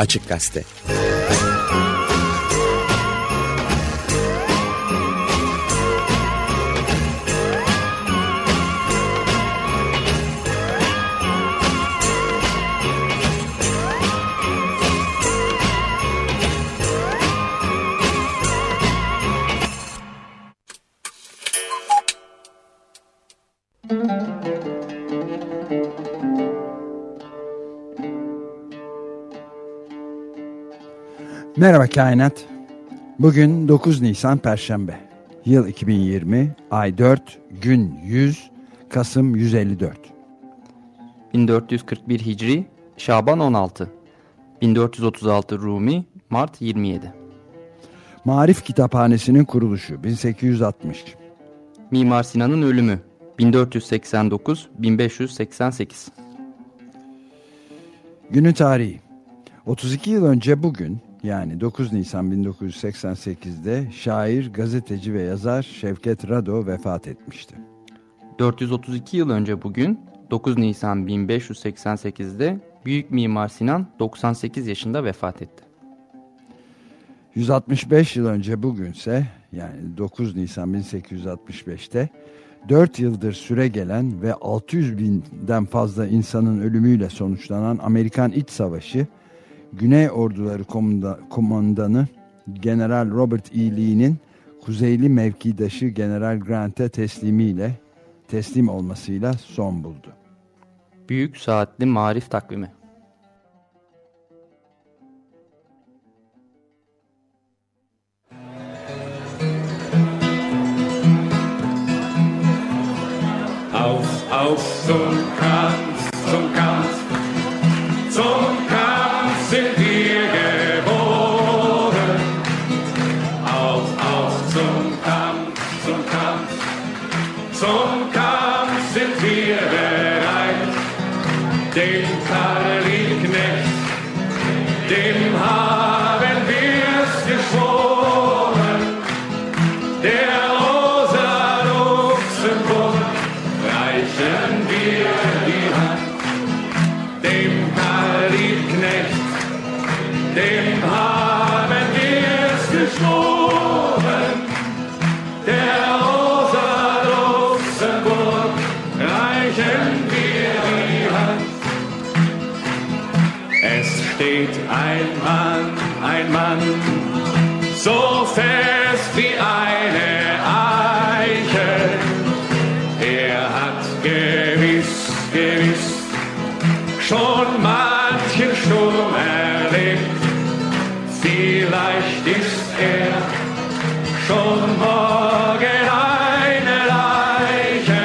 Açık Gazete Merhaba Kainat. Bugün 9 Nisan Perşembe. Yıl 2020, ay 4, gün 100, Kasım 154. 1441 Hicri, Şaban 16. 1436 Rumi, Mart 27. Marif Kitaphanesi'nin kuruluşu 1860. Mimar Sinan'ın ölümü 1489-1588. Günü tarihi 32 yıl önce bugün yani 9 Nisan 1988'de şair, gazeteci ve yazar Şevket Rado vefat etmişti. 432 yıl önce bugün 9 Nisan 1588'de Büyük Mimar Sinan 98 yaşında vefat etti. 165 yıl önce bugünse yani 9 Nisan 1865'te 4 yıldır süre gelen ve 600 binden fazla insanın ölümüyle sonuçlanan Amerikan İç Savaşı Güney Orduları Komandanı General Robert E. Lee'nin kuzeyli mevkidaşı General Grant'e teslimiyle teslim olmasıyla son buldu. Büyük Saatli Marif Takvimi Auf, auf zum Kampf, so fest wie eine Eiche. Er hat gewiss, gewiss schon manchen Sturm erlebt. Vielleicht ist er schon morgen eine Leiche,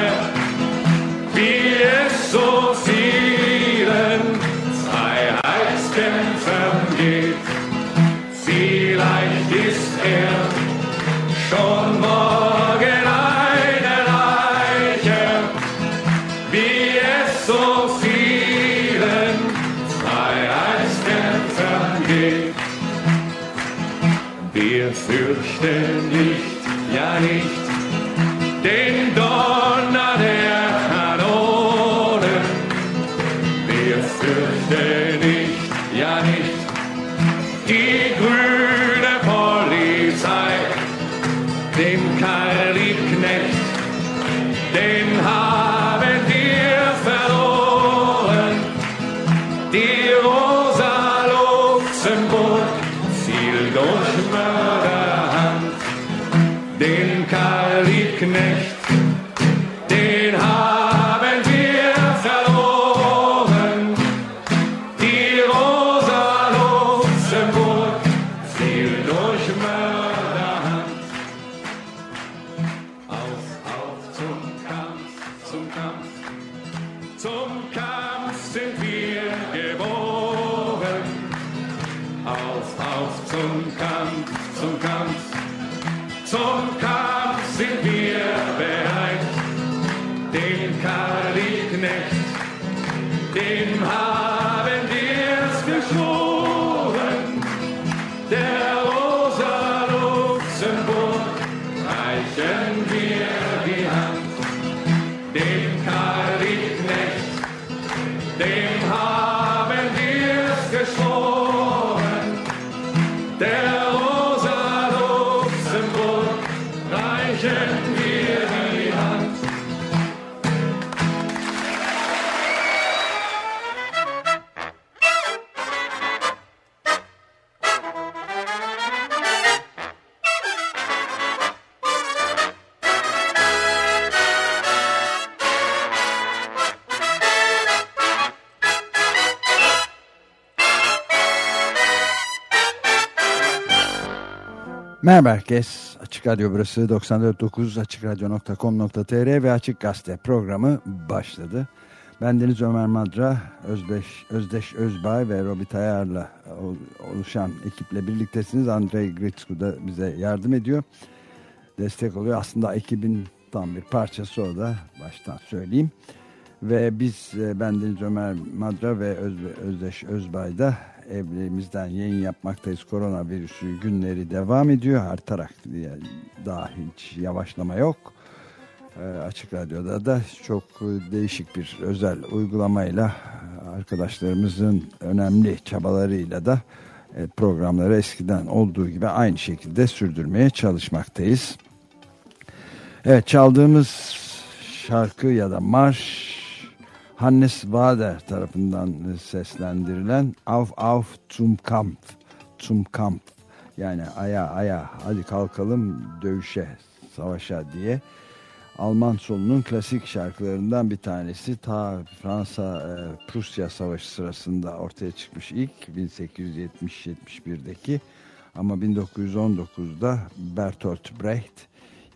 wie es so vielen Freiheitskämpfern geht. Vielleicht ist er schon morgen Açık Radyo burası 94.9 AçıkRadyo.com.tr ve Açık Gazete programı başladı. Ben Deniz Ömer Madra, Özdeş, Özdeş Özbay ve Robi Tayar'la oluşan ekiple birliktesiniz. Andrei Gritsku da bize yardım ediyor. Destek oluyor. Aslında ekibin tam bir parçası o da baştan söyleyeyim. Ve biz e, ben Deniz Ömer Madra ve Özdeş Özbay da evlerimizden yayın yapmaktayız. Koronavirüsü günleri devam ediyor. Artarak daha hiç yavaşlama yok. E, Açık Radyo'da da çok değişik bir özel uygulamayla arkadaşlarımızın önemli çabalarıyla da e, programları eskiden olduğu gibi aynı şekilde sürdürmeye çalışmaktayız. Evet çaldığımız şarkı ya da marş Hannes Wader tarafından seslendirilen Auf Auf zum Kampf zum Kampf. Yani aya aya hadi kalkalım dövüşe savaşa diye Alman solunun klasik şarkılarından bir tanesi. Ta Fransa e, Prusya Savaşı sırasında ortaya çıkmış ilk 1870-71'deki ama 1919'da Bertolt Brecht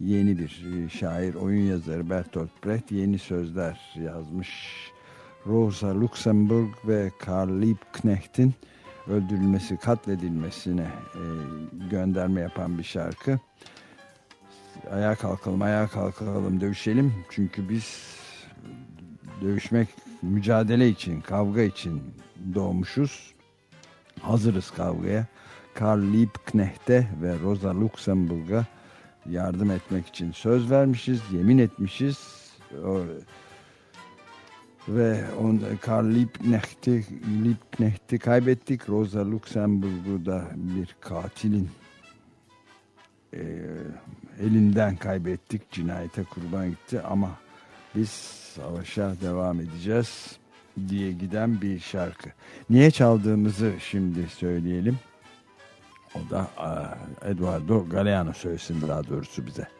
yeni bir e, şair, oyun yazarı Bertolt Brecht yeni sözler yazmış. Rosa Luxemburg ve Karl Liebknecht'in öldürülmesi, katledilmesine e, gönderme yapan bir şarkı. Ayağa kalkalım, ayağa kalkalım, dövüşelim. Çünkü biz dövüşmek, mücadele için, kavga için doğmuşuz. Hazırız kavgaya. Karl Liebknecht'e ve Rosa Luxemburg'a yardım etmek için söz vermişiz, yemin etmişiz. O, ve on, Karl Liebknecht'i Liebknecht'i kaybettik. Rosa Luxemburg'u da bir katilin e, elinden kaybettik. Cinayete kurban gitti ama biz savaşa devam edeceğiz diye giden bir şarkı. Niye çaldığımızı şimdi söyleyelim. O da Eduardo Galeano söylesin daha doğrusu bize.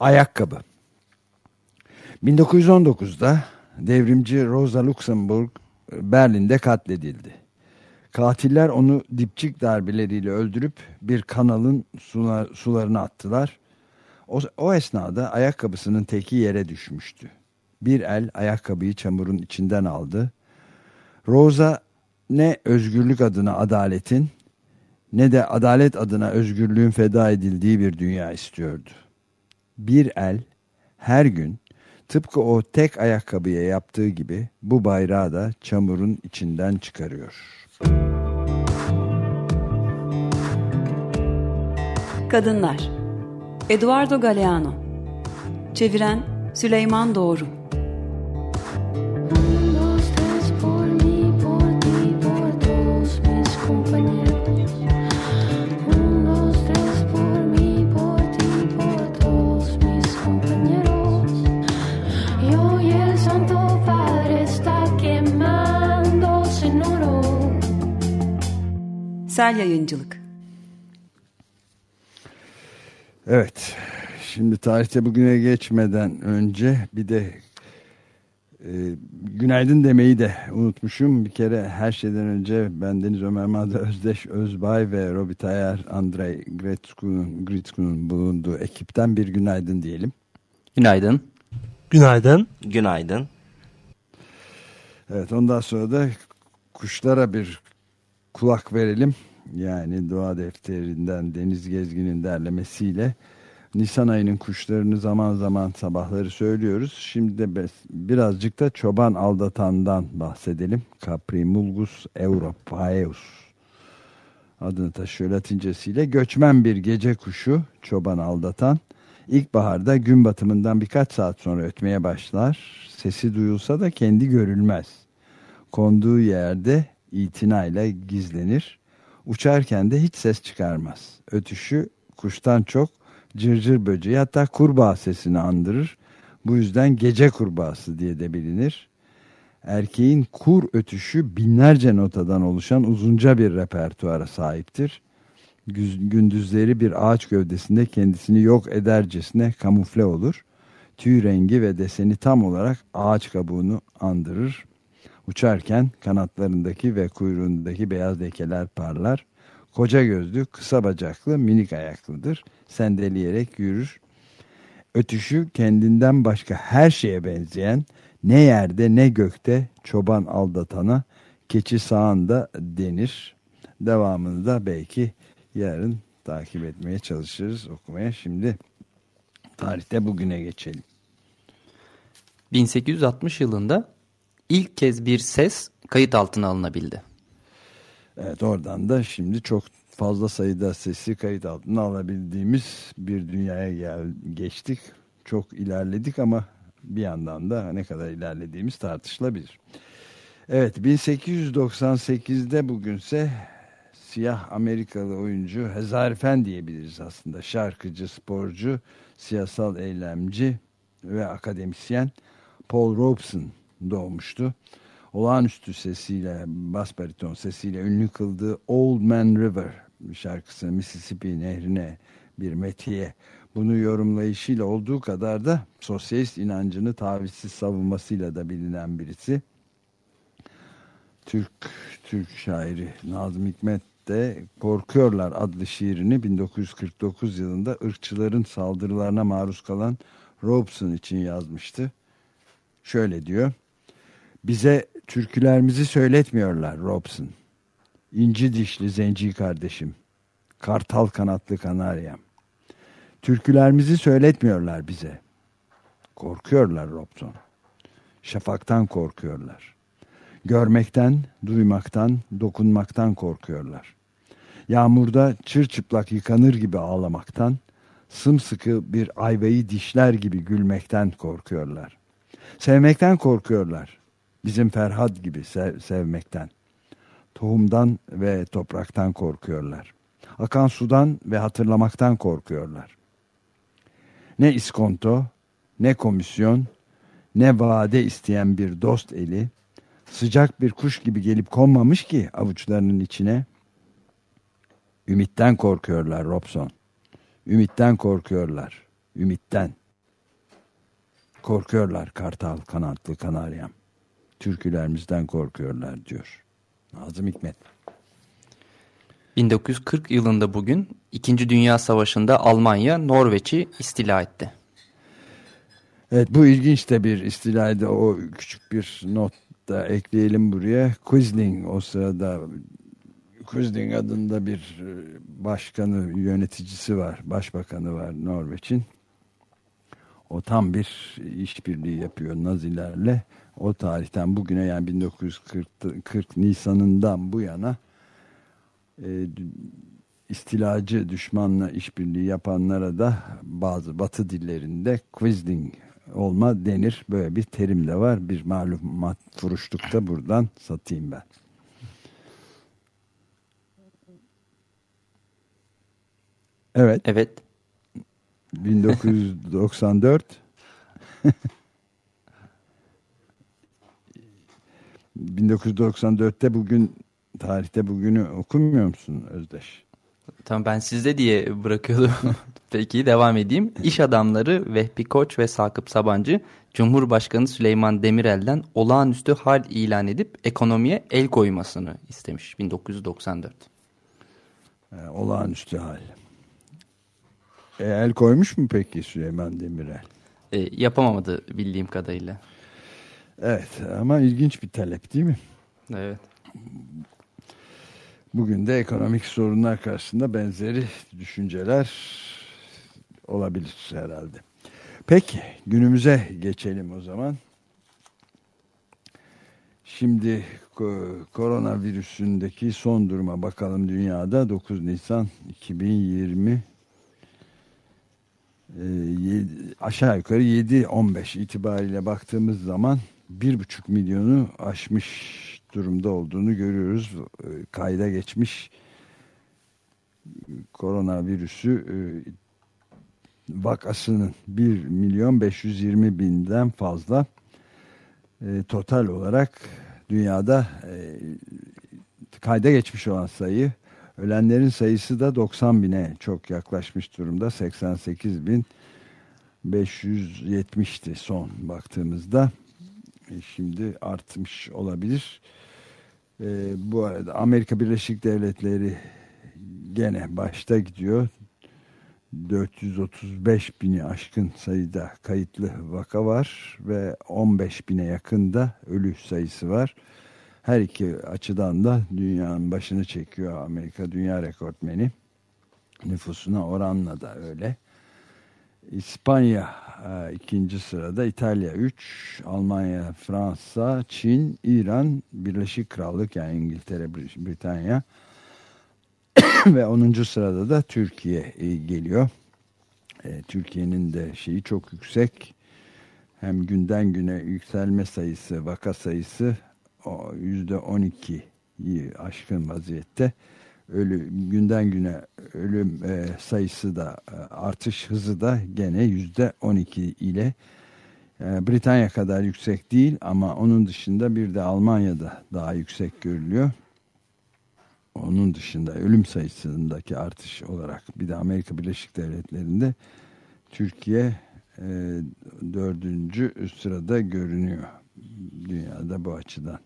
Ayakkabı 1919'da devrimci Rosa Luxemburg Berlin'de katledildi. Katiller onu dipçik darbeleriyle öldürüp bir kanalın sular, sularına attılar. O, o esnada ayakkabısının teki yere düşmüştü. Bir el ayakkabıyı çamurun içinden aldı. Rosa ne özgürlük adına adaletin ne de adalet adına özgürlüğün feda edildiği bir dünya istiyordu. Bir el her gün tıpkı o tek ayakkabıya yaptığı gibi bu bayrağı da çamurun içinden çıkarıyor. Kadınlar. Eduardo Galeano. Çeviren Süleyman Doğru Sel Yayıncılık Evet. Şimdi tarihte bugüne geçmeden önce bir de e, günaydın demeyi de unutmuşum. Bir kere her şeyden önce ben Deniz Ömer Madra Özdeş Özbay ve Robi Tayyar Andrei Gretsku'nun Gretsku'nun bulunduğu ekipten bir günaydın diyelim. Günaydın. Günaydın. Günaydın. Evet ondan sonra da kuşlara bir kulak verelim. Yani doğa defterinden Deniz Gezgin'in derlemesiyle Nisan ayının kuşlarını zaman zaman sabahları söylüyoruz. Şimdi de birazcık da çoban aldatandan bahsedelim. Caprimulgus europaeus adını taşıyor latincesiyle. Göçmen bir gece kuşu çoban aldatan İlkbaharda gün batımından birkaç saat sonra ötmeye başlar. Sesi duyulsa da kendi görülmez. Konduğu yerde itinayla gizlenir. Uçarken de hiç ses çıkarmaz. Ötüşü kuştan çok cırcır böceği hatta kurbağa sesini andırır. Bu yüzden gece kurbağası diye de bilinir. Erkeğin kur ötüşü binlerce notadan oluşan uzunca bir repertuara sahiptir. Gündüzleri bir ağaç gövdesinde kendisini yok edercesine kamufle olur. Tüy rengi ve deseni tam olarak ağaç kabuğunu andırır. Uçarken kanatlarındaki ve kuyruğundaki beyaz lekeler parlar. Koca gözlü, kısa bacaklı, minik ayaklıdır. Sendeleyerek yürür. Ötüşü kendinden başka her şeye benzeyen, ne yerde ne gökte çoban aldatana, keçi sağında denir. Devamını da belki yarın takip etmeye çalışırız, okumaya. Şimdi tarihte bugüne geçelim. 1860 yılında ilk kez bir ses kayıt altına alınabildi. Evet oradan da şimdi çok fazla sayıda sesi kayıt altına alabildiğimiz bir dünyaya gel geçtik. Çok ilerledik ama bir yandan da ne kadar ilerlediğimiz tartışılabilir. Evet 1898'de bugünse siyah Amerikalı oyuncu Hezarfen diyebiliriz aslında. Şarkıcı, sporcu, siyasal eylemci ve akademisyen Paul Robeson doğmuştu. Olağanüstü sesiyle, bas bariton sesiyle ünlü kıldığı Old Man River şarkısı Mississippi nehrine bir metiye bunu yorumlayışıyla olduğu kadar da sosyalist inancını tavizsiz savunmasıyla da bilinen birisi. Türk Türk şairi Nazım Hikmet de Korkuyorlar adlı şiirini 1949 yılında ırkçıların saldırılarına maruz kalan Robeson için yazmıştı. Şöyle diyor. Bize türkülerimizi söyletmiyorlar Robson. İnci dişli zenci kardeşim. Kartal kanatlı kanaryam. Türkülerimizi söyletmiyorlar bize. Korkuyorlar Robson. Şafaktan korkuyorlar. Görmekten, duymaktan, dokunmaktan korkuyorlar. Yağmurda çırçıplak yıkanır gibi ağlamaktan, sımsıkı bir ayvayı dişler gibi gülmekten korkuyorlar. Sevmekten korkuyorlar. Bizim Ferhat gibi sev sevmekten. Tohumdan ve topraktan korkuyorlar. Akan sudan ve hatırlamaktan korkuyorlar. Ne iskonto, ne komisyon, ne vade isteyen bir dost eli, sıcak bir kuş gibi gelip konmamış ki avuçlarının içine. Ümitten korkuyorlar Robson. Ümitten korkuyorlar. Ümitten. Korkuyorlar kartal kanatlı kanaryam. Türkülerimizden korkuyorlar diyor. Nazım Hikmet. 1940 yılında bugün 2. Dünya Savaşı'nda Almanya Norveç'i istila etti. Evet bu ilginç de bir istilaydı. O küçük bir not da ekleyelim buraya. Quisling o sırada Quisling adında bir e, başkanı, yöneticisi var, başbakanı var Norveç'in. O tam bir işbirliği yapıyor Nazilerle. O tarihten bugüne yani 1940 40 Nisan'ından bu yana e, istilacı düşmanla işbirliği yapanlara da bazı batı dillerinde Quisling olma denir. Böyle bir terim de var. Bir malumat furuşlukta buradan satayım ben. Evet. Evet. 1994 1994'te bugün tarihte bugünü okumuyor musun Özdeş? Tamam ben sizde diye bırakıyordum. Peki devam edeyim. İş adamları Vehbi Koç ve Sakıp Sabancı Cumhurbaşkanı Süleyman Demirel'den olağanüstü hal ilan edip ekonomiye el koymasını istemiş 1994. Ee, olağanüstü hal. E, el koymuş mu peki Süleyman Demirel? E, yapamamadı bildiğim kadarıyla. Evet ama ilginç bir talep değil mi? Evet. Bugün de ekonomik sorunlar karşısında benzeri düşünceler olabilir herhalde. Peki günümüze geçelim o zaman. Şimdi koronavirüsündeki son duruma bakalım dünyada 9 Nisan 2020 e, yedi- aşağı yukarı 7-15 itibariyle baktığımız zaman 1,5 milyonu aşmış durumda olduğunu görüyoruz. E, Kayda geçmiş koronavirüsü e, vakasının 1 milyon 520 binden fazla e, total olarak dünyada e, kayda geçmiş olan sayı ölenlerin sayısı da 90 bine çok yaklaşmış durumda 88 bin 570'ti son baktığımızda E, şimdi artmış olabilir E, bu arada Amerika Birleşik Devletleri gene başta gidiyor 435 bini aşkın sayıda kayıtlı vaka var ve 15 bine yakında ölü sayısı var. Her iki açıdan da dünyanın başını çekiyor Amerika dünya rekortmeni. Nüfusuna oranla da öyle. İspanya e, ikinci sırada, İtalya 3, Almanya, Fransa, Çin, İran, Birleşik Krallık yani İngiltere, Brit- Britanya ve 10. sırada da Türkiye e, geliyor. E, Türkiye'nin de şeyi çok yüksek. Hem günden güne yükselme sayısı, vaka sayısı yüzde 12 aşkın vaziyette. Ölü günden güne ölüm e, sayısı da e, artış hızı da gene yüzde 12 ile e, Britanya kadar yüksek değil ama onun dışında bir de Almanya'da daha yüksek görülüyor. Onun dışında ölüm sayısındaki artış olarak bir de Amerika Birleşik Devletleri'nde Türkiye e, dördüncü sırada görünüyor dünyada bu açıdan.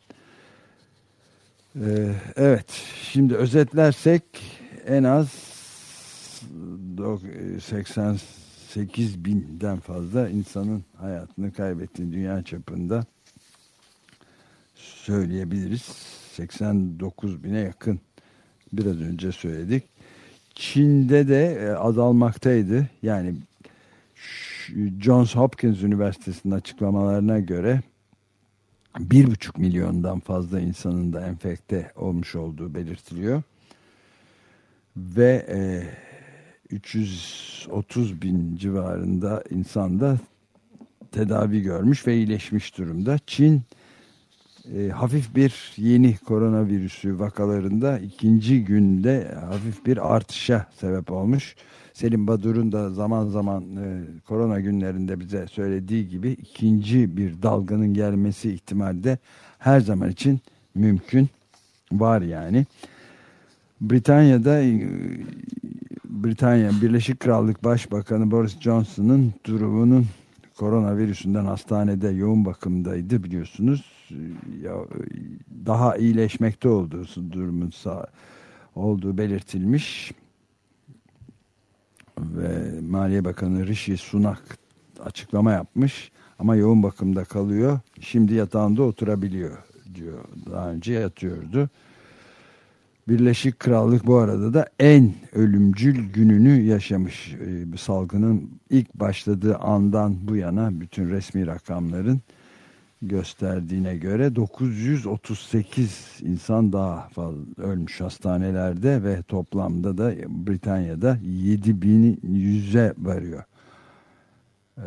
E, evet şimdi özetlersek en az dok- 88 binden fazla insanın hayatını kaybettiği dünya çapında söyleyebiliriz. 89 bine yakın biraz önce söyledik. Çin'de de e, azalmaktaydı. Yani Johns Hopkins Üniversitesi'nin açıklamalarına göre bir buçuk milyondan fazla insanın da enfekte olmuş olduğu belirtiliyor. Ve e, 330 bin civarında insan da tedavi görmüş ve iyileşmiş durumda. Çin e, hafif bir yeni koronavirüsü vakalarında ikinci günde hafif bir artışa sebep olmuş. Selim Badur'un da zaman zaman e, korona günlerinde bize söylediği gibi ikinci bir dalganın gelmesi ihtimali de her zaman için mümkün var yani. Britanya'da e, Britanya Birleşik Krallık Başbakanı Boris Johnson'ın durumunun koronavirüsünden hastanede yoğun bakımdaydı biliyorsunuz. Ya, daha iyileşmekte olduğu durumun sağ, olduğu belirtilmiş. Ve Maliye Bakanı Rishi Sunak açıklama yapmış ama yoğun bakımda kalıyor. Şimdi yatağında oturabiliyor diyor. Daha önce yatıyordu. Birleşik Krallık bu arada da en ölümcül gününü yaşamış. Bu salgının ilk başladığı andan bu yana bütün resmi rakamların gösterdiğine göre 938 insan daha fazla ölmüş hastanelerde ve toplamda da Britanya'da 7100'e varıyor. Ee,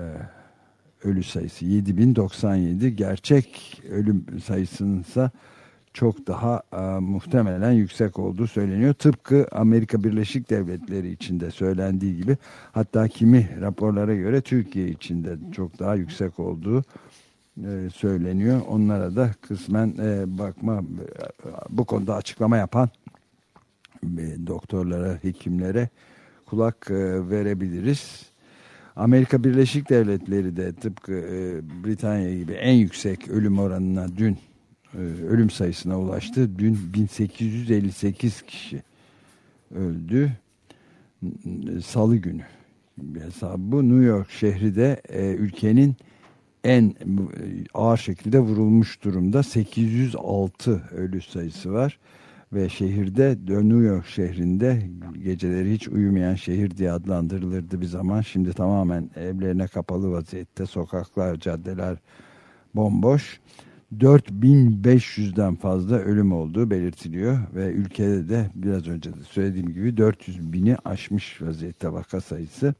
ölü sayısı 7097 gerçek ölüm sayısının ise çok daha e, muhtemelen yüksek olduğu söyleniyor. Tıpkı Amerika Birleşik Devletleri içinde söylendiği gibi hatta kimi raporlara göre Türkiye içinde çok daha yüksek olduğu e, söyleniyor. Onlara da kısmen e, bakma bu konuda açıklama yapan e, doktorlara, hekimlere kulak e, verebiliriz. Amerika Birleşik Devletleri de tıpkı e, Britanya gibi en yüksek ölüm oranına dün ölüm sayısına ulaştı. Dün 1858 kişi öldü. Salı günü. Hesabı New York şehri de e, ülkenin en ağır şekilde vurulmuş durumda. 806 ölü sayısı var. Ve şehirde New York şehrinde geceleri hiç uyumayan şehir diye adlandırılırdı bir zaman. Şimdi tamamen evlerine kapalı vaziyette sokaklar, caddeler bomboş. 4500'den fazla ölüm olduğu belirtiliyor ve ülkede de biraz önce de söylediğim gibi 400 bini aşmış vaziyette vaka sayısı.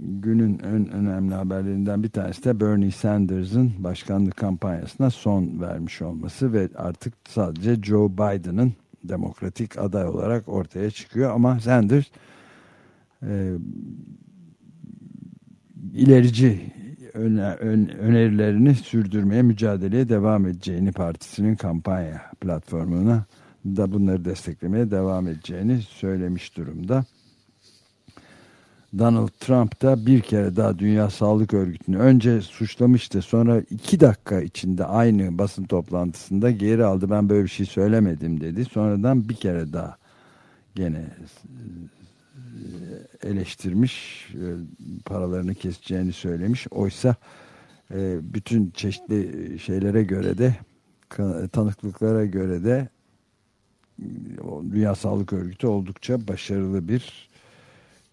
günün en önemli haberlerinden bir tanesi de Bernie Sanders'ın başkanlık kampanyasına son vermiş olması ve artık sadece Joe Biden'ın demokratik aday olarak ortaya çıkıyor ama Sanders e, ilerici öne, ön, önerilerini sürdürmeye mücadeleye devam edeceğini partisinin kampanya platformuna da bunları desteklemeye devam edeceğini söylemiş durumda. Donald Trump da bir kere daha Dünya Sağlık Örgütü'nü önce suçlamıştı. Sonra iki dakika içinde aynı basın toplantısında geri aldı. Ben böyle bir şey söylemedim dedi. Sonradan bir kere daha gene eleştirmiş, e, paralarını keseceğini söylemiş. Oysa e, bütün çeşitli şeylere göre de tanıklıklara göre de Dünya Sağlık Örgütü oldukça başarılı bir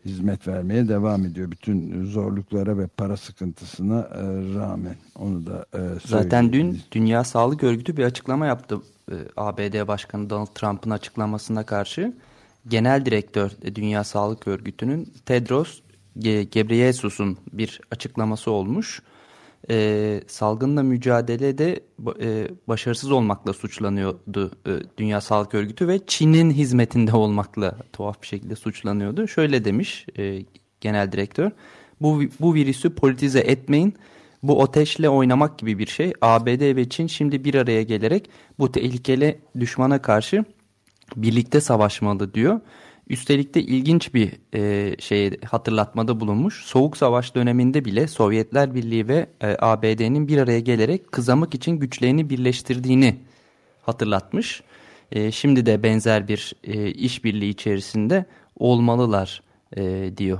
hizmet vermeye devam ediyor. Bütün zorluklara ve para sıkıntısına e, rağmen onu da e, Zaten dün Dünya Sağlık Örgütü bir açıklama yaptı. E, ABD Başkanı Donald Trump'ın açıklamasına karşı. Genel Direktör Dünya Sağlık Örgütü'nün Tedros Gebreyesus'un bir açıklaması olmuş e, salgınla mücadelede e, başarısız olmakla suçlanıyordu e, Dünya Sağlık Örgütü ve Çin'in hizmetinde olmakla tuhaf bir şekilde suçlanıyordu. Şöyle demiş e, genel direktör, bu, bu virüsü politize etmeyin, bu ateşle oynamak gibi bir şey. ABD ve Çin şimdi bir araya gelerek bu tehlikeli düşmana karşı birlikte savaşmalı diyor. Üstelik de ilginç bir e, şey hatırlatmada bulunmuş. Soğuk Savaş döneminde bile Sovyetler Birliği ve e, ABD'nin bir araya gelerek kızamak için güçlerini birleştirdiğini hatırlatmış. E, şimdi de benzer bir e, işbirliği içerisinde olmalılar e, diyor.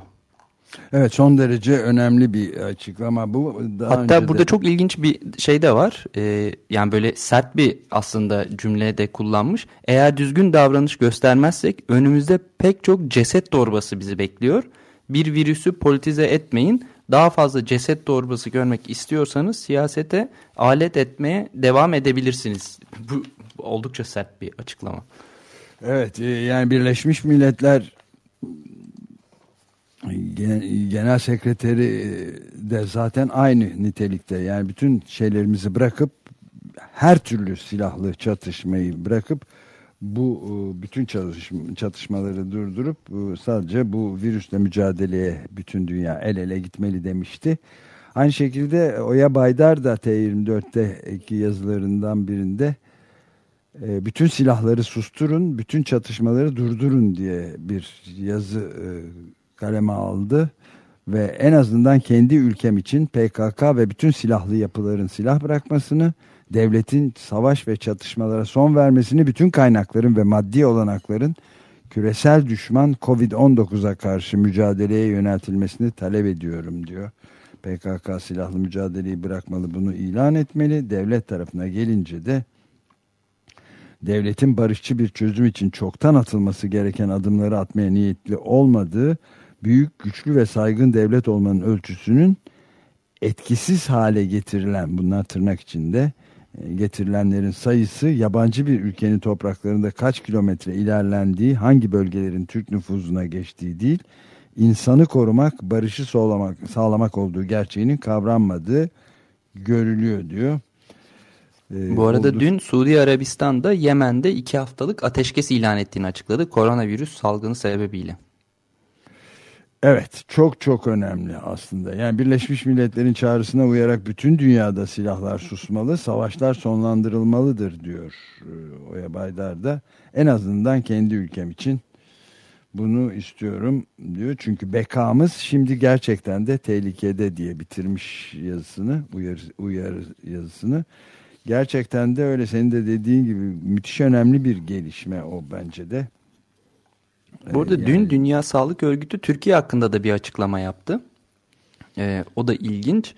Evet son derece önemli bir açıklama bu. Daha Hatta burada de... çok ilginç bir şey de var. Ee, yani böyle sert bir aslında cümle de kullanmış. Eğer düzgün davranış göstermezsek önümüzde pek çok ceset torbası bizi bekliyor. Bir virüsü politize etmeyin. Daha fazla ceset torbası görmek istiyorsanız siyasete alet etmeye devam edebilirsiniz. Bu oldukça sert bir açıklama. Evet e, yani Birleşmiş Milletler genel sekreteri e, de zaten aynı nitelikte yani bütün şeylerimizi bırakıp her türlü silahlı çatışmayı bırakıp bu e, bütün çatışmaları durdurup e, sadece bu virüsle mücadeleye bütün dünya el ele gitmeli demişti. Aynı şekilde Oya Baydar da T24'te yazılarından birinde bütün silahları susturun, bütün çatışmaları durdurun diye bir yazı kaleme aldı ve en azından kendi ülkem için PKK ve bütün silahlı yapıların silah bırakmasını, devletin savaş ve çatışmalara son vermesini, bütün kaynakların ve maddi olanakların küresel düşman Covid-19'a karşı mücadeleye yöneltilmesini talep ediyorum diyor. PKK silahlı mücadeleyi bırakmalı bunu ilan etmeli. Devlet tarafına gelince de devletin barışçı bir çözüm için çoktan atılması gereken adımları atmaya niyetli olmadığı büyük, güçlü ve saygın devlet olmanın ölçüsünün etkisiz hale getirilen, bunlar tırnak içinde e, getirilenlerin sayısı yabancı bir ülkenin topraklarında kaç kilometre ilerlendiği, hangi bölgelerin Türk nüfuzuna geçtiği değil, insanı korumak, barışı sağlamak, sağlamak olduğu gerçeğinin kavranmadığı görülüyor diyor. Ee, Bu arada oldu. dün Suudi Arabistan'da Yemen'de iki haftalık ateşkes ilan ettiğini açıkladı koronavirüs salgını sebebiyle. Evet çok çok önemli aslında. Yani Birleşmiş Milletler'in çağrısına uyarak bütün dünyada silahlar susmalı, savaşlar sonlandırılmalıdır diyor e, Oya Baydar da. En azından kendi ülkem için bunu istiyorum diyor. Çünkü bekamız şimdi gerçekten de tehlikede diye bitirmiş yazısını, uyarı, uyarı yazısını. Gerçekten de öyle senin de dediğin gibi müthiş önemli bir gelişme o bence de. Burada yani... dün Dünya Sağlık Örgütü Türkiye hakkında da bir açıklama yaptı. Ee, o da ilginç.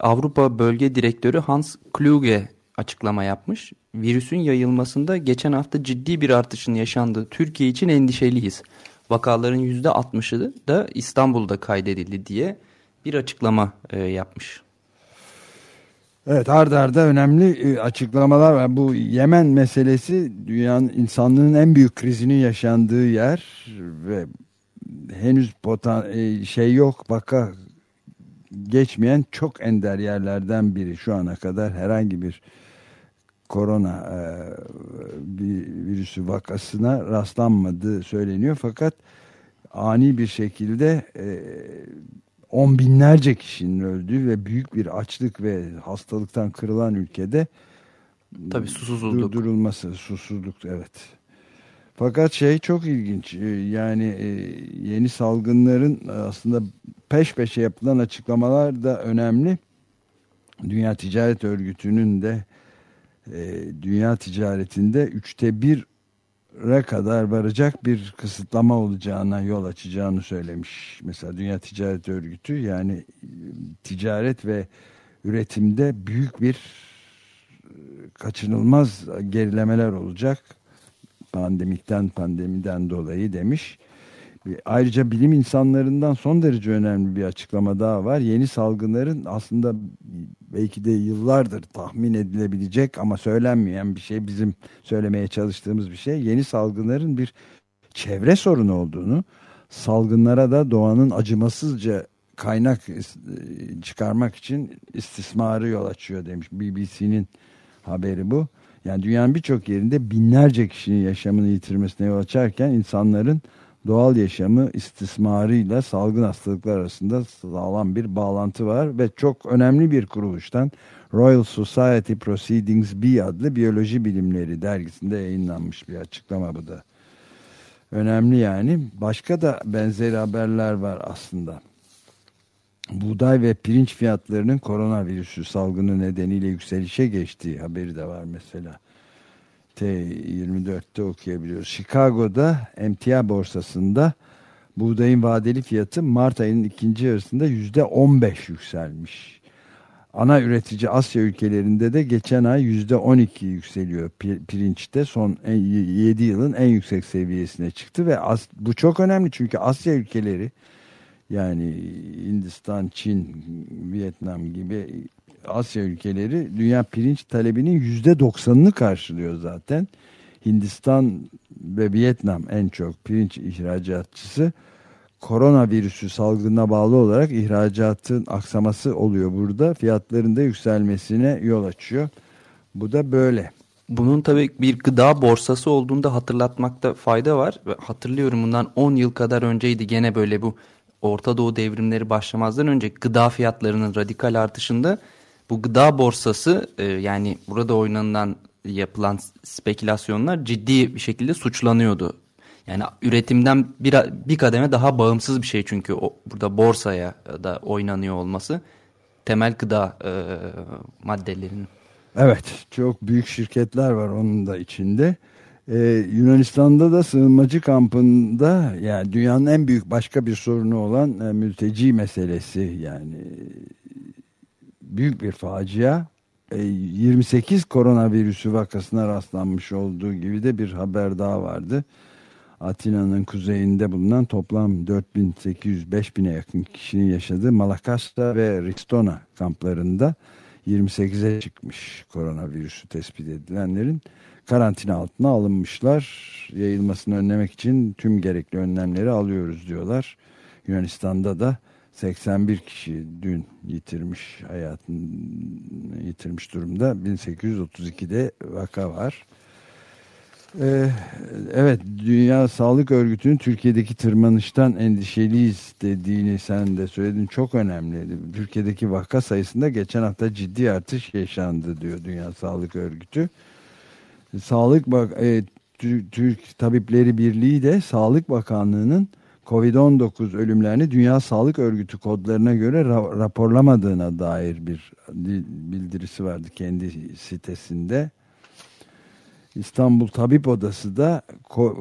Avrupa Bölge Direktörü Hans Kluge açıklama yapmış. Virüsün yayılmasında geçen hafta ciddi bir artışın yaşandığı Türkiye için endişeliyiz. Vakaların %60'ı da İstanbul'da kaydedildi diye bir açıklama e, yapmış. Evet ardarda arda önemli e, açıklamalar var. Bu Yemen meselesi dünyanın insanlığın en büyük krizinin yaşandığı yer ve henüz potan e, şey yok vaka geçmeyen çok ender yerlerden biri şu ana kadar herhangi bir korona e, virüsü vakasına rastlanmadığı söyleniyor fakat ani bir şekilde e, on binlerce kişinin öldüğü ve büyük bir açlık ve hastalıktan kırılan ülkede Tabii susuzluk. Durdurulması, susuzluk evet. Fakat şey çok ilginç e, yani e, yeni salgınların aslında peş peşe yapılan açıklamalar da önemli. Dünya Ticaret Örgütü'nün de e, dünya ticaretinde üçte bir kadar varacak bir kısıtlama olacağına yol açacağını söylemiş. Mesela Dünya Ticaret Örgütü yani ticaret ve üretimde büyük bir kaçınılmaz gerilemeler olacak. Pandemikten pandemiden dolayı demiş. Ayrıca bilim insanlarından son derece önemli bir açıklama daha var. Yeni salgınların aslında belki de yıllardır tahmin edilebilecek ama söylenmeyen bir şey bizim söylemeye çalıştığımız bir şey. Yeni salgınların bir çevre sorunu olduğunu, salgınlara da doğanın acımasızca kaynak çıkarmak için istismarı yol açıyor demiş. BBC'nin haberi bu. Yani dünyanın birçok yerinde binlerce kişinin yaşamını yitirmesine yol açarken insanların doğal yaşamı istismarıyla salgın hastalıklar arasında sağlam bir bağlantı var ve çok önemli bir kuruluştan Royal Society Proceedings B adlı biyoloji bilimleri dergisinde yayınlanmış bir açıklama bu da. Önemli yani. Başka da benzeri haberler var aslında. Buğday ve pirinç fiyatlarının koronavirüsü salgını nedeniyle yükselişe geçtiği haberi de var mesela. T24'te okuyabiliyoruz. Chicago'da emtia borsasında buğdayın vadeli fiyatı Mart ayının ikinci yarısında yüzde 15 yükselmiş. Ana üretici Asya ülkelerinde de geçen ay yüzde 12 yükseliyor pirinçte son 7 yılın en yüksek seviyesine çıktı ve bu çok önemli çünkü Asya ülkeleri yani Hindistan, Çin, Vietnam gibi Asya ülkeleri dünya pirinç talebinin yüzde doksanını karşılıyor zaten. Hindistan ve Vietnam en çok pirinç ihracatçısı. Koronavirüsü salgına bağlı olarak ihracatın aksaması oluyor burada. Fiyatların da yükselmesine yol açıyor. Bu da böyle. Bunun tabii bir gıda borsası olduğunda hatırlatmakta fayda var. Hatırlıyorum bundan 10 yıl kadar önceydi gene böyle bu Orta Doğu devrimleri başlamazdan önce gıda fiyatlarının radikal artışında bu gıda borsası e, yani burada oynanılan yapılan spekülasyonlar ciddi bir şekilde suçlanıyordu. Yani üretimden bir, bir kademe daha bağımsız bir şey çünkü o, burada borsaya da oynanıyor olması temel gıda e, maddelerinin. Evet çok büyük şirketler var onun da içinde. Ee, Yunanistan'da da sığınmacı kampında yani dünyanın en büyük başka bir sorunu olan e, mülteci meselesi yani büyük bir facia. E, 28 koronavirüsü vakasına rastlanmış olduğu gibi de bir haber daha vardı. Atina'nın kuzeyinde bulunan toplam 4800-5000'e yakın kişinin yaşadığı Malakasta ve Ristona kamplarında 28'e çıkmış koronavirüsü tespit edilenlerin karantina altına alınmışlar. Yayılmasını önlemek için tüm gerekli önlemleri alıyoruz diyorlar. Yunanistan'da da 81 kişi dün yitirmiş hayatını yitirmiş durumda. 1832'de vaka var. Ee, evet Dünya Sağlık Örgütü'nün Türkiye'deki tırmanıştan endişeliyiz dediğini sen de söyledin çok önemli. Türkiye'deki vaka sayısında geçen hafta ciddi artış yaşandı diyor Dünya Sağlık Örgütü. Sağlık Bak e, Türk Tabipleri Birliği de Sağlık Bakanlığı'nın Covid-19 ölümlerini Dünya Sağlık Örgütü kodlarına göre ra raporlamadığına dair bir bildirisi vardı kendi sitesinde. İstanbul Tabip Odası da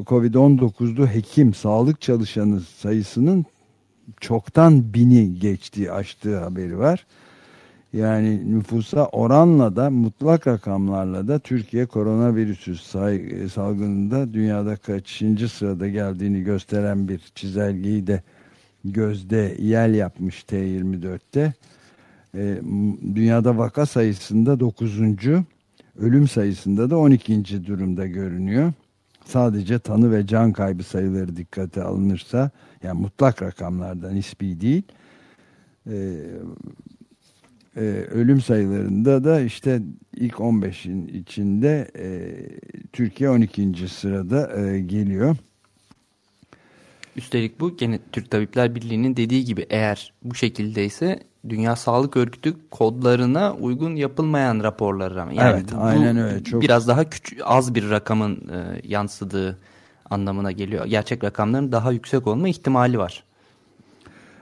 Covid-19'lu hekim, sağlık çalışanı sayısının çoktan bini geçtiği, aştığı haberi var. Yani nüfusa oranla da mutlak rakamlarla da Türkiye koronavirüsü salgınında dünyada kaçıncı sırada geldiğini gösteren bir çizelgeyi de gözde yel yapmış T24'te. E, dünyada vaka sayısında 9. ölüm sayısında da 12. durumda görünüyor. sadece tanı ve can kaybı sayıları dikkate alınırsa yani mutlak rakamlardan nispi değil e, e, ölüm sayılarında da işte ilk 15'in içinde e, Türkiye 12. sırada e, geliyor. Üstelik bu gene Türk Tabipler Birliği'nin dediği gibi eğer bu şekildeyse Dünya Sağlık Örgütü kodlarına uygun yapılmayan raporlar ama yani evet, aynen öyle. Çok... Biraz daha küçük, az bir rakamın e, yansıdığı anlamına geliyor. Gerçek rakamların daha yüksek olma ihtimali var.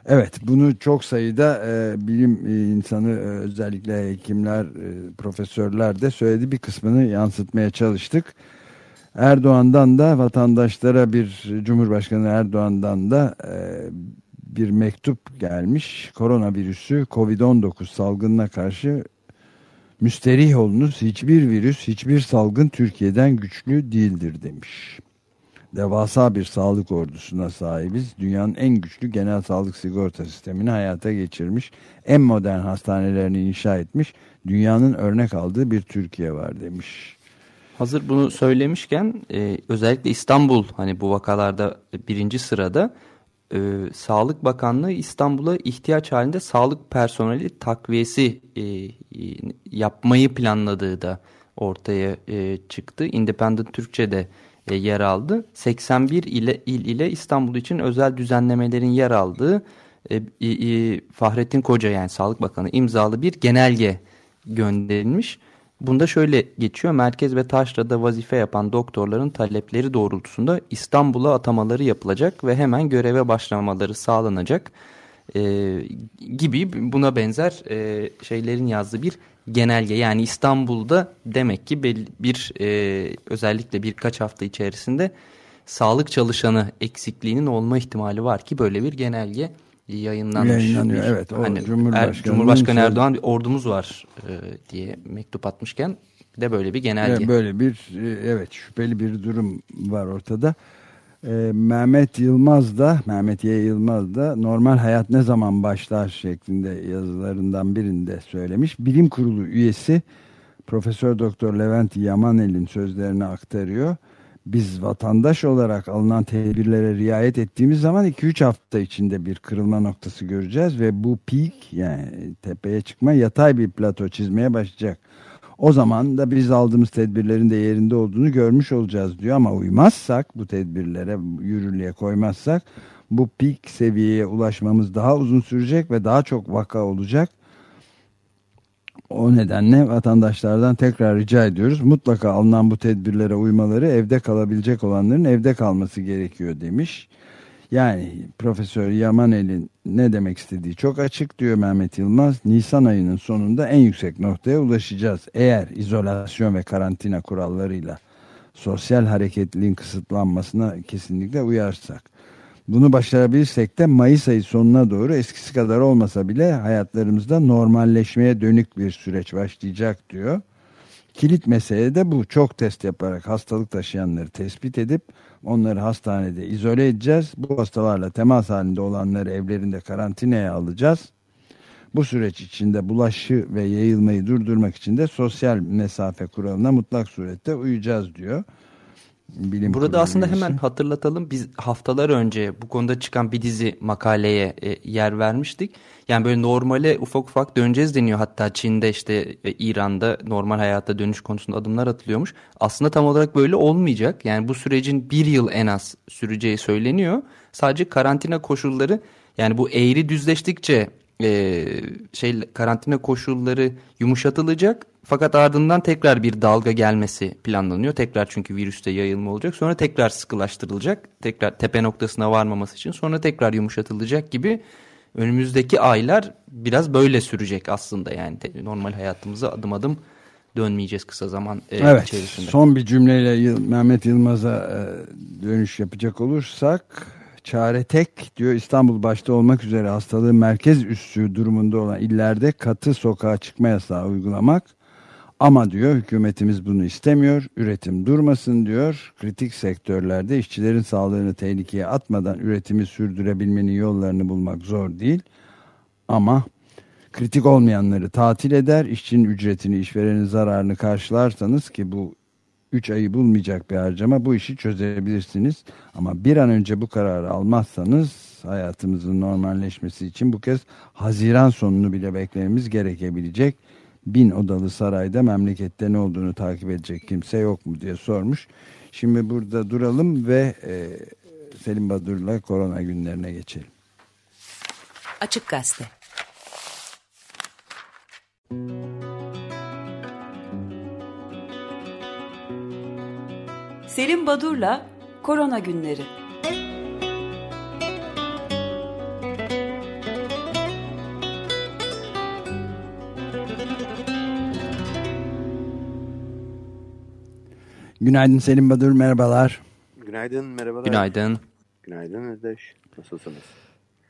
Evet bunu çok sayıda e, bilim e, insanı e, özellikle hekimler, e, profesörler de söyledi. Bir kısmını yansıtmaya çalıştık. Erdoğan'dan da vatandaşlara bir Cumhurbaşkanı Erdoğan'dan da e, bir mektup gelmiş. Koronavirüsü Covid-19 salgınına karşı müsterih olunuz. Hiçbir virüs, hiçbir salgın Türkiye'den güçlü değildir demiş. Devasa bir sağlık ordusuna sahibiz. Dünyanın en güçlü genel sağlık sigorta sistemini hayata geçirmiş. En modern hastanelerini inşa etmiş. Dünyanın örnek aldığı bir Türkiye var demiş. Hazır bunu söylemişken e, özellikle İstanbul hani bu vakalarda birinci sırada e, Sağlık Bakanlığı İstanbul'a ihtiyaç halinde sağlık personeli takviyesi e, yapmayı planladığı da ortaya e, çıktı. Independent Türkçe'de e, yer aldı. 81 ile, il ile İstanbul için özel düzenlemelerin yer aldığı e, e, Fahrettin Koca yani Sağlık Bakanı imzalı bir genelge gönderilmiş. Bunda şöyle geçiyor. Merkez ve taşrada vazife yapan doktorların talepleri doğrultusunda İstanbul'a atamaları yapılacak ve hemen göreve başlamaları sağlanacak e, gibi buna benzer e, şeylerin yazdığı bir genelge. Yani İstanbul'da demek ki belli bir e, özellikle birkaç hafta içerisinde sağlık çalışanı eksikliğinin olma ihtimali var ki böyle bir genelge yayınlanmış. Yayınlanıyor evet. O hani Cumhurbaşkanı, er, Cumhurbaşkanı Erdoğan bir ordumuz var e, diye mektup atmışken de böyle bir genelge. Evet, böyle bir e, evet şüpheli bir durum var ortada. E, Mehmet Yılmaz da Mehmet Y. Yılmaz da normal hayat ne zaman başlar şeklinde yazılarından birinde söylemiş. Bilim kurulu üyesi Profesör Doktor Levent Yamanel'in sözlerini aktarıyor biz vatandaş olarak alınan tedbirlere riayet ettiğimiz zaman 2-3 hafta içinde bir kırılma noktası göreceğiz ve bu peak yani tepeye çıkma yatay bir plato çizmeye başlayacak. O zaman da biz aldığımız tedbirlerin de yerinde olduğunu görmüş olacağız diyor ama uymazsak bu tedbirlere yürürlüğe koymazsak bu peak seviyeye ulaşmamız daha uzun sürecek ve daha çok vaka olacak o nedenle vatandaşlardan tekrar rica ediyoruz. Mutlaka alınan bu tedbirlere uymaları evde kalabilecek olanların evde kalması gerekiyor demiş. Yani Profesör Yamanel'in ne demek istediği çok açık diyor Mehmet Yılmaz. Nisan ayının sonunda en yüksek noktaya ulaşacağız. Eğer izolasyon ve karantina kurallarıyla sosyal hareketliliğin kısıtlanmasına kesinlikle uyarsak. Bunu başarabilirsek de Mayıs ayı sonuna doğru eskisi kadar olmasa bile hayatlarımızda normalleşmeye dönük bir süreç başlayacak diyor. Kilit mesele de bu. Çok test yaparak hastalık taşıyanları tespit edip onları hastanede izole edeceğiz. Bu hastalarla temas halinde olanları evlerinde karantinaya alacağız. Bu süreç içinde bulaşı ve yayılmayı durdurmak için de sosyal mesafe kuralına mutlak surette uyacağız diyor. Bilim Burada aslında üyesi. hemen hatırlatalım. Biz haftalar önce bu konuda çıkan bir dizi makaleye e, yer vermiştik. Yani böyle normale ufak ufak döneceğiz deniyor. Hatta Çin'de işte e, İran'da normal hayata dönüş konusunda adımlar atılıyormuş. Aslında tam olarak böyle olmayacak. Yani bu sürecin bir yıl en az süreceği söyleniyor. Sadece karantina koşulları yani bu eğri düzleştikçe e, şey karantina koşulları yumuşatılacak fakat ardından tekrar bir dalga gelmesi planlanıyor. Tekrar çünkü virüste yayılma olacak. Sonra tekrar sıkılaştırılacak. Tekrar tepe noktasına varmaması için. Sonra tekrar yumuşatılacak gibi önümüzdeki aylar biraz böyle sürecek aslında. Yani normal hayatımıza adım adım dönmeyeceğiz kısa zaman e, evet, içerisinde. Son bir cümleyle Mehmet Yılmaz'a e, dönüş yapacak olursak çare tek diyor İstanbul başta olmak üzere hastalığın merkez üssü durumunda olan illerde katı sokağa çıkma yasağı uygulamak ama diyor hükümetimiz bunu istemiyor. Üretim durmasın diyor. Kritik sektörlerde işçilerin sağlığını tehlikeye atmadan üretimi sürdürebilmenin yollarını bulmak zor değil. Ama kritik olmayanları tatil eder. işçinin ücretini, işverenin zararını karşılarsanız ki bu 3 ayı bulmayacak bir harcama bu işi çözebilirsiniz. Ama bir an önce bu kararı almazsanız hayatımızın normalleşmesi için bu kez Haziran sonunu bile beklememiz gerekebilecek. Bin odalı sarayda memlekette ne olduğunu takip edecek kimse yok mu diye sormuş. Şimdi burada duralım ve e, Selim Badur'la korona günlerine geçelim. Açık Gazete Selim Badur'la Korona Günleri Günaydın Selim Badur, merhabalar. Günaydın, merhabalar. Günaydın. Günaydın Özdeş. Nasılsınız?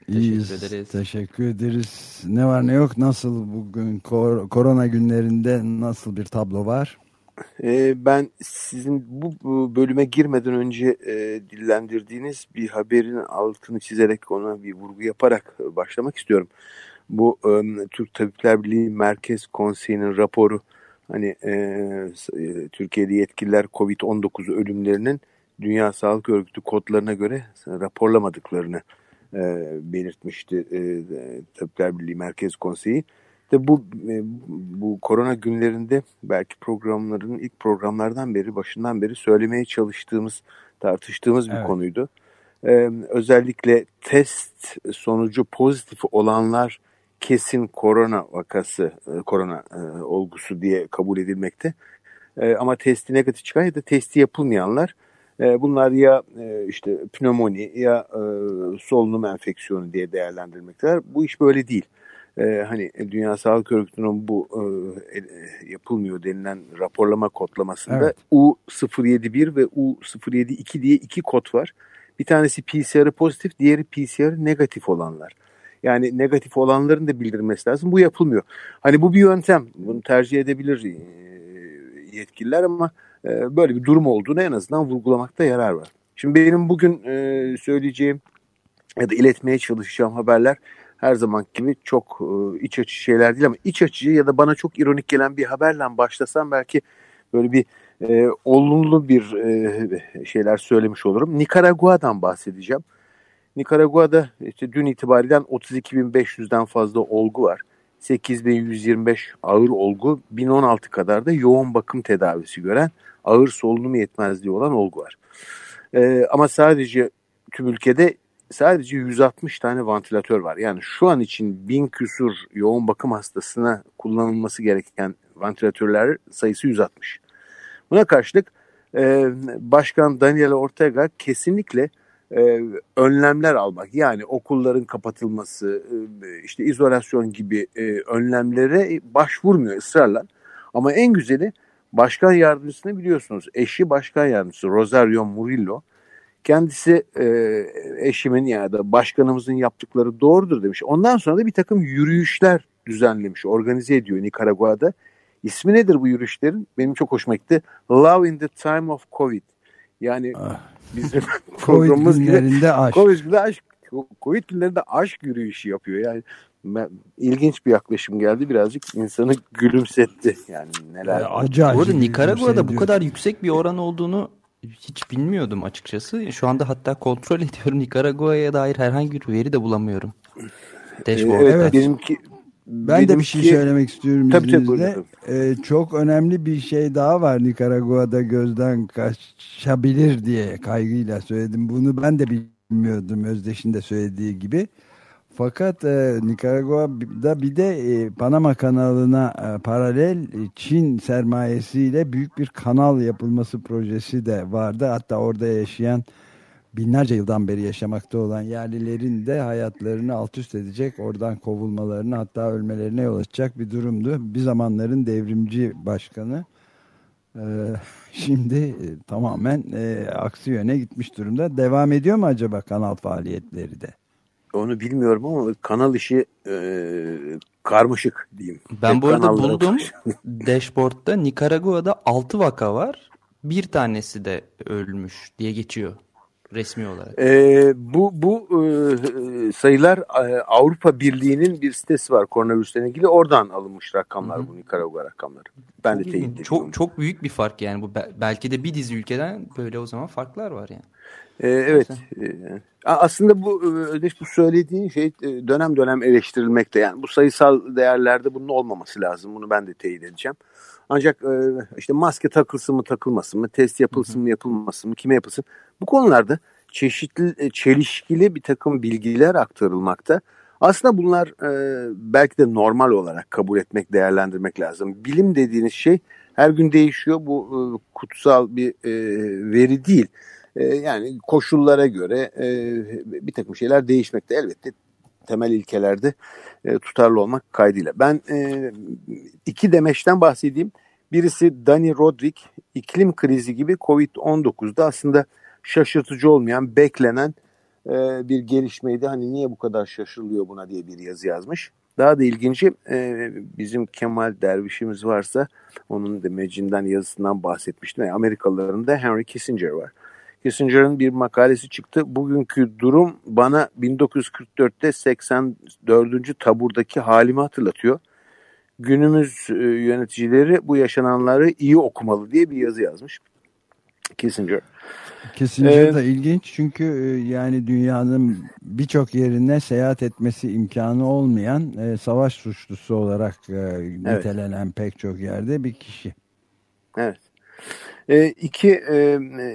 İyiyiz, Teşekkür ederiz. Teşekkür ederiz. Ne var ne yok, nasıl bugün kor korona günlerinde nasıl bir tablo var? Ee, ben sizin bu, bu bölüme girmeden önce e, dillendirdiğiniz bir haberin altını çizerek ona bir vurgu yaparak e, başlamak istiyorum. Bu e, Türk Tabipler Birliği Merkez Konseyi'nin raporu hani e, e, Türkiye'de yetkililer COVID-19 ölümlerinin Dünya Sağlık Örgütü kodlarına göre raporlamadıklarını e, belirtmişti e, Tabipler Birliği Merkez Konseyi. De bu e, bu korona günlerinde belki programların ilk programlardan beri başından beri söylemeye çalıştığımız tartıştığımız bir Evet. konuydu. E, özellikle test sonucu pozitif olanlar kesin korona vakası, e, korona e, olgusu diye kabul edilmekte. E, ama testi negatif çıkan ya da testi yapılmayanlar e, bunlar ya e, işte pnömoni ya e, solunum enfeksiyonu diye değerlendirilmektedir. Bu iş böyle değil. E, hani Dünya Sağlık Örgütü'nün bu e, e, yapılmıyor denilen raporlama kodlamasında Evet. U071 ve U072 diye iki kod var. Bir tanesi PCR pozitif, diğeri PCR negatif olanlar. Yani negatif olanların da bildirilmesi lazım. Bu yapılmıyor. Hani bu bir yöntem. Bunu tercih edebilir e, yetkililer ama e, böyle bir durum olduğunu en azından vurgulamakta yarar var. Şimdi benim bugün söyleyeceğim ya da iletmeye çalışacağım haberler her zaman gibi çok e, iç açıcı şeyler değil ama iç açıcı ya da bana çok ironik gelen bir haberle başlasam belki böyle bir e, olumlu bir e, şeyler söylemiş olurum. Nikaragua'dan bahsedeceğim. Nikaragua'da işte dün itibariyle 32.500'den fazla olgu var. 8.125 ağır olgu, 1016 kadar da yoğun bakım tedavisi gören ağır solunum yetmezliği olan olgu var. Ee, ama sadece tüm ülkede sadece 160 tane vantilatör var. Yani şu an için 1000 küsur yoğun bakım hastasına kullanılması gereken vantilatörler sayısı 160. Buna karşılık e, Başkan Daniel Ortega kesinlikle e, önlemler almak yani okulların kapatılması e, işte izolasyon gibi e, önlemlere başvurmuyor ısrarla. Ama en güzeli başkan yardımcısını biliyorsunuz eşi başkan yardımcısı Rosario Murillo kendisi e, eşimin ya da başkanımızın yaptıkları doğrudur demiş. Ondan sonra da bir takım yürüyüşler düzenlemiş, organize ediyor Nikaragua'da. İsmi nedir bu yürüyüşlerin? Benim çok hoşuma gitti. Love in the time of Covid. Yani Ah, bizim Covid gibi günlerinde aşk. Covid günlerinde aşk, Covid günlerinde aşk yürüyüşü yapıyor. Yani ben, ilginç bir yaklaşım geldi. Birazcık insanı gülümsetti. Yani neler. Acı acı Bu arada Nikaragua'da bu kadar yüksek bir oran olduğunu hiç bilmiyordum açıkçası. Şu anda hatta kontrol ediyorum Nikaragua'ya dair herhangi bir veri de bulamıyorum. Dashboard'da. evet, benimki Ben de bir şey söylemek istiyorum Tabii, tabii, izninizle. Ee, çok önemli bir şey daha var Nikaragua'da gözden kaçabilir diye kaygıyla söyledim. Bunu ben de bilmiyordum Özdeş'in de söylediği gibi. Fakat e, Nikaragua'da bir de e, Panama kanalına e, paralel e, Çin sermayesiyle büyük bir kanal yapılması projesi de vardı. Hatta orada yaşayan binlerce yıldan beri yaşamakta olan yerlilerin de hayatlarını alt üst edecek, oradan kovulmalarını hatta ölmelerine yol açacak bir durumdu. Bir zamanların devrimci başkanı e, şimdi e, tamamen e, aksi yöne gitmiş durumda. Devam ediyor mu acaba kanal faaliyetleri de? Onu bilmiyorum ama kanal işi e, karmaşık diyeyim. Ben Hep bu arada buldum. Dashboard'da Nikaragua'da 6 vaka var. Bir tanesi de ölmüş diye geçiyor. resmi olarak. E, bu bu e, sayılar e, Avrupa Birliği'nin bir sitesi var koronavirüsle ilgili. Oradan alınmış rakamlar Hı -hı. bu Nikaragua rakamları. Ben de teyit ediyorum. Çok, çok büyük bir fark yani. bu Belki de bir dizi ülkeden böyle o zaman farklar var yani. E, evet. E, aslında bu Ödeş bu söylediğin şey e, dönem dönem eleştirilmekte. Yani bu sayısal değerlerde bunun olmaması lazım. Bunu ben de teyit edeceğim. Ancak e, işte maske takılsın mı takılmasın mı, test yapılsın mı yapılmasın mı, kime yapılsın. Bu konularda çeşitli, e, çelişkili bir takım bilgiler aktarılmakta. Aslında bunlar e, belki de normal olarak kabul etmek, değerlendirmek lazım. Bilim dediğiniz şey her gün değişiyor. Bu e, kutsal bir e, veri değil. E, yani koşullara göre e, bir takım şeyler değişmekte. Elbette temel ilkelerde e, tutarlı olmak kaydıyla. Ben e, iki demeçten bahsedeyim. Birisi Dani Rodrik iklim krizi gibi Covid-19'da aslında şaşırtıcı olmayan, beklenen bir gelişmeydi. Hani niye bu kadar şaşırılıyor buna diye bir yazı yazmış. Daha da ilginci bizim Kemal Derviş'imiz varsa onun demecinden yazısından bahsetmiştim. Amerikalıların da Henry Kissinger var. Kissinger'ın bir makalesi çıktı. Bugünkü durum bana 1944'te 84. taburdaki halimi hatırlatıyor. Günümüz e, yöneticileri bu yaşananları iyi okumalı diye bir yazı yazmış. Kissinger. Kissinger ee, da ilginç çünkü e, yani dünyanın birçok yerine seyahat etmesi imkanı olmayan e, savaş suçlusu olarak e, nitelenen evet. pek çok yerde bir kişi. Evet. E, iki e,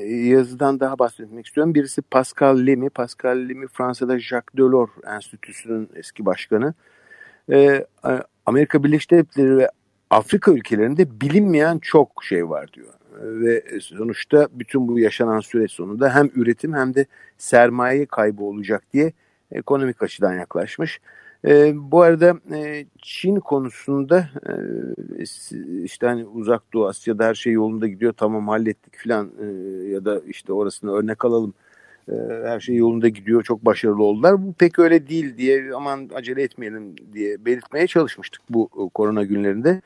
yazıdan daha bahsetmek istiyorum. Birisi Pascal Lamy. Pascal Lamy Fransa'da Jacques Delors Enstitüsü'nün eski başkanı. E, Amerika Birleşik Devletleri ve Afrika ülkelerinde bilinmeyen çok şey var diyor. Ve sonuçta bütün bu yaşanan süreç sonunda hem üretim hem de sermaye kaybı olacak diye ekonomik açıdan yaklaşmış. E, bu arada e, Çin konusunda e, işte hani uzak doğu Asya'da her şey yolunda gidiyor tamam hallettik filan e, ya da işte orasını örnek alalım e, her şey yolunda gidiyor çok başarılı oldular. Bu pek öyle değil diye aman acele etmeyelim diye belirtmeye çalışmıştık bu e, korona günlerinde.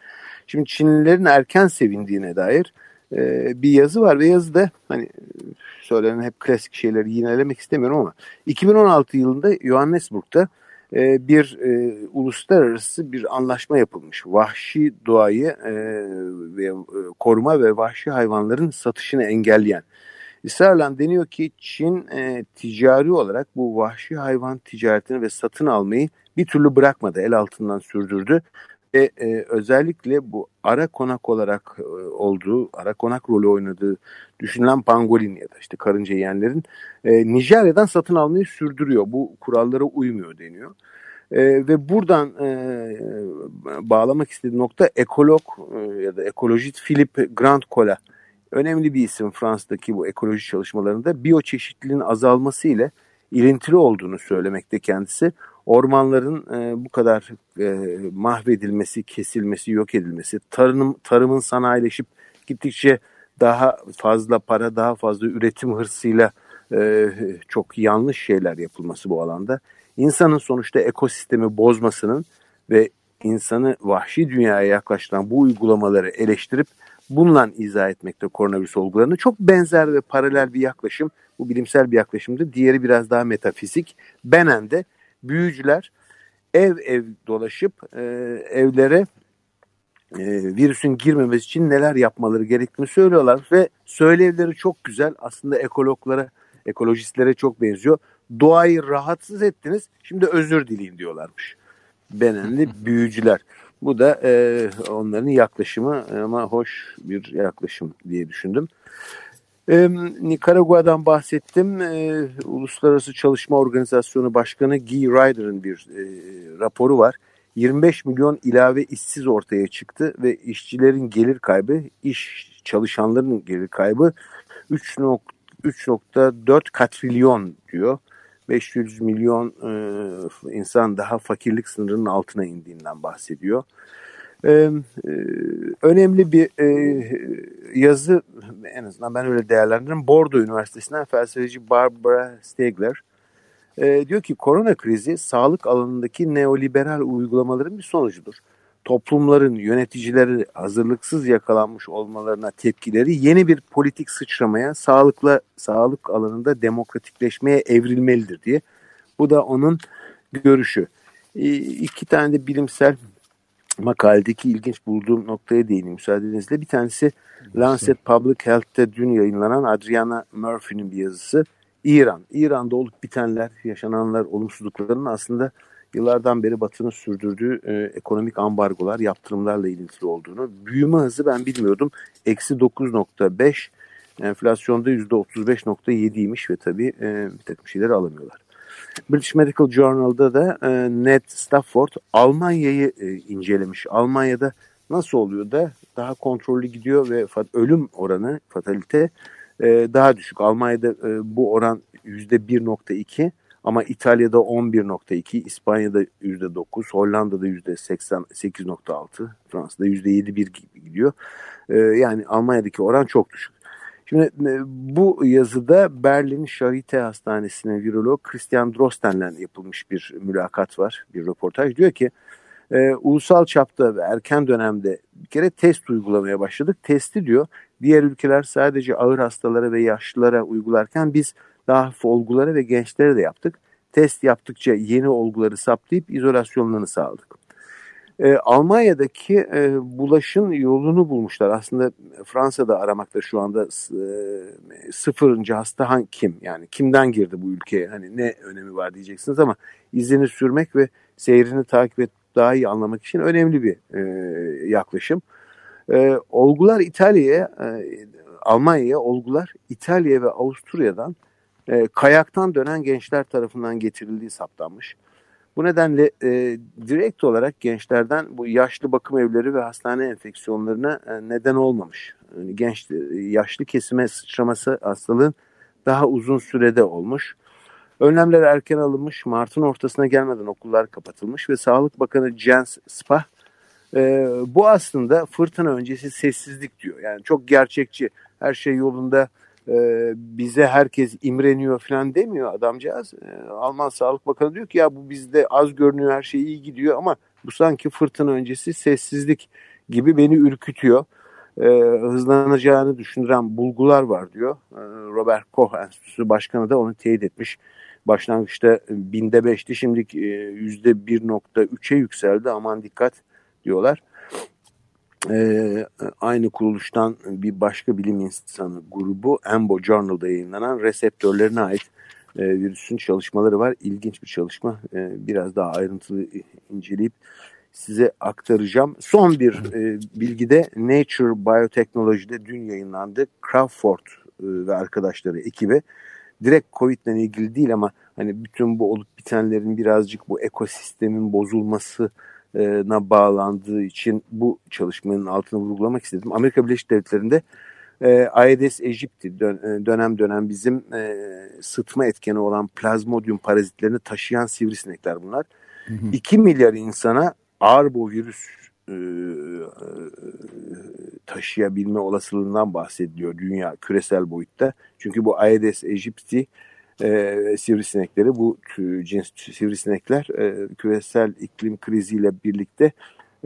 Şimdi Çinlilerin erken sevindiğine dair e, bir yazı var ve yazıda hani söylenen hep klasik şeyleri yinelemek istemiyorum ama 2016 yılında Johannesburg'da e, bir e, uluslararası bir anlaşma yapılmış. Vahşi doğayı e, ve e, koruma ve vahşi hayvanların satışını engelleyen. İsrail'den deniyor ki Çin e, ticari olarak bu vahşi hayvan ticaretini ve satın almayı bir türlü bırakmadı, el altından sürdürdü. Ve e, özellikle bu ara konak olarak e, olduğu, ara konak rolü oynadığı düşünülen pangolin ya da işte karınca yiyenlerin e, Nijerya'dan satın almayı sürdürüyor. Bu kurallara uymuyor deniyor. E, ve buradan e, bağlamak istediğim nokta ekolog e, ya da ekolojist Philip Grandcola. Önemli bir isim Fransa'daki bu ekoloji çalışmalarında biyoçeşitliliğin azalması ile ilintili olduğunu söylemekte kendisi ormanların e, bu kadar e, mahvedilmesi, kesilmesi, yok edilmesi, tarım tarımın sanayileşip gittikçe daha fazla para, daha fazla üretim hırsıyla e, çok yanlış şeyler yapılması bu alanda. İnsanın sonuçta ekosistemi bozmasının ve insanı vahşi dünyaya yaklaştıran bu uygulamaları eleştirip bununla izah etmekte koronavirüs olgularını çok benzer ve paralel bir yaklaşım. Bu bilimsel bir yaklaşımdı. Diğeri biraz daha metafizik. Benen de büyücüler ev ev dolaşıp e, evlere e, virüsün girmemesi için neler yapmaları gerektiğini söylüyorlar ve söylevleri çok güzel aslında ekologlara ekolojistlere çok benziyor. Doğayı rahatsız ettiniz şimdi özür dileyin diyorlarmış. Benenli büyücüler. Bu da e, onların yaklaşımı ama hoş bir yaklaşım diye düşündüm. E, Nikaragua'dan bahsettim. E, Uluslararası Çalışma Organizasyonu Başkanı Guy Ryder'ın bir e, raporu var. 25 milyon ilave işsiz ortaya çıktı ve işçilerin gelir kaybı, iş çalışanların gelir kaybı 3.4 katrilyon diyor. 500 milyon e, insan daha fakirlik sınırının altına indiğinden bahsediyor. E, e, önemli bir e, yazı en azından ben öyle değerlendiririm. Bordo Üniversitesi'nden felsefeci Barbara Stegler e, diyor ki korona krizi sağlık alanındaki neoliberal uygulamaların bir sonucudur. toplumların yöneticileri hazırlıksız yakalanmış olmalarına tepkileri yeni bir politik sıçramaya, sağlıkla sağlık alanında demokratikleşmeye evrilmelidir diye. Bu da onun görüşü. E, iki tane de bilimsel makaledeki ilginç bulduğum noktaya değineyim müsaadenizle. Bir tanesi Lancet Public Health'te dün yayınlanan Adriana Murphy'nin bir yazısı. İran. İran'da olup bitenler, yaşananlar, olumsuzlukların aslında yıllardan beri Batı'nın sürdürdüğü e, ekonomik ambargolar, yaptırımlarla ilintili olduğunu. Büyüme hızı ben bilmiyordum. Eksi 9.5, enflasyonda %35.7'ymiş ve tabii e, bir takım şeyleri alamıyorlar. British Medical Journal'da da e, Ned Stafford Almanya'yı e, incelemiş. Almanya'da nasıl oluyor da daha kontrollü gidiyor ve ölüm oranı, fatalite e, daha düşük. Almanya'da e, bu oran %1.2 ama İtalya'da 11.2, İspanya'da %9, Hollanda'da %88.6, Fransa'da %7.1 gibi gidiyor. E, yani Almanya'daki oran çok düşük. Şimdi e, bu yazıda Berlin Charité Hastanesi'ne virolog Christian Drosten'le yapılmış bir mülakat var, bir röportaj. Diyor ki e, ulusal çapta ve erken dönemde bir kere test uygulamaya başladık. Testi diyor diğer ülkeler sadece ağır hastalara ve yaşlılara uygularken biz daha hafif olgulara ve gençlere de yaptık. Test yaptıkça yeni olguları saptayıp izolasyonlarını sağladık. E, Almanya'daki e, bulaşın yolunu bulmuşlar. Aslında Fransa'da aramakta şu anda e, sıfırıncı hasta hangi, kim? Yani kimden girdi bu ülkeye? Hani ne önemi var diyeceksiniz ama izini sürmek ve seyrini takip et daha iyi anlamak için önemli bir e, yaklaşım. E, olgular İtalya'ya, e, Almanya'ya olgular İtalya ve Avusturya'dan e, kayaktan dönen gençler tarafından getirildiği saptanmış. Bu nedenle e, direkt olarak gençlerden bu yaşlı bakım evleri ve hastane enfeksiyonlarına e, neden olmamış. Genç yaşlı kesime sıçraması hastalığın daha uzun sürede olmuş. Önlemler erken alınmış, Mart'ın ortasına gelmeden okullar kapatılmış ve Sağlık Bakanı Jens Spah e, bu aslında fırtına öncesi sessizlik diyor. Yani çok gerçekçi, her şey yolunda, e, bize herkes imreniyor falan demiyor adamcağız. E, Alman Sağlık Bakanı diyor ki ya bu bizde az görünüyor, her şey iyi gidiyor ama bu sanki fırtına öncesi sessizlik gibi beni ürkütüyor. E, hızlanacağını düşündüren bulgular var diyor. E, Robert Koch Enstitüsü Başkanı da onu teyit etmiş. Başlangıçta binde beşti şimdi e, yüzde bir nokta üçe yükseldi aman dikkat diyorlar. Ee, aynı kuruluştan bir başka bilim insanı grubu Embo Journal'da yayınlanan reseptörlerine ait e, virüsün çalışmaları var. İlginç bir çalışma. E, biraz daha ayrıntılı inceleyip size aktaracağım. Son bir e, bilgide Nature Biotechnology'de dün yayınlandı. Crawford e, ve arkadaşları ekibi direkt Covid ile ilgili değil ama hani bütün bu olup bitenlerin birazcık bu ekosistemin bozulması na bağlandığı için bu çalışmanın altını vurgulamak istedim. Amerika Birleşik Devletleri'nde e, Aedes aegypti dön, dönem dönem bizim e, sıtma etkeni olan plazmodium parazitlerini taşıyan sivrisinekler bunlar. Hı hı. 2 milyar insana arbovirüs e, taşıyabilme olasılığından bahsediliyor dünya küresel boyutta. Çünkü bu Aedes aegypti e, sivrisinekleri bu cins sivrisinekler e, küresel iklim kriziyle birlikte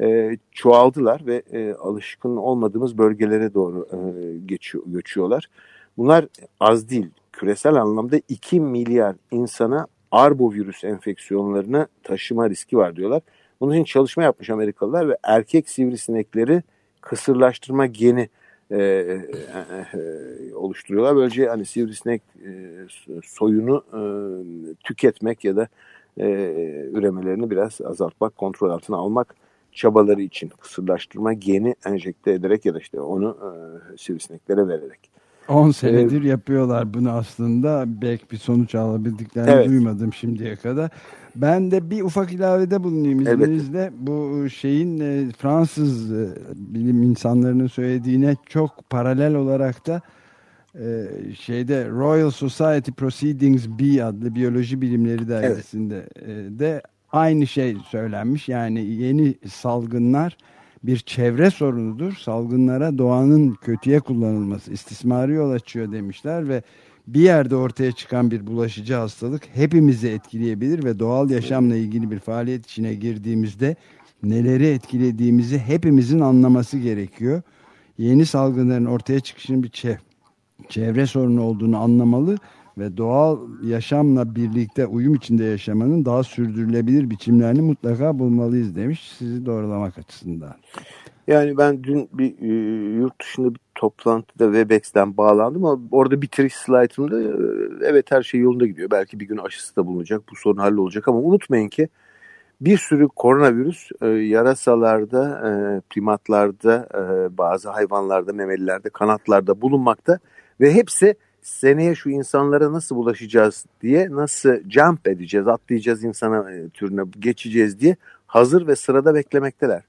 e, çoğaldılar ve e, alışkın olmadığımız bölgelere doğru e, geçiyor, göçüyorlar. Bunlar az değil. Küresel anlamda 2 milyar insana arbovirüs enfeksiyonlarını taşıma riski var diyorlar. Bunun için çalışma yapmış Amerikalılar ve erkek sivrisinekleri kısırlaştırma geni e, e, e, oluşturuyorlar. Böylece hani sivrisinek e, soyunu e, tüketmek ya da e, üremelerini biraz azaltmak, kontrol altına almak çabaları için kısırlaştırma geni enjekte ederek ya da işte onu e, sivrisineklere vererek. 10 senedir ee, yapıyorlar bunu aslında. Belki bir sonuç alabildiklerini evet. duymadım şimdiye kadar. Ben de bir ufak ilavede bulunayım izninizle. Evet. Bu şeyin e, Fransız e, bilim insanlarının söylediğine çok paralel olarak da e, şeyde Royal Society Proceedings B adlı biyoloji bilimleri dergisinde evet. de aynı şey söylenmiş. Yani yeni salgınlar bir çevre sorunudur. Salgınlara doğanın kötüye kullanılması istismarı yol açıyor demişler ve bir yerde ortaya çıkan bir bulaşıcı hastalık hepimizi etkileyebilir ve doğal yaşamla ilgili bir faaliyet içine girdiğimizde neleri etkilediğimizi hepimizin anlaması gerekiyor. Yeni salgınların ortaya çıkışının bir çevre sorunu olduğunu anlamalı ve doğal yaşamla birlikte uyum içinde yaşamanın daha sürdürülebilir biçimlerini mutlaka bulmalıyız demiş sizi doğrulamak açısından. Yani ben dün bir e, yurt dışında bir toplantıda Webex'ten bağlandım ama orada bitiriş slaytımda e, evet her şey yolunda gidiyor. Belki bir gün aşısı da bulunacak, bu sorun hallolacak ama unutmayın ki bir sürü koronavirüs e, yarasalarda, e, primatlarda, e, bazı hayvanlarda, memelilerde, kanatlarda bulunmakta ve hepsi seneye şu insanlara nasıl bulaşacağız diye, nasıl jump edeceğiz, atlayacağız insana e, türüne geçeceğiz diye hazır ve sırada beklemekteler.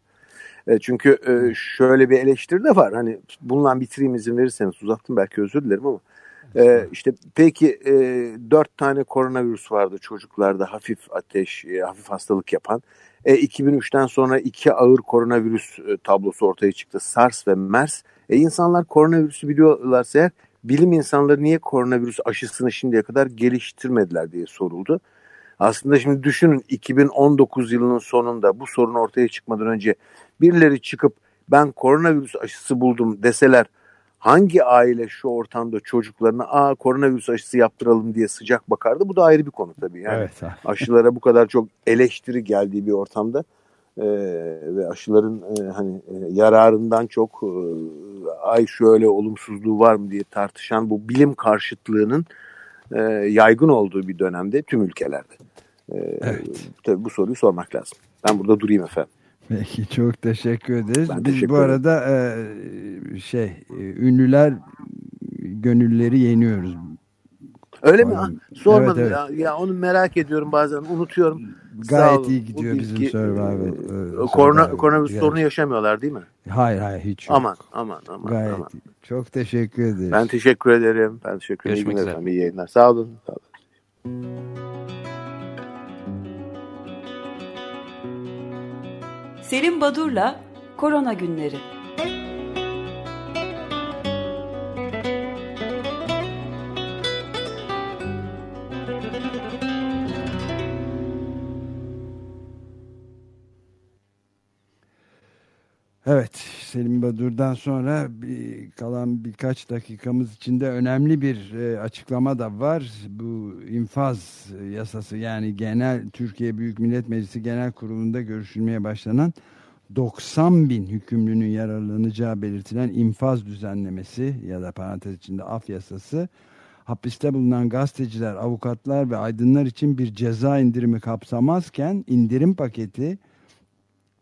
E, çünkü e, şöyle bir eleştiri de var. Hani bununla bitireyim izin verirseniz uzattım belki özür dilerim ama e, işte peki e, dört tane koronavirüs vardı çocuklarda hafif ateş, e, hafif hastalık yapan. E, 2003'ten sonra iki ağır koronavirüs e, tablosu ortaya çıktı. SARS ve MERS. E, insanlar koronavirüsü biliyorlarsa eğer bilim insanları niye koronavirüs aşısını şimdiye kadar geliştirmediler diye soruldu. Aslında şimdi düşünün 2019 yılının sonunda bu sorun ortaya çıkmadan önce birileri çıkıp ben koronavirüs aşısı buldum deseler hangi aile şu ortamda çocuklarına aa koronavirüs aşısı yaptıralım diye sıcak bakardı? Bu da ayrı bir konu tabii. Yani evet. aşılara bu kadar çok eleştiri geldiği bir ortamda e, ve aşıların e, hani e, yararından çok e, ay şöyle olumsuzluğu var mı diye tartışan bu bilim karşıtlığının e, yaygın olduğu bir dönemde tüm ülkelerde. E, evet. Tabii bu soruyu sormak lazım. Ben burada durayım efendim. Peki çok teşekkür ederiz. Ben Biz teşekkür bu arada e, şey e, ünlüler gönülleri yeniyoruz. Öyle mi? Ha, sormadım evet, evet. ya. Ya onu merak ediyorum bazen unutuyorum. Gayet iyi gidiyor bizim Survivor. E, korona, koronavirüs sorunu yaşamıyorlar değil mi? Hayır hayır hiç yok. Aman aman aman. Gayet aman. Çok teşekkür ederiz. Ben teşekkür ederim. Ben teşekkür ederim. Görüşmek üzere. İyi yayınlar. Sağ olun. Sağ olun. Selim Badur'la Korona Günleri. Selim Badur'dan sonra bir, kalan birkaç dakikamız içinde önemli bir e, açıklama da var. Bu infaz yasası yani genel Türkiye Büyük Millet Meclisi Genel Kurulu'nda görüşülmeye başlanan 90 bin hükümlünün yararlanacağı belirtilen infaz düzenlemesi ya da parantez içinde af yasası hapiste bulunan gazeteciler, avukatlar ve aydınlar için bir ceza indirimi kapsamazken indirim paketi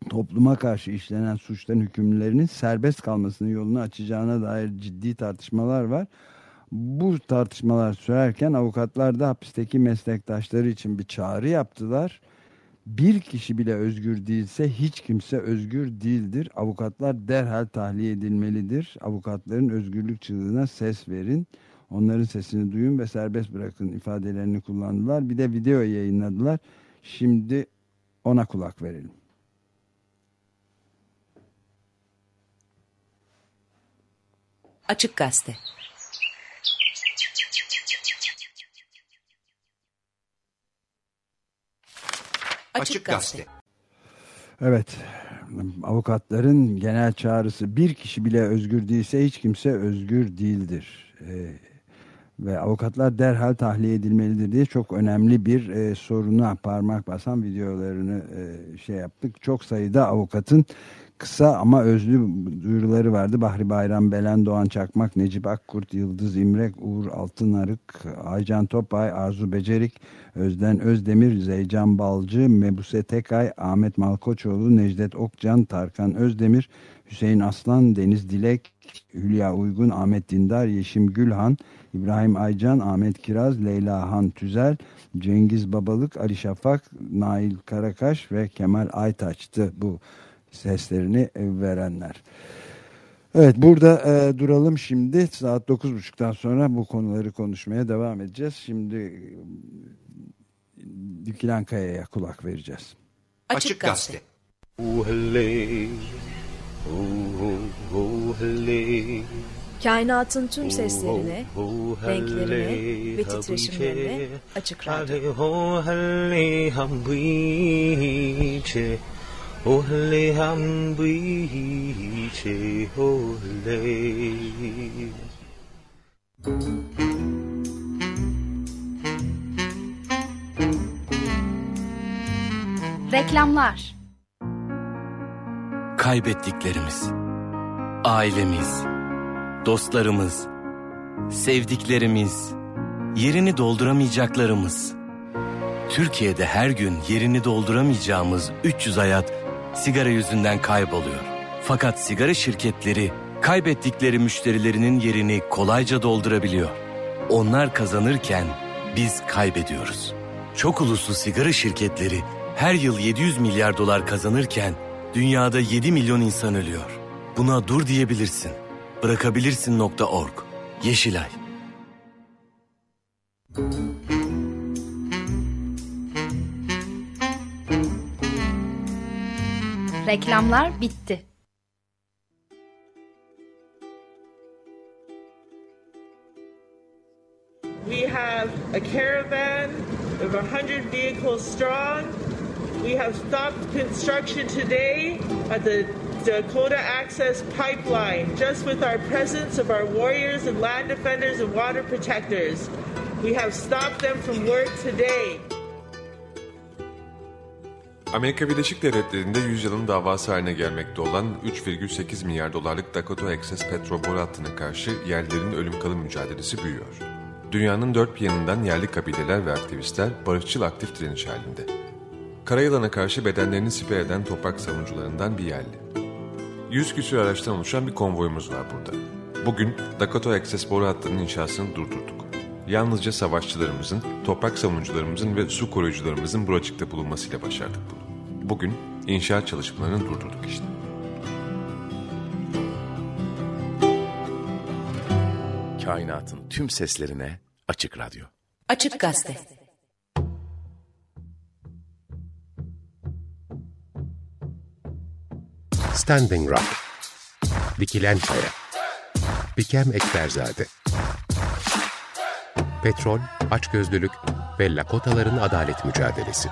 topluma karşı işlenen suçların hükümlülerinin serbest kalmasının yolunu açacağına dair ciddi tartışmalar var. Bu tartışmalar sürerken avukatlar da hapisteki meslektaşları için bir çağrı yaptılar. Bir kişi bile özgür değilse hiç kimse özgür değildir. Avukatlar derhal tahliye edilmelidir. Avukatların özgürlük çığlığına ses verin. Onların sesini duyun ve serbest bırakın ifadelerini kullandılar. Bir de video yayınladılar. Şimdi ona kulak verelim. Açık Gazete Açık Gazete Evet, avukatların genel çağrısı bir kişi bile özgür değilse hiç kimse özgür değildir. Ee, ve avukatlar derhal tahliye edilmelidir diye çok önemli bir e, soruna parmak basan videolarını e, şey yaptık. Çok sayıda avukatın kısa ama özlü duyuruları vardı. Bahri Bayram, Belen Doğan Çakmak, Necip Akkurt, Yıldız İmrek, Uğur Altınarık, Aycan Topay, Arzu Becerik, Özden Özdemir, Zeycan Balcı, Mebuse Tekay, Ahmet Malkoçoğlu, Necdet Okcan, Tarkan Özdemir, Hüseyin Aslan, Deniz Dilek, Hülya Uygun, Ahmet Dindar, Yeşim Gülhan, İbrahim Aycan, Ahmet Kiraz, Leyla Han Tüzel, Cengiz Babalık, Ali Şafak, Nail Karakaş ve Kemal Aytaç'tı bu seslerini verenler. Evet burada e, duralım şimdi. Saat 9.30'dan sonra bu konuları konuşmaya devam edeceğiz. Şimdi e, Dikilen Kaya'ya kulak vereceğiz. Açık Gazete. Kainatın tüm seslerine, renklerine ve titreşimlerine açık radyo. Ole hambiche ole. Reklamlar Kaybettiklerimiz, ailemiz, dostlarımız, sevdiklerimiz, yerini dolduramayacaklarımız. Türkiye'de her gün yerini dolduramayacağımız 300 hayat sigara yüzünden kayboluyor. Fakat sigara şirketleri kaybettikleri müşterilerinin yerini kolayca doldurabiliyor. Onlar kazanırken biz kaybediyoruz. Çok uluslu sigara şirketleri her yıl 700 milyar dolar kazanırken dünyada 7 milyon insan ölüyor. Buna dur diyebilirsin. Bırakabilirsin.org Yeşilay Reklamlar bitti. We have a caravan of 100 vehicles strong. We have stopped construction today at the Dakota Access Pipeline just with our presence of our warriors and land defenders and water protectors. We have stopped them from work today. Amerika Birleşik Devletleri'nde 100 yılın davası haline gelmekte olan 3,8 milyar dolarlık Dakota Access petrol boru hattına karşı yerlilerin ölüm kalım mücadelesi büyüyor. Dünyanın dört bir yanından yerli kabileler ve aktivistler barışçıl aktif direniş halinde. Karayılan'a karşı bedenlerini siper eden toprak savunucularından bir yerli. 100 küsur araçtan oluşan bir konvoyumuz var burada. Bugün Dakota Access boru hattının inşasını durdurduk. Yalnızca savaşçılarımızın, toprak savunucularımızın ve su koruyucularımızın bu açıkta bulunmasıyla başardık bunu. Bugün inşaat çalışmalarını durdurduk işte. Kainatın tüm seslerine Açık Radyo. Açık Gazete. Standing Rock Dikilen Kaya Bikem Ekberzade Petrol, açgözlülük ve Lakotaların adalet mücadelesi.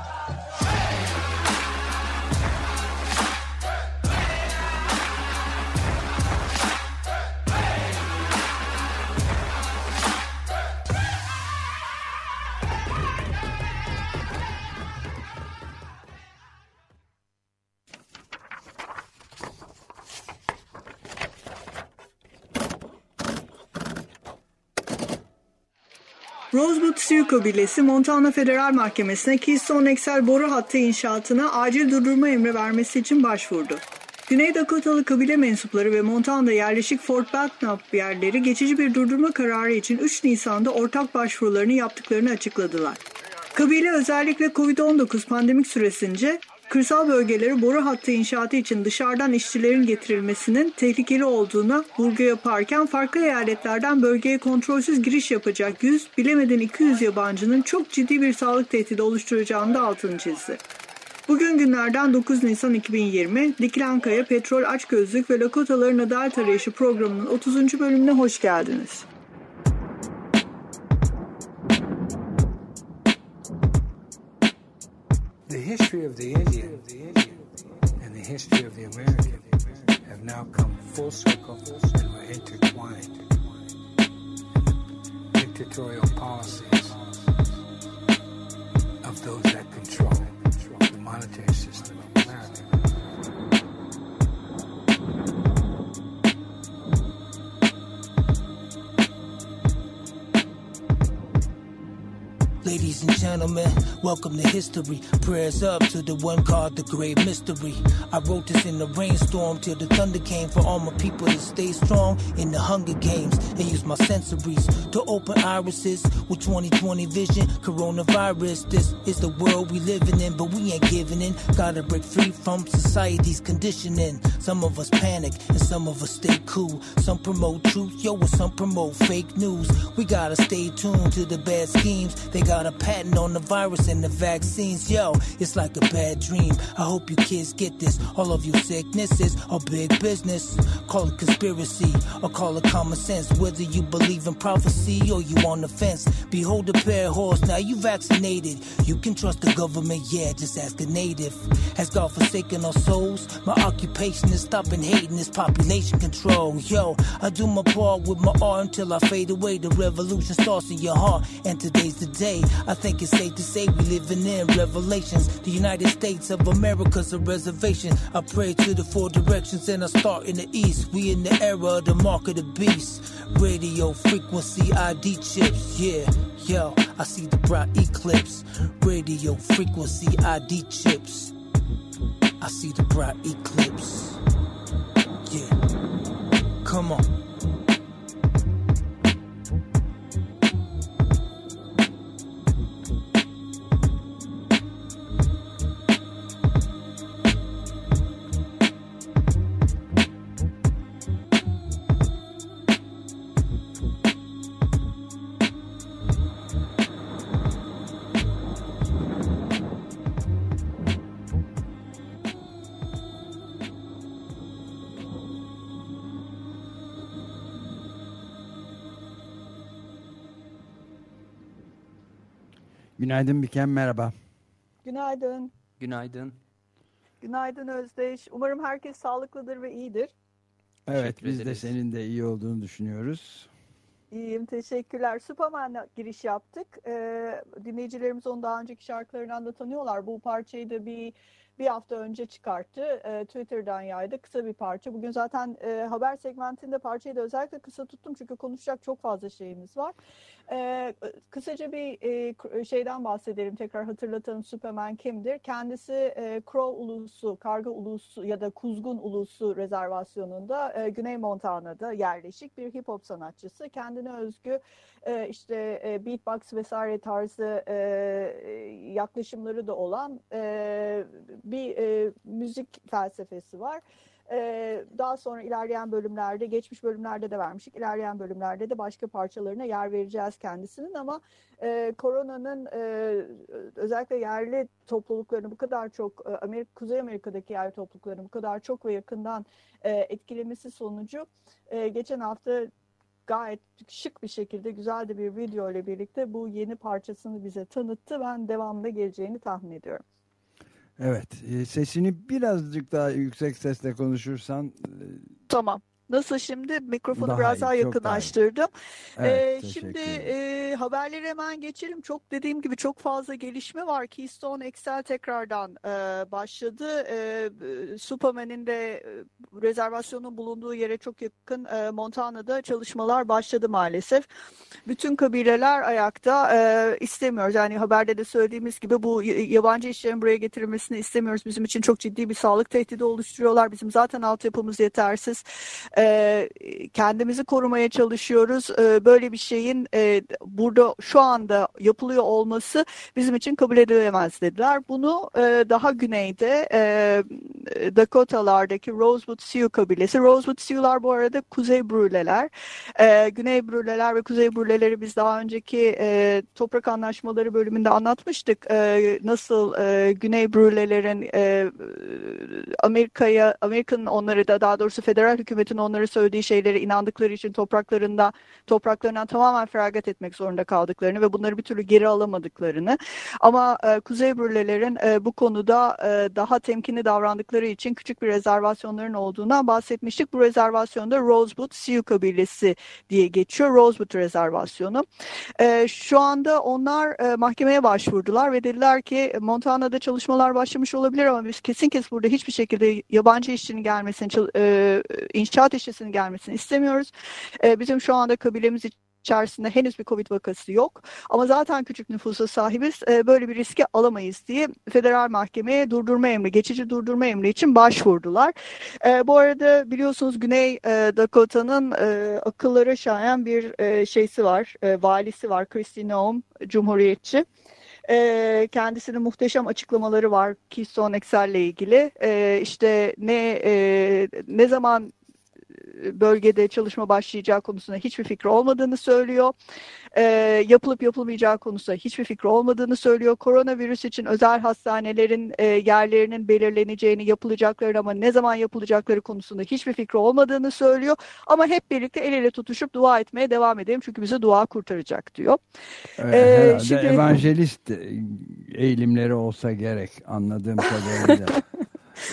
Sioux kabilesi Montana Federal Mahkemesi'ne Keystone XL boru hattı inşaatına acil durdurma emri vermesi için başvurdu. Güney Dakotalı kabile mensupları ve Montana'da yerleşik Fort Belknap yerleri geçici bir durdurma kararı için 3 Nisan'da ortak başvurularını yaptıklarını açıkladılar. Kabile özellikle Covid-19 pandemik süresince kırsal bölgelere boru hattı inşaatı için dışarıdan işçilerin getirilmesinin tehlikeli olduğuna vurgu yaparken farklı eyaletlerden bölgeye kontrolsüz giriş yapacak 100, bilemeden 200 yabancının çok ciddi bir sağlık tehdidi oluşturacağını da altını çizdi. Bugün günlerden 9 Nisan 2020, Dikilen Kaya Petrol Açgözlük ve Lakotaların Adalet Arayışı programının 30. bölümüne hoş geldiniz. The history of the Indian and the history of the American have now come full circle and were intertwined. Dictatorial policies of those that control the monetary system Ladies and gentlemen, welcome to history. Prayers up to the one called the Great Mystery. I wrote this in the rainstorm till the thunder came for all my people to stay strong in the Hunger Games and use my sensories to open irises with 2020 vision. Coronavirus, this is the world we living in, but we ain't giving in. Gotta break free from society's conditioning. Some of us panic and some of us stay cool. Some promote truth, yo, and some promote fake news. We gotta stay tuned to the bad schemes. They got got a patent on the virus and the vaccines. Yo, it's like a bad dream. I hope you kids get this. All of your sicknesses are big business. Call it conspiracy or call it common sense. Whether you believe in prophecy or you on the fence. Behold the pair of horse, now you vaccinated. You can trust the government, yeah, just ask a native. Has God forsaken our souls? My occupation is stopping hating this population control. Yo, I do my part with my art until I fade away. The revolution starts in your heart, and today's the day. I think it's safe to say we living in revelations. The United States of America's a reservation. I pray to the four directions and I start in the east. We in the era of the mark of the beast. Radio frequency ID chips, yeah. Yo, I see the bright eclipse. Radio frequency ID chips. I see the bright eclipse. Yeah. Come on. Günaydın Biken merhaba. Günaydın. Günaydın. Günaydın Özdeş. Umarım herkes sağlıklıdır ve iyidir. Evet biz de senin de iyi olduğunu düşünüyoruz. İyiyim, teşekkürler. Superman'la giriş yaptık. Ee, dinleyicilerimiz onu daha önceki şarkılarından da tanıyorlar. Bu parçayı da bir bir hafta önce çıkarttı. Ee, Twitter'dan yaydı. Kısa bir parça. Bugün zaten e, haber segmentinde parçayı da özellikle kısa tuttum çünkü konuşacak çok fazla şeyimiz var. Ee, kısaca bir e, şeyden bahsedelim. Tekrar hatırlatalım Superman kimdir? Kendisi e, Crow ulusu, Karga ulusu ya da Kuzgun ulusu rezervasyonunda e, Güney Montana'da yerleşik bir hip hop sanatçısı. Kendine özgü e, işte e, beatbox vesaire tarzı e, yaklaşımları da olan e, bir e, müzik felsefesi var. Ee, daha sonra ilerleyen bölümlerde, geçmiş bölümlerde de vermiştik. İlerleyen bölümlerde de başka parçalarına yer vereceğiz kendisinin ama e, koronanın e, özellikle yerli topluluklarını bu kadar çok, e, Amerika, Kuzey Amerika'daki yerli topluluklarını bu kadar çok ve yakından e, etkilemesi sonucu e, geçen hafta gayet şık bir şekilde güzel de bir video ile birlikte bu yeni parçasını bize tanıttı. Ben devamında geleceğini tahmin ediyorum. Evet e, sesini birazcık daha yüksek sesle konuşursan e, Tamam. Nasıl şimdi? Mikrofonu Daha biraz iyi, daha çok yakın daha. Evet, Ee, şimdi e, haberlere hemen geçelim. Çok dediğim gibi çok fazla gelişme var. Keystone Excel tekrardan e, başladı. E, Superman'in de e, rezervasyonun bulunduğu yere çok yakın e, Montana'da çalışmalar başladı maalesef. Bütün kabileler ayakta e, istemiyoruz. Yani haberde de söylediğimiz gibi bu yabancı işlerin buraya getirilmesini istemiyoruz. Bizim için çok ciddi bir sağlık tehdidi oluşturuyorlar. Bizim zaten altyapımız yetersiz. E, kendimizi korumaya çalışıyoruz. E, böyle bir şeyin e, burada şu anda yapılıyor olması bizim için kabul edilemez dediler. Bunu e, daha güneyde e, Dakotalardaki Rosewood Sioux kabilesi. Rosewood Sioux'lar bu arada Kuzey Brüleler. E, Güney Brüleler ve Kuzey Brüleleri biz daha önceki e, toprak anlaşmaları bölümünde anlatmıştık. E, nasıl e, Güney Brülelerin e, Amerika'ya, Amerika'nın onları da daha doğrusu federal hükümetin onları söylediği şeylere inandıkları için topraklarında topraklarından tamamen feragat etmek zorunda kaldıklarını ve bunları bir türlü geri alamadıklarını ama e, Kuzey Brülelerin e, bu konuda e, daha temkinli davrandıkları için küçük bir rezervasyonların olduğundan bahsetmiştik. Bu rezervasyonda Rosewood Sioux kabilesi diye geçiyor. Rosewood rezervasyonu. E, şu anda onlar e, mahkemeye başvurdular ve dediler ki Montana'da çalışmalar başlamış olabilir ama biz kesin kes burada hiçbir şekilde yabancı işçinin gelmesini, e, inşaat işçisinin gelmesini istemiyoruz. E, bizim şu anda kabilemiz içerisinde henüz bir Covid vakası yok. Ama zaten küçük nüfusa sahibiz. E, böyle bir riski alamayız diye federal mahkemeye durdurma emri, geçici durdurma emri için başvurdular. E, bu arada biliyorsunuz Güney e, Dakota'nın e, akıllara şayan bir e, şeysi var, e, valisi var. Kristi Noem, Cumhuriyetçi. E, kendisinin muhteşem açıklamaları var Keystone Excel ile ilgili. E, işte ne e, ne zaman bölgede çalışma başlayacağı konusunda hiçbir fikri olmadığını söylüyor. E, yapılıp yapılmayacağı konusunda hiçbir fikri olmadığını söylüyor. Koronavirüs için özel hastanelerin e, yerlerinin belirleneceğini, yapılacakları ama ne zaman yapılacakları konusunda hiçbir fikri olmadığını söylüyor. Ama hep birlikte el ele tutuşup dua etmeye devam edelim çünkü bize dua kurtaracak diyor. Ee, herhalde şimdi... evangelist eğilimleri olsa gerek anladığım kadarıyla.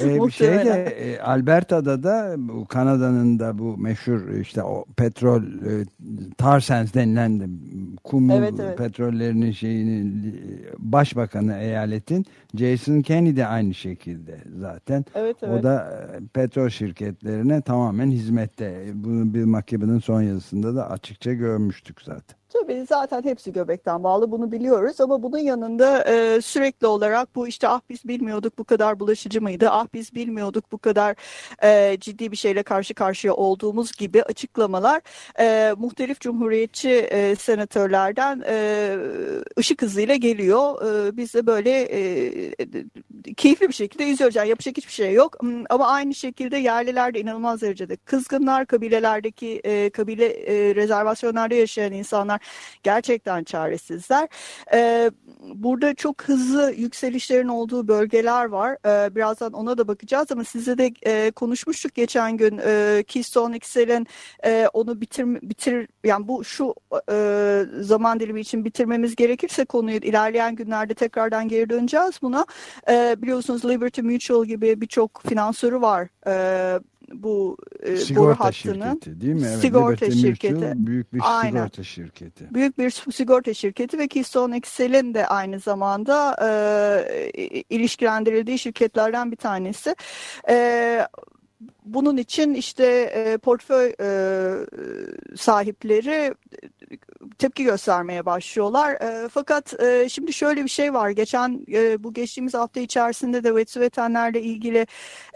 Ee, bir şey de e, Alberta'da da bu Kanada'nın da bu meşhur işte o petrol e, tar sands denilen de kum evet, evet. petrollerinin şeyini başbakanı eyaletin Jason Kenney de aynı şekilde zaten. Evet, evet. O da e, petrol şirketlerine tamamen hizmette. Bunu bir Makibe'nin son yazısında da açıkça görmüştük zaten. Tabii zaten hepsi göbekten bağlı bunu biliyoruz ama bunun yanında e, sürekli olarak bu işte ah biz bilmiyorduk bu kadar bulaşıcı mıydı, ah biz bilmiyorduk bu kadar e, ciddi bir şeyle karşı karşıya olduğumuz gibi açıklamalar e, muhtelif cumhuriyetçi e, senatörlerden e, ışık hızıyla geliyor. E, biz de böyle e, keyifli bir şekilde izliyoruz. Yani yapacak hiçbir şey yok hmm, ama aynı şekilde yerliler de inanılmaz derecede kızgınlar. Kabilelerdeki e, kabile e, rezervasyonlarda yaşayan insanlar gerçekten çaresizler. E, burada çok hızlı yükselişlerin olduğu bölgeler var. E, birazdan ona da bakacağız ama size de e, konuşmuştuk geçen gün e, Keystone XL'in e, onu bitir bitir yani bu şu e, zaman dilimi için bitirmemiz gerekirse konuyu ilerleyen günlerde tekrardan geri döneceğiz buna. E, biliyorsunuz Liberty Mutual gibi birçok finansörü var. E, bu e, sigorta boru hattını. şirketi değil mi? Evet, sigorta Liberty şirketi. Mutual büyük bir Aynen. sigorta şirketi. Büyük bir sigorta şirketi ve Keystone XL'in de aynı zamanda e, ilişkilendirildiği şirketlerden bir tanesi. E, bunun için işte e, portföy e, sahipleri tepki göstermeye başlıyorlar. E, fakat e, şimdi şöyle bir şey var. Geçen e, bu geçtiğimiz hafta içerisinde de Wet'suvetenlerle ilgili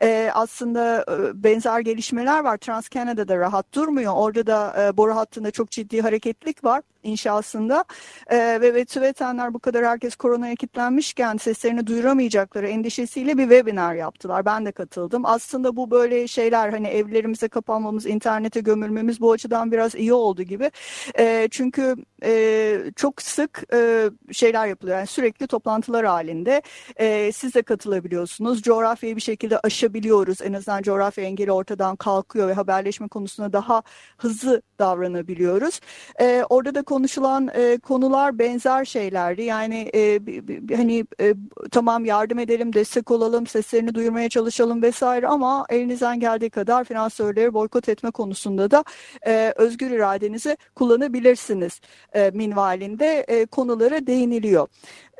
e, aslında e, benzer gelişmeler var. Trans Canada'da rahat durmuyor. Orada da e, boru hattında çok ciddi hareketlik var inşasında e, ve Wet'suvetenler bu kadar herkes koronaya kilitlenmişken seslerini duyuramayacakları endişesiyle bir webinar yaptılar. Ben de katıldım. Aslında bu böyle şeyler hani evlerimize kapanmamız, internete gömülmemiz bu açıdan biraz iyi oldu gibi. E, çünkü e, çok sık e, şeyler yapılıyor. Yani sürekli toplantılar halinde. E, siz de katılabiliyorsunuz. Coğrafyayı bir şekilde aşabiliyoruz. En azından coğrafya engeli ortadan kalkıyor ve haberleşme konusunda daha hızlı davranabiliyoruz. E, orada da konuşulan e, konular benzer şeylerdi. Yani e, hani e, tamam yardım edelim, destek olalım, seslerini duyurmaya çalışalım vesaire ama elinizden geldiği kadar finansörleri boykot etme konusunda da e, özgür iradenizi kullanabilirsiniz e, minvalinde e, konulara değiniliyor.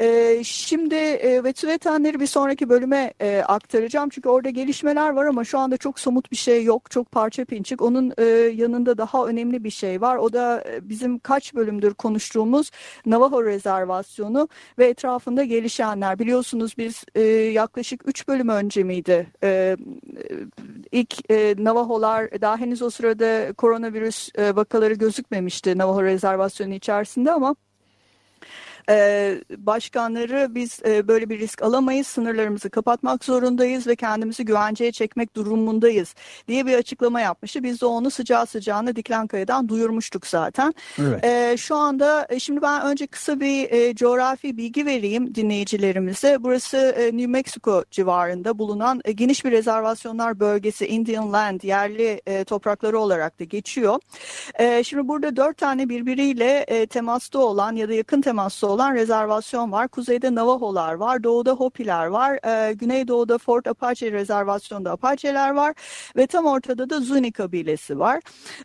E, şimdi e, Vetüvetenleri bir sonraki bölüme e, aktaracağım. Çünkü orada gelişmeler var ama şu anda çok somut bir şey yok. Çok parça pinçik. Onun e, yanında daha önemli bir şey var. O da e, bizim kaç bölümdür konuştuğumuz Navajo Rezervasyonu ve etrafında gelişenler. Biliyorsunuz biz e, yaklaşık 3 bölüm önce miydi? E, ilk e, Navajolar daha henüz o sırada koronavirüs e, vakaları gözükmemişti Navajo Rezervasyonu içerisinde ama e, başkanları biz e, böyle bir risk alamayız, sınırlarımızı kapatmak zorundayız ve kendimizi güvenceye çekmek durumundayız diye bir açıklama yapmıştı. Biz de onu sıcağı sıcağına Diklenkaya'dan duyurmuştuk zaten. Evet. E, şu anda e, şimdi ben önce kısa bir e, coğrafi bilgi vereyim dinleyicilerimize. Burası e, New Mexico civarında bulunan e, geniş bir rezervasyonlar bölgesi Indian Land yerli e, toprakları olarak da geçiyor. E, şimdi burada dört tane birbiriyle e, temasta olan ya da yakın temasta olan rezervasyon var. Kuzeyde Navajolar var, doğuda Hopiler var, e, güneydoğuda Fort Apache rezervasyonda Apache'ler var ve tam ortada da Zuni kabilesi var.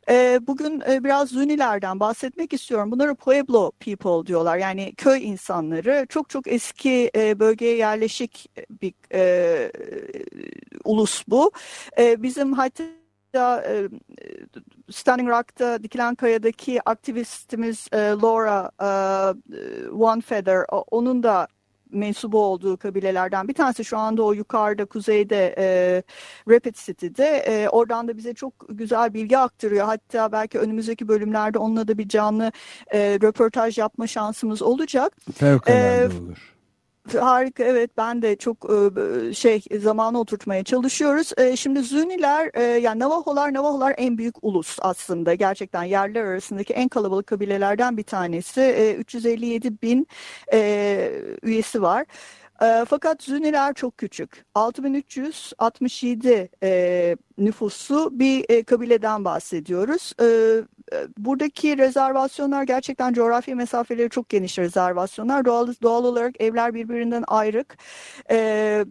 E, bugün e, biraz Zunilerden bahsetmek istiyorum. Bunları Pueblo people diyorlar yani köy insanları. Çok çok eski e, bölgeye yerleşik bir e, ulus bu. E, bizim hatta e, Standing Rock'ta Dikilen Kaya'daki aktivistimiz e, Laura e, One Feather onun da mensubu olduğu kabilelerden bir tanesi şu anda o yukarıda kuzeyde e, Rapid City'de e, oradan da bize çok güzel bilgi aktarıyor hatta belki önümüzdeki bölümlerde onunla da bir canlı e, röportaj yapma şansımız olacak. Fevkalade e, olur. Harika evet ben de çok e, şey zamanı oturtmaya çalışıyoruz. E, şimdi Zuniler e, yani Navajolar Navajolar en büyük ulus aslında gerçekten yerler arasındaki en kalabalık kabilelerden bir tanesi. 357 bin üyesi var. E, fakat Zuniler çok küçük. 6367 e, nüfuslu bir e, kabileden bahsediyoruz. E, e, buradaki rezervasyonlar gerçekten coğrafi mesafeleri çok geniş rezervasyonlar. Doğal, doğal olarak evler birbirinden ayrık. E,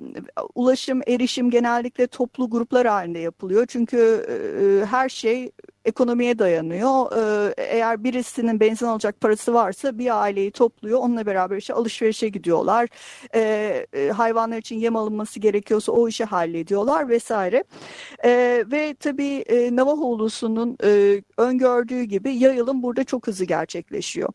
ulaşım, erişim genellikle toplu gruplar halinde yapılıyor. Çünkü e, her şey ekonomiye dayanıyor. Ee, eğer birisinin benzin alacak parası varsa bir aileyi topluyor. Onunla beraber işte alışverişe gidiyorlar. Ee, e, hayvanlar için yem alınması gerekiyorsa o işi hallediyorlar vesaire. Ee, ve tabii e, Navajo ulusunun e, öngördüğü gibi yayılım burada çok hızlı gerçekleşiyor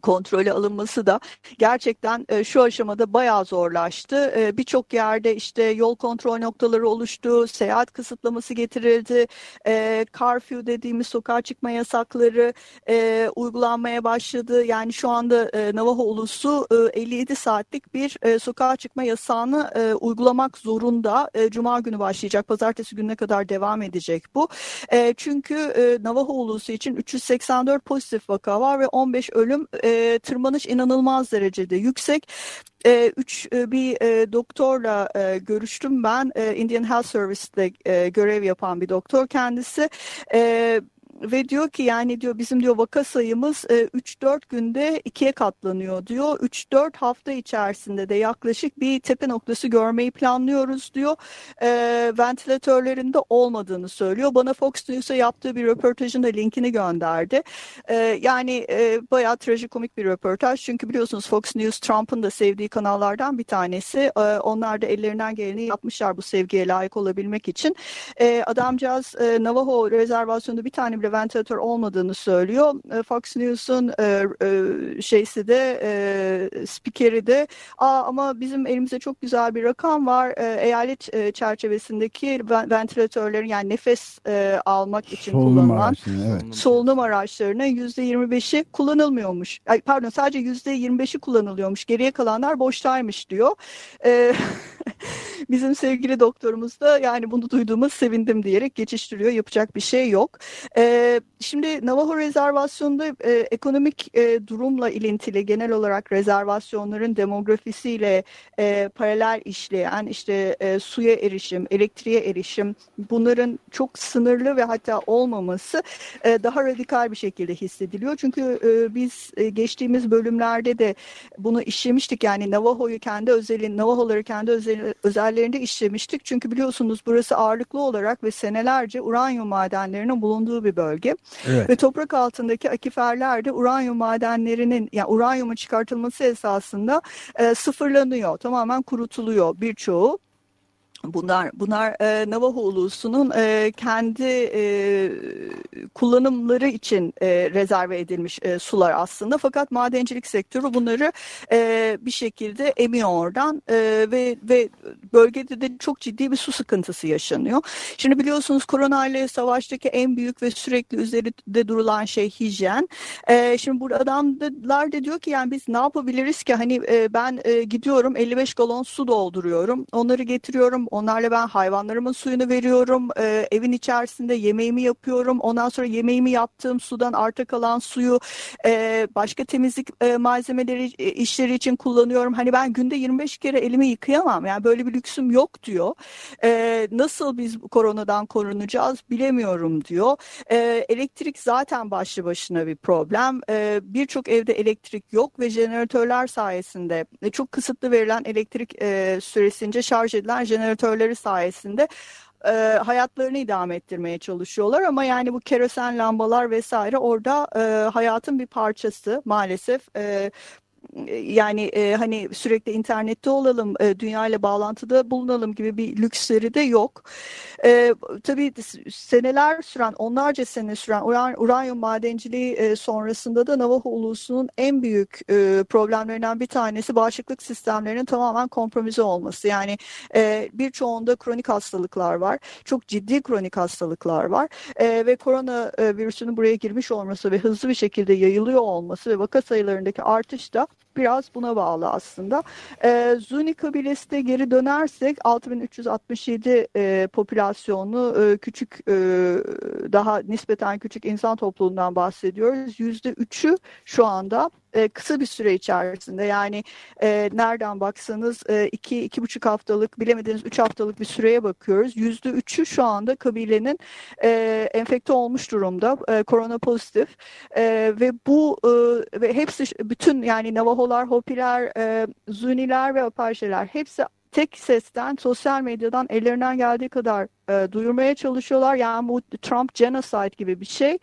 kontrolü alınması da gerçekten e, şu aşamada bayağı zorlaştı. E, Birçok yerde işte yol kontrol noktaları oluştu, seyahat kısıtlaması getirildi, e, curfew dediğimiz sokağa çıkma yasakları e, uygulanmaya başladı. Yani şu anda e, Navajo ulusu e, 57 saatlik bir e, sokağa çıkma yasağını e, uygulamak zorunda. E, Cuma günü başlayacak, pazartesi gününe kadar devam edecek bu. E, çünkü e, Navajo ulusu için 384 pozitif vaka var ve 15 ölüm e, tırmanış inanılmaz derecede yüksek. E, üç e, bir e, doktorla e, görüştüm ben. E, Indian Health Service'de e, görev yapan bir doktor kendisi. E, ve diyor ki yani diyor bizim diyor vaka sayımız e, 3-4 günde ikiye katlanıyor diyor. 3-4 hafta içerisinde de yaklaşık bir tepe noktası görmeyi planlıyoruz diyor. E, ventilatörlerinde olmadığını söylüyor. Bana Fox News'a yaptığı bir röportajın da linkini gönderdi. E, yani e, bayağı trajikomik bir röportaj. Çünkü biliyorsunuz Fox News Trump'ın da sevdiği kanallardan bir tanesi. E, onlar da ellerinden geleni yapmışlar bu sevgiye layık olabilmek için. E, adamcağız e, Navajo rezervasyonunda bir tane bile ventilatör olmadığını söylüyor. E, Fox News'un e, e, şeysi de e, spikeri de Aa, ama bizim elimizde çok güzel bir rakam var. E, eyalet e, çerçevesindeki ventilatörlerin yani nefes e, almak için solunum kullanılan araçları, evet. solunum araçlarının yüzde 25'i kullanılmıyormuş. Ay, pardon sadece yüzde 25'i kullanılıyormuş. Geriye kalanlar boştaymış diyor. E, bizim sevgili doktorumuz da yani bunu duyduğumuz sevindim diyerek geçiştiriyor. Yapacak bir şey yok. E, şimdi Navajo rezervasyonunda e, ekonomik e, durumla ilintili genel olarak rezervasyonların demografisiyle e, paralel işleyen işte e, suya erişim, elektriğe erişim bunların çok sınırlı ve hatta olmaması e, daha radikal bir şekilde hissediliyor. Çünkü e, biz e, geçtiğimiz bölümlerde de bunu işlemiştik. Yani Navajo'yu kendi özelliğini, Navajo'ları kendi özel, özelliklerinde işlemiştik. Çünkü biliyorsunuz burası ağırlıklı olarak ve senelerce uranyum madenlerinin bulunduğu bir bölge. Evet. Ve toprak altındaki akiferler de uranyum madenlerinin yani uranyumun çıkartılması esasında e, sıfırlanıyor. Tamamen kurutuluyor birçoğu. Bunlar bunlar e, Navajo ulusunun e, kendi e, kullanımları için e, rezerve edilmiş e, sular aslında. Fakat madencilik sektörü bunları e, bir şekilde emiyor oradan e, ve ve bölgede de çok ciddi bir su sıkıntısı yaşanıyor. Şimdi biliyorsunuz korona ile savaştaki en büyük ve sürekli üzerinde durulan şey hijyen. E, şimdi burada adamlar da diyor ki yani biz ne yapabiliriz ki hani e, ben e, gidiyorum 55 galon su dolduruyorum. Onları getiriyorum Onlarla ben hayvanlarımın suyunu veriyorum. E, evin içerisinde yemeğimi yapıyorum. Ondan sonra yemeğimi yaptığım sudan arta kalan suyu e, başka temizlik e, malzemeleri e, işleri için kullanıyorum. Hani ben günde 25 kere elimi yıkayamam. Yani böyle bir lüksüm yok diyor. E, nasıl biz koronadan korunacağız bilemiyorum diyor. E, elektrik zaten başlı başına bir problem. E, Birçok evde elektrik yok ve jeneratörler sayesinde e, çok kısıtlı verilen elektrik e, süresince şarj edilen jeneratör jeneratörleri sayesinde e, hayatlarını idame ettirmeye çalışıyorlar. Ama yani bu kerosen lambalar vesaire orada e, hayatın bir parçası maalesef. E, yani e, hani sürekli internette olalım, e, dünya ile bağlantıda bulunalım gibi bir lüksleri de yok. E, tabii seneler süren, onlarca sene süren uran, uranyum madenciliği e, sonrasında da Navajo ulusunun en büyük e, problemlerinden bir tanesi bağışıklık sistemlerinin tamamen kompromize olması. Yani e, birçoğunda kronik hastalıklar var, çok ciddi kronik hastalıklar var e, ve korona e, virüsünün buraya girmiş olması ve hızlı bir şekilde yayılıyor olması ve vaka sayılarındaki artış da biraz buna bağlı aslında. E, Zuni kabilesi de geri dönersek 6367 e, popülasyonlu e, küçük e, daha nispeten küçük insan topluluğundan bahsediyoruz. Yüzde üçü şu anda e, kısa bir süre içerisinde yani e, nereden baksanız e, iki, iki buçuk haftalık bilemediğiniz üç haftalık bir süreye bakıyoruz. Yüzde üçü şu anda kabilenin e, enfekte olmuş durumda. E, korona pozitif. E, ve bu e, ve hepsi bütün yani Navajolar, Hopiler, e, Zuniler ve Apache'ler hepsi tek sesten sosyal medyadan ellerinden geldiği kadar e, duyurmaya çalışıyorlar. Yani bu Trump genocide gibi bir şey.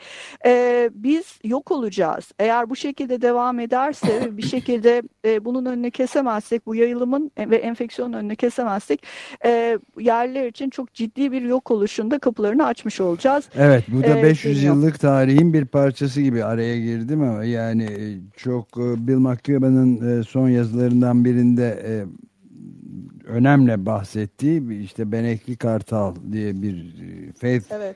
E, biz yok olacağız. Eğer bu şekilde devam ederse bir şekilde e, bunun önünü kesemezsek, bu yayılımın ve enfeksiyonun önünü kesemezsek e, yerliler için çok ciddi bir yok oluşunda kapılarını açmış olacağız. Evet bu da E, 500 deniyor. yıllık tarihin bir parçası gibi araya girdim ama yani e, çok e, Bill McCubbin'ın e, son yazılarından birinde e, önemli bahsettiği işte Benekli Kartal diye bir e, Faith Evet.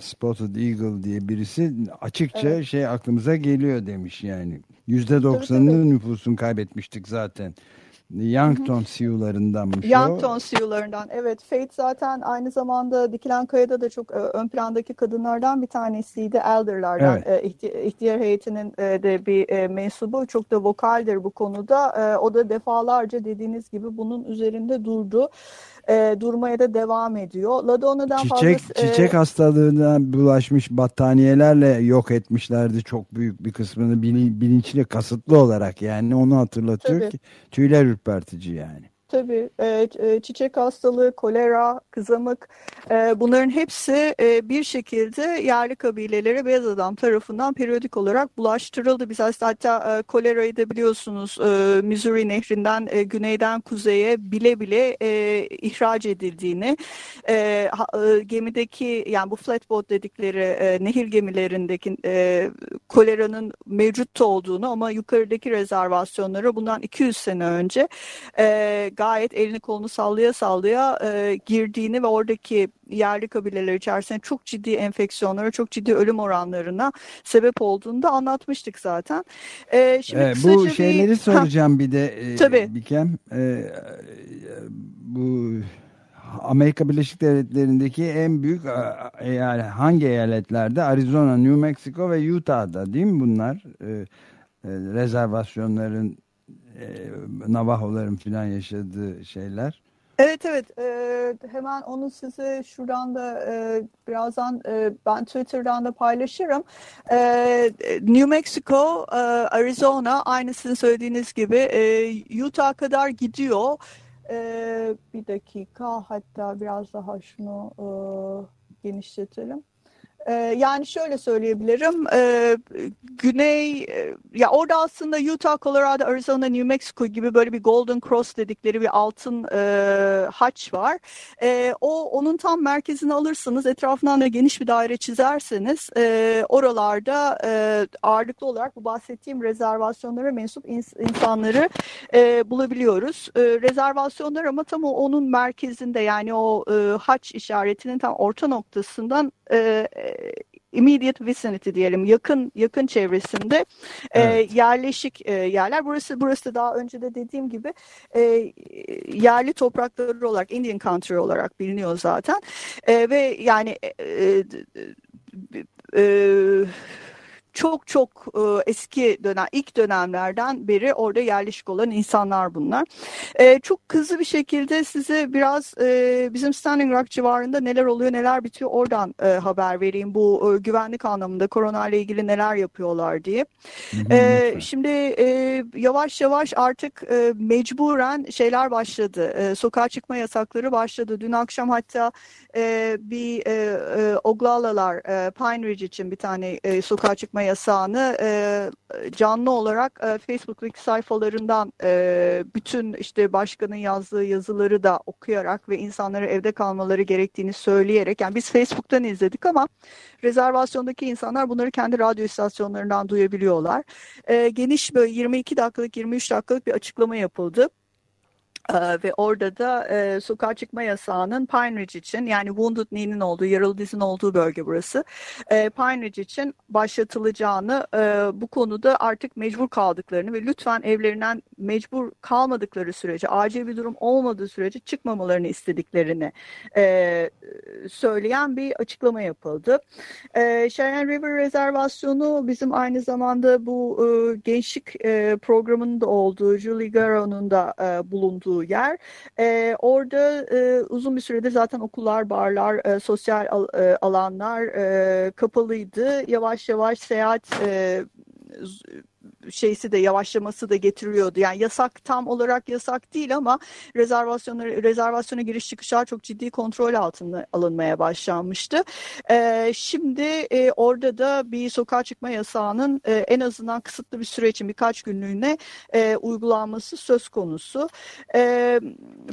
Spotted Eagle diye birisi açıkça Evet. şey aklımıza geliyor demiş yani. Yüzde doksanını nüfusun kaybetmiştik zaten. Yankton Sioux'larındanmış o. Yankton Sioux'larından. Evet, Faith zaten aynı zamanda Dikilen Kaya'da da çok e, ön plandaki kadınlardan bir tanesiydi. Elder'lardan. Evet. E, ihti- ihtiyar heyetinin e, de bir e, mensubu. Çok da vokaldir bu konuda. E, o da defalarca dediğiniz gibi bunun üzerinde durdu. E, durmaya da devam ediyor. Ladona'dan Çiçek fazla... e, çiçek hastalığına bulaşmış battaniyelerle yok etmişlerdi çok büyük bir kısmını bilin- bilinçli kasıtlı olarak yani onu hatırlatıyor Tabii. ki tüyler ürpertici yani. Tabii e, e, çiçek hastalığı, kolera, kızamık e, bunların hepsi e, bir şekilde yerli kabilelere beyaz adam tarafından periyodik olarak bulaştırıldı. Biz hatta e, kolerayı da biliyorsunuz e, Missouri nehrinden e, güneyden kuzeye bile bile e, ihraç edildiğini e, ha- e, gemideki yani bu flatboat dedikleri e, nehir gemilerindeki e, koleranın mevcut olduğunu ama yukarıdaki rezervasyonlara bundan 200 sene önce e, gayet elini kolunu sallaya sallaya e, girdiğini ve oradaki yerli kabileler içerisinde çok ciddi enfeksiyonlara, çok ciddi ölüm oranlarına sebep olduğunu da anlatmıştık zaten. E, şimdi kısaca bu bir- şeyleri soracağım bir de e, Tabii. Bikem. E, bu Amerika Birleşik Devletleri'ndeki en büyük eyalet, hangi eyaletlerde? Arizona, New Mexico ve Utah'da değil mi bunlar? E, e, rezervasyonların e, Navajo'ların filan yaşadığı şeyler. Evet evet Ee, hemen onu size şuradan da e, birazdan e, ben Twitter'dan da paylaşırım. Ee, New Mexico, e, Arizona aynı sizin söylediğiniz gibi e, Utah kadar gidiyor. Ee, bir dakika hatta biraz daha şunu e, genişletelim. Ee, yani şöyle söyleyebilirim. Ee, güney e, ya orada aslında Utah, Colorado, Arizona, New Mexico gibi böyle bir Golden Cross dedikleri bir altın e, haç var. E, o onun tam merkezini alırsınız. Etrafından da geniş bir daire çizerseniz e, oralarda e, ağırlıklı olarak bu bahsettiğim rezervasyonlara mensup ins- insanları e, bulabiliyoruz. E, rezervasyonlar ama tam onun merkezinde yani o e, haç işaretinin tam orta noktasından e, immediate vicinity diyelim yakın yakın çevresinde e, yerleşik e, yerler. Burası burası da daha önce de dediğim gibi e, yerli toprakları olarak Indian country olarak biliniyor zaten. E, ve yani e, e, e, çok çok e, eski dönem ilk dönemlerden beri orada yerleşik olan insanlar bunlar. E, çok hızlı bir şekilde size biraz e, bizim Standing Rock civarında neler oluyor neler bitiyor oradan e, haber vereyim. Bu e, güvenlik anlamında korona ile ilgili neler yapıyorlar diye. E, şimdi e, yavaş yavaş artık e, mecburen şeyler başladı. E, sokağa çıkma yasakları başladı. Dün akşam hatta e, bir e, e, Oglalalar e, Pine Ridge için bir tane e, sokağa çıkma yasağını e, canlı olarak e, Facebook'taki sayfalarından e, bütün işte başkanın yazdığı yazıları da okuyarak ve insanlara evde kalmaları gerektiğini söyleyerek yani biz Facebook'tan izledik ama rezervasyondaki insanlar bunları kendi radyo istasyonlarından duyabiliyorlar. E, geniş böyle 22 dakikalık 23 dakikalık bir açıklama yapıldı. Ee, ve orada da e, sokağa çıkma yasağının Pine Ridge için yani Wounded Knee'nin olduğu, yaralı dizin olduğu bölge burası. E, Pine Ridge için başlatılacağını e, bu konuda artık mecbur kaldıklarını ve lütfen evlerinden mecbur kalmadıkları sürece, acil bir durum olmadığı sürece çıkmamalarını istediklerini e, söyleyen bir açıklama yapıldı. E, Cheyenne River Rezervasyonu bizim aynı zamanda bu e, gençlik e, programının da olduğu, Julie Garo'nun da e, bulunduğu yer. E, orada e, uzun bir süredir zaten okullar, barlar, e, sosyal al, e, alanlar e, kapalıydı. Yavaş yavaş seyahat e, şeysi de yavaşlaması da getiriyordu. Yani yasak tam olarak yasak değil ama rezervasyonları rezervasyona giriş çıkışlar çok ciddi kontrol altında alınmaya başlanmıştı. E, şimdi e, orada da bir sokağa çıkma yasağının e, en azından kısıtlı bir süre için birkaç günlüğüne e, uygulanması söz konusu. E,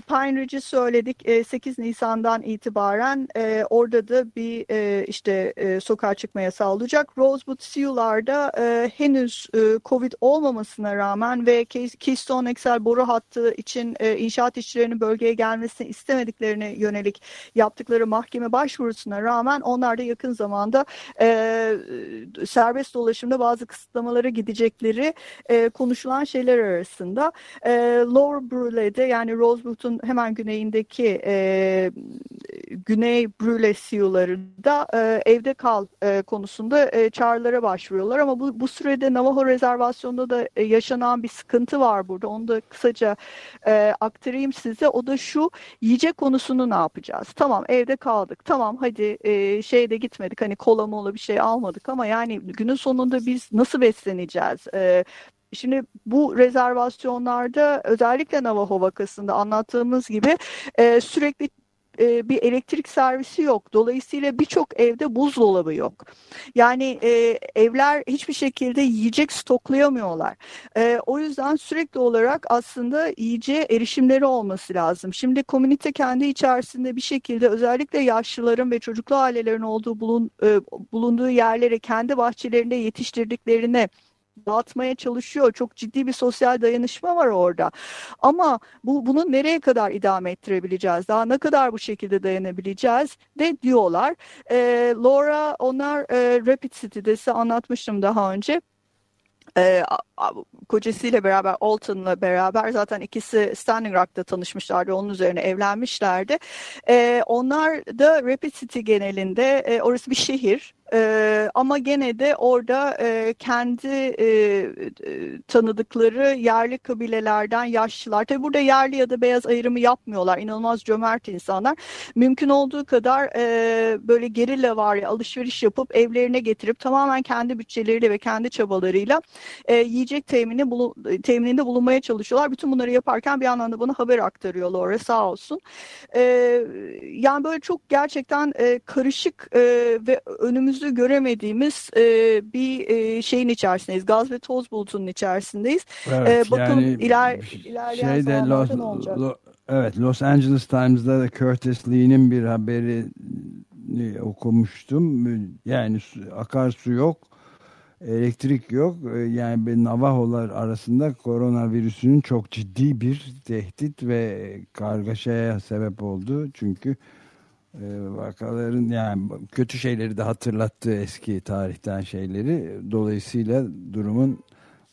Pine Ridge'i söyledik. E, 8 Nisan'dan itibaren e, orada da bir e, işte e, sokağa çıkma yasağı olacak. Rosewood Sioux'larda e, henüz e, Covid olmamasına rağmen ve Keystone XL boru hattı için e, inşaat işçilerinin bölgeye gelmesini istemediklerine yönelik yaptıkları mahkeme başvurusuna rağmen onlar da yakın zamanda e, serbest dolaşımda bazı kısıtlamalara gidecekleri e, konuşulan şeyler arasında. E, Lower Brule'de yani Rosewood'un hemen güneyindeki e, Güney Brule Sioux'larında e, evde kal e, konusunda e, çağrılara başvuruyorlar ama bu, bu sürede Navajo rezervasyonunda da e, yaşanan bir sıkıntı var burada. Onu da kısaca e, aktarayım size. O da şu yiyecek konusunu ne yapacağız? Tamam evde kaldık. Tamam hadi e, şeyde gitmedik. Hani kola mola bir şey almadık ama yani günün sonunda biz nasıl besleneceğiz? E, Şimdi bu rezervasyonlarda özellikle Navajo vakasında anlattığımız gibi e, sürekli e, bir elektrik servisi yok. Dolayısıyla birçok evde buzdolabı yok. Yani e, evler hiçbir şekilde yiyecek stoklayamıyorlar. E, o yüzden sürekli olarak aslında yiyeceğe erişimleri olması lazım. Şimdi komünite kendi içerisinde bir şekilde özellikle yaşlıların ve çocuklu ailelerin olduğu bulun, e, bulunduğu yerlere kendi bahçelerinde yetiştirdiklerini dağıtmaya çalışıyor. Çok ciddi bir sosyal dayanışma var orada. Ama bu bunu nereye kadar idame ettirebileceğiz? Daha ne kadar bu şekilde dayanabileceğiz de diyorlar. E, Laura onlar e, Rapid City'de size anlatmıştım daha önce e, kocasıyla beraber Alton'la beraber zaten ikisi Standing Rock'ta tanışmışlardı. Onun üzerine evlenmişlerdi. E, onlar da Rapid City genelinde e, orası bir şehir. Ee, ama gene de orada e, kendi e, e, tanıdıkları yerli kabilelerden yaşlılar. Tabi burada yerli ya da beyaz ayrımı yapmıyorlar. İnanılmaz cömert insanlar. Mümkün olduğu kadar e, böyle gerilla var ya alışveriş yapıp evlerine getirip tamamen kendi bütçeleriyle ve kendi çabalarıyla e, yiyecek temini bulu, temininde bulunmaya çalışıyorlar. Bütün bunları yaparken bir yandan da bana haber aktarıyorlar oraya sağ olsun. E, yani böyle çok gerçekten e, karışık e, ve önümüz gözümüzü göremediğimiz e, bir e, şeyin içerisindeyiz. Gaz ve toz bulutunun içerisindeyiz. Evet, e, bakalım yani iler, ilerleyen şeyde Los, ne olacak? Lo, evet Los Angeles Times'da da Curtis Lee'nin bir haberi e, okumuştum. Yani su, akarsu yok. Elektrik yok. E, yani Navajolar arasında koronavirüsünün çok ciddi bir tehdit ve kargaşaya sebep oldu. Çünkü vakaların yani kötü şeyleri de hatırlattı eski tarihten şeyleri. Dolayısıyla durumun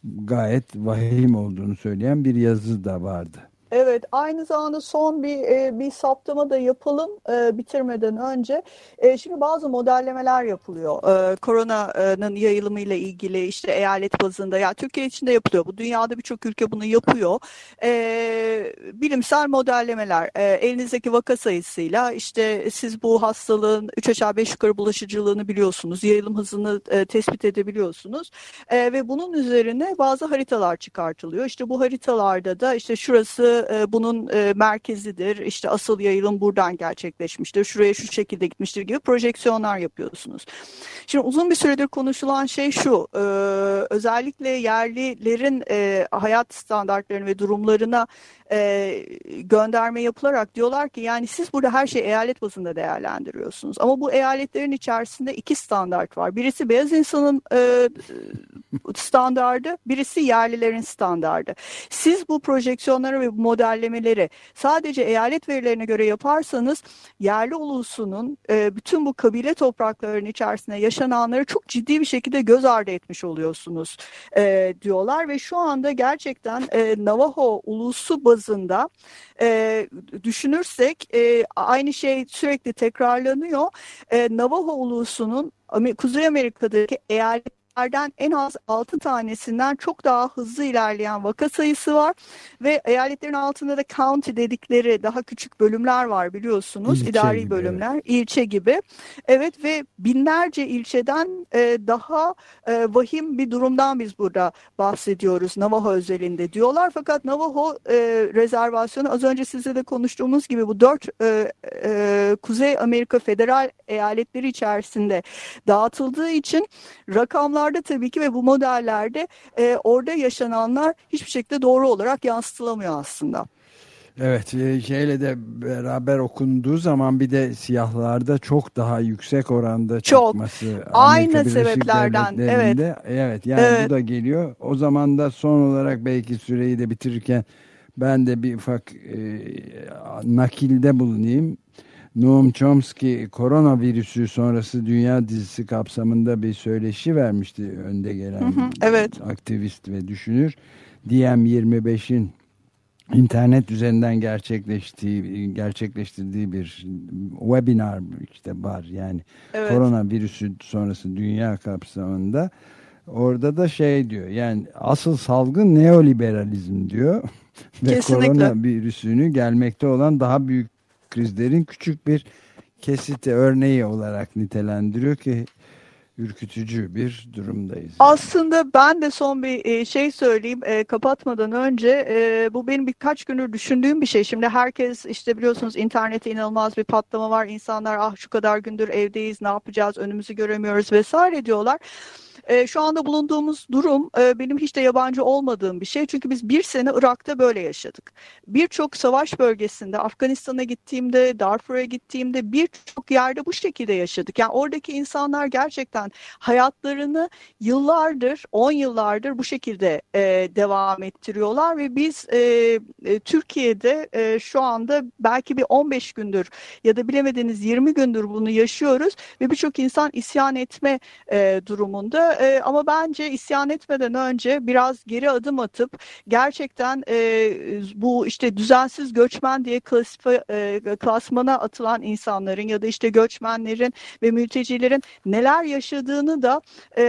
gayet vahim olduğunu söyleyen bir yazı da vardı. Evet, aynı zamanda son bir e, bir saptama da yapalım e, bitirmeden önce. E, şimdi bazı modellemeler yapılıyor. E, koronanın yayılımı ile ilgili işte eyalet bazında ya Türkiye içinde yapılıyor. Bu dünyada birçok ülke bunu yapıyor. E, bilimsel modellemeler e, elinizdeki vaka sayısıyla işte siz bu hastalığın 3 aşağı 5 yukarı bulaşıcılığını biliyorsunuz. Yayılım hızını e, tespit edebiliyorsunuz. E, ve bunun üzerine bazı haritalar çıkartılıyor. İşte bu haritalarda da işte şurası e, bunun e, merkezidir. İşte asıl yayılım buradan gerçekleşmiştir. Şuraya şu şekilde gitmiştir gibi projeksiyonlar yapıyorsunuz. Şimdi uzun bir süredir konuşulan şey şu. E, özellikle yerlilerin e, hayat standartlarını ve durumlarına e, gönderme yapılarak diyorlar ki yani siz burada her şeyi eyalet bazında değerlendiriyorsunuz. Ama bu eyaletlerin içerisinde iki standart var. Birisi beyaz insanın e, standardı, birisi yerlilerin standardı. Siz bu projeksiyonları ve bu modellemeleri sadece eyalet verilerine göre yaparsanız yerli ulusunun e, bütün bu kabile topraklarının içerisinde yaşananları çok ciddi bir şekilde göz ardı etmiş oluyorsunuz e, diyorlar ve şu anda gerçekten e, Navajo ulusu bazında e, düşünürsek e, aynı şey sürekli tekrarlanıyor. E, Navajo ulusunun Kuzey Amerika'daki eyalet eyaletlerde en az 6 tanesinden çok daha hızlı ilerleyen vaka sayısı var. Ve eyaletlerin altında da county dedikleri daha küçük bölümler var biliyorsunuz. İlçe idari gibi, bölümler ilçe gibi. Evet ve binlerce ilçeden e, daha e, vahim bir durumdan biz burada bahsediyoruz Navajo özelinde diyorlar. Fakat Navajo e, rezervasyonu az önce sizle de konuştuğumuz gibi bu dört e, e, Kuzey Amerika federal eyaletleri içerisinde dağıtıldığı için rakamlar rakamlarda tabii ki ve bu modellerde e, orada yaşananlar hiçbir şekilde doğru olarak yansıtılamıyor aslında. Evet e, şeyle de beraber okunduğu zaman bir de siyahlarda çok daha yüksek oranda çok. çıkması. Aynı sebeplerden evet. Evet yani evet. bu da geliyor. O zaman da son olarak belki süreyi de bitirirken ben de bir ufak e, nakilde bulunayım. Noam Chomsky koronavirüsü sonrası dünya dizisi kapsamında bir söyleşi vermişti önde gelen hı hı, evet. aktivist ve düşünür. DM25'in internet üzerinden gerçekleştiği gerçekleştirdiği bir webinar işte var yani evet. koronavirüsü sonrası dünya kapsamında orada da şey diyor yani asıl salgın neoliberalizm diyor ve Kesinlikle. koronavirüsünü gelmekte olan daha büyük krizlerin küçük bir kesiti örneği olarak nitelendiriyor ki ürkütücü bir durumdayız. Aslında ben de son bir e, şey söyleyeyim e, kapatmadan önce e, bu benim birkaç gündür düşündüğüm bir şey. Şimdi herkes işte biliyorsunuz internette inanılmaz bir patlama var. İnsanlar ah şu kadar gündür evdeyiz ne yapacağız önümüzü göremiyoruz vesaire diyorlar. E, şu anda bulunduğumuz durum e, benim hiç de yabancı olmadığım bir şey. Çünkü biz bir sene Irak'ta böyle yaşadık. Birçok savaş bölgesinde, Afganistan'a gittiğimde, Darfur'a gittiğimde birçok yerde bu şekilde yaşadık. Yani oradaki insanlar gerçekten hayatlarını yıllardır, on yıllardır bu şekilde e, devam ettiriyorlar ve biz e, e, Türkiye'de e, şu anda belki bir 15 gündür ya da bilemediniz 20 gündür bunu yaşıyoruz ve birçok insan isyan etme e, durumunda e, ama bence isyan etmeden önce biraz geri adım atıp gerçekten e, bu işte düzensiz göçmen diye klasife, e, klasmana atılan insanların ya da işte göçmenlerin ve mültecilerin neler yaşadığını da e,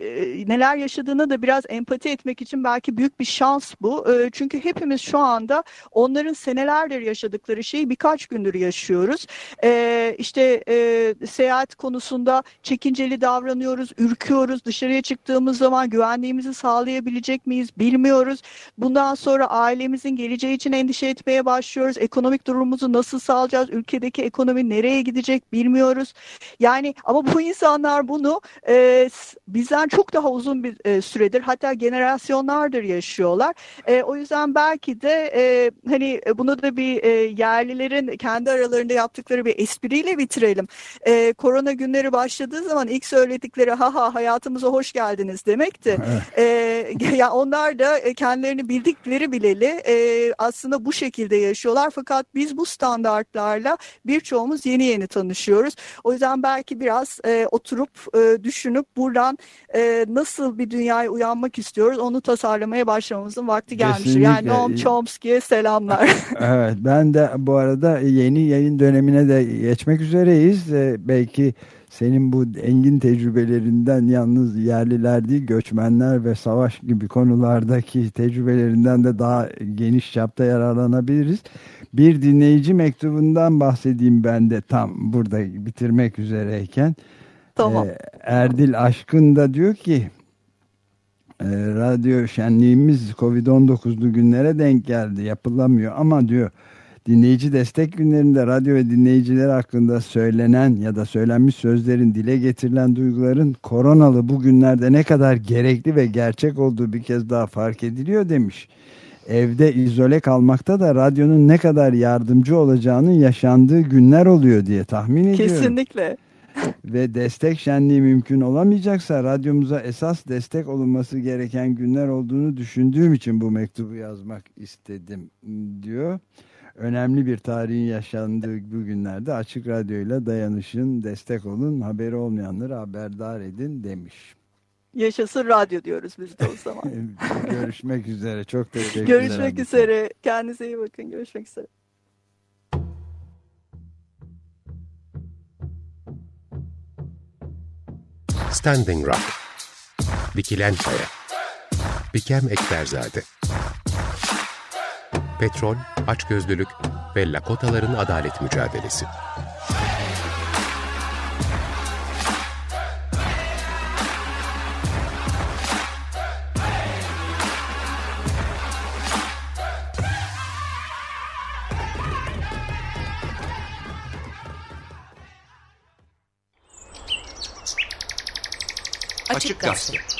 e, neler yaşadığını da biraz empati etmek için belki büyük bir şans bu. E, çünkü hepimiz şu anda onların senelerdir yaşadıkları şeyi birkaç gündür yaşıyoruz. E, işte e, seyahat konusunda çekinceli davranıyoruz, ürküyoruz, dışarıya çıktığımız zaman güvenliğimizi sağlayabilecek miyiz bilmiyoruz. Bundan sonra ailemizin geleceği için endişe etmeye başlıyoruz. Ekonomik durumumuzu nasıl sağlayacağız? Ülkedeki ekonomi nereye gidecek bilmiyoruz. Yani ama bu insanlar bunu e, bizden çok daha uzun bir e, süredir hatta generasyonlardır yaşıyorlar. E, o yüzden belki de e, hani bunu da bir e, yerlilerin kendi aralarında yaptıkları bir espriyle bitirelim. E, korona günleri başladığı zaman ilk söyledikleri ha ha hayatım hayatımıza hoş geldiniz demekti. Evet. E, yani onlar da e, kendilerini bildikleri bileli e, aslında bu şekilde yaşıyorlar. Fakat biz bu standartlarla birçoğumuz yeni yeni tanışıyoruz. O yüzden belki biraz e, oturup e, düşünüp buradan e, nasıl bir dünyaya uyanmak istiyoruz onu tasarlamaya başlamamızın vakti. Kesinlikle. Yani Noam Chomsky'ye selamlar. evet ben de bu arada yeni yayın dönemine de geçmek üzereyiz. E, belki senin bu engin tecrübelerinden yalnız yerliler değil göçmenler ve savaş gibi konulardaki tecrübelerinden de daha geniş çapta yararlanabiliriz. Bir dinleyici mektubundan bahsedeyim ben de tam burada bitirmek üzereyken. Tamam. Ee, Erdil Aşkın da diyor ki e, radyo şenliğimiz Covid-19'lu günlere denk geldi yapılamıyor ama diyor Dinleyici destek günlerinde radyo ve dinleyiciler hakkında söylenen ya da söylenmiş sözlerin dile getirilen duyguların koronalı bu günlerde ne kadar gerekli ve gerçek olduğu bir kez daha fark ediliyor demiş. Evde izole kalmakta da radyonun ne kadar yardımcı olacağının yaşandığı günler oluyor diye tahmin ediyorum. Kesinlikle. ve destek şenliği mümkün olamayacaksa radyomuza esas destek olunması gereken günler olduğunu düşündüğüm için bu mektubu yazmak istedim diyor önemli bir tarihin yaşandığı bu günlerde Açık Radyo ile dayanışın, destek olun, haberi olmayanları haberdar edin demiş. Yaşasın radyo diyoruz biz de o zaman. Görüşmek üzere. Çok teşekkürler. Görüşmek abi. üzere. Kendinize iyi bakın. Görüşmek üzere. Standing Rock Bikilen Kaya Bikem Ekberzade petrol, açgözlülük ve Lakotaların adalet mücadelesi. Açık Gazete.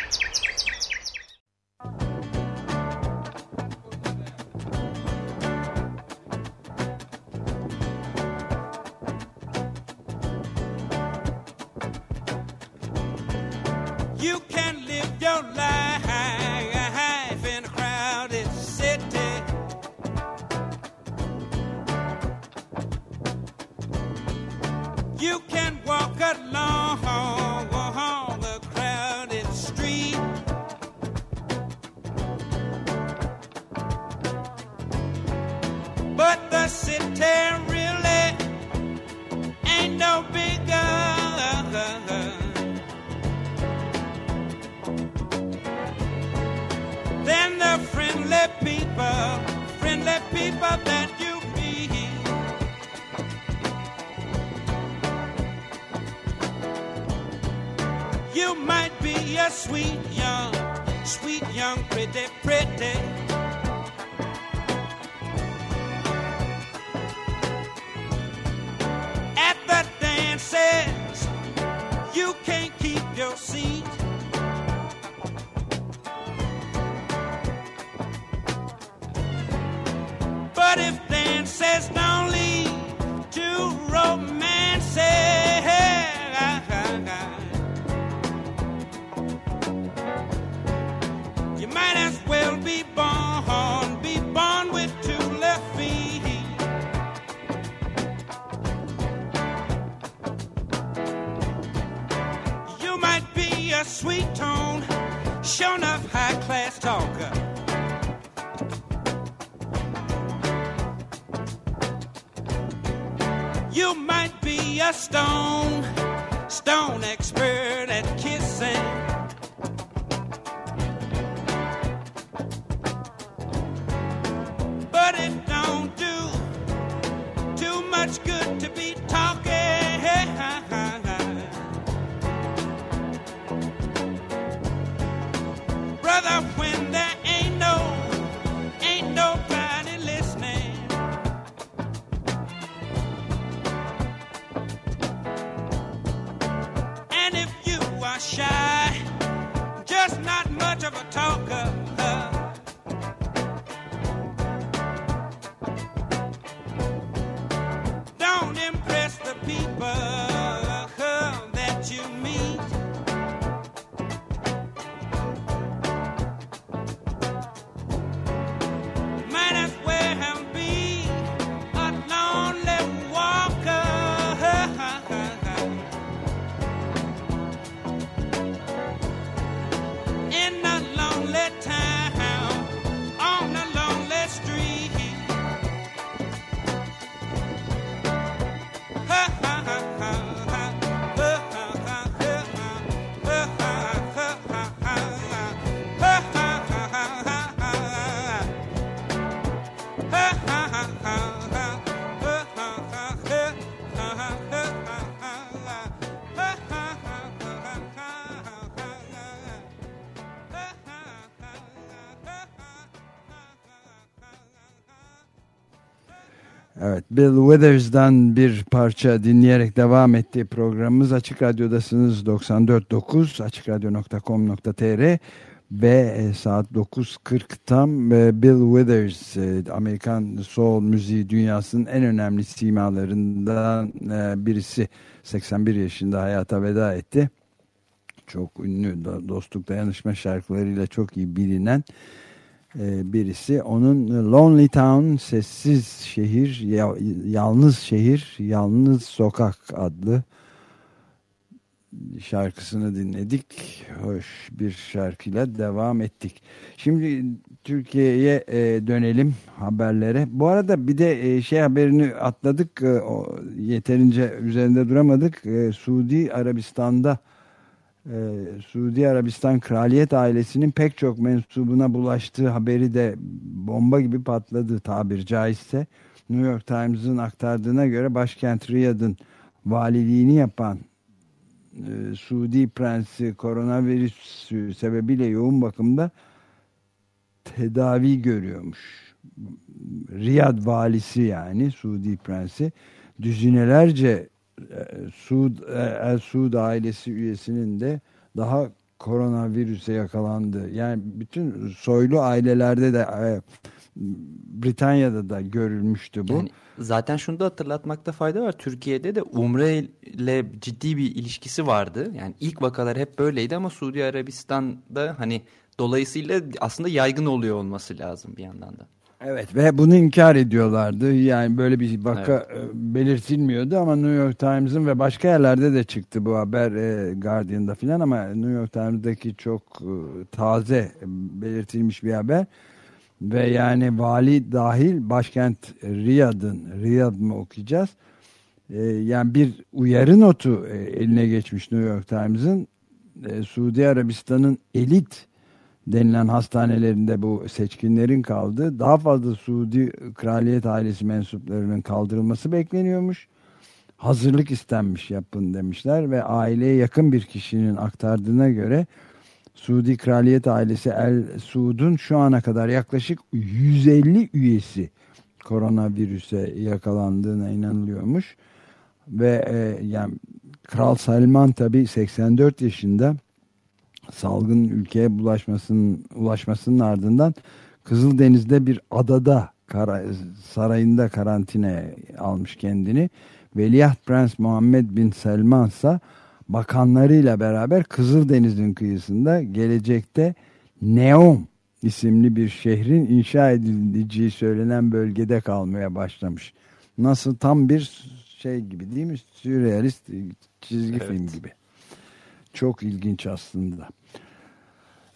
Evet, Bill Withers'dan bir parça dinleyerek devam ettiği programımız Açık Radyo'dasınız 94.9 açıkradyo.com.tr ve e, saat 9.40 tam e, Bill Withers e, Amerikan soul müziği dünyasının en önemli simalarından birisi 81 yaşında hayata veda etti. Çok ünlü dostluk dayanışma şarkılarıyla çok iyi bilinen birisi. Onun Lonely Town Sessiz Şehir Ya- Yalnız Şehir Yalnız Sokak adlı şarkısını dinledik. Hoş bir şarkıyla devam ettik. Şimdi Türkiye'ye e, dönelim haberlere. Bu arada bir de e, şey haberini atladık. E, yeterince üzerinde duramadık. E, Suudi Arabistan'da e, Suudi Arabistan kraliyet ailesinin pek çok mensubuna bulaştığı haberi de bomba gibi patladı tabir caizse. New York Times'ın aktardığına göre başkent Riyad'ın valiliğini yapan e, Suudi prensi koronavirüs sebebiyle yoğun bakımda tedavi görüyormuş. Riyad valisi yani Suudi prensi düzinelerce Suud, e, El Suud ailesi üyesinin de daha koronavirüse yakalandı. Yani bütün soylu ailelerde de e, Britanya'da da görülmüştü bu. Yani zaten şunu da hatırlatmakta fayda var. Türkiye'de de Umre ile ciddi bir ilişkisi vardı. Yani ilk vakalar hep böyleydi ama Suudi Arabistan'da hani dolayısıyla aslında yaygın oluyor olması lazım bir yandan da. Evet ve bunu inkar ediyorlardı. Yani böyle bir vaka e, belirtilmiyordu ama New York Times'ın ve başka yerlerde de çıktı bu haber e, Guardian'da filan ama New York Times'daki çok e, taze e, belirtilmiş bir haber. Ve yani vali dahil başkent Riyad'ın, Riyad mı okuyacağız? E, yani bir uyarı notu e, eline geçmiş New York Times'ın. E, Suudi Arabistan'ın elit denilen hastanelerinde bu seçkinlerin kaldığı daha fazla Suudi kraliyet ailesi mensuplarının kaldırılması bekleniyormuş. Hazırlık istenmiş yapın demişler ve aileye yakın bir kişinin aktardığına göre Suudi kraliyet ailesi El Suud'un şu ana kadar yaklaşık 150 üyesi koronavirüse yakalandığına inanılıyormuş. Ve e, yani Kral Salman tabi 84 yaşında salgın ülkeye bulaşmasının ulaşmasının ardından Kızıldeniz'de bir adada kara, sarayında karantinaya almış kendini. Veliaht Prens Muhammed Bin Selman ise bakanlarıyla beraber Kızıldeniz'in kıyısında gelecekte Neom isimli bir şehrin inşa edileceği söylenen bölgede kalmaya başlamış. Nasıl tam bir şey gibi değil mi? Sürrealist çizgi Evet. film gibi. Çok ilginç aslında.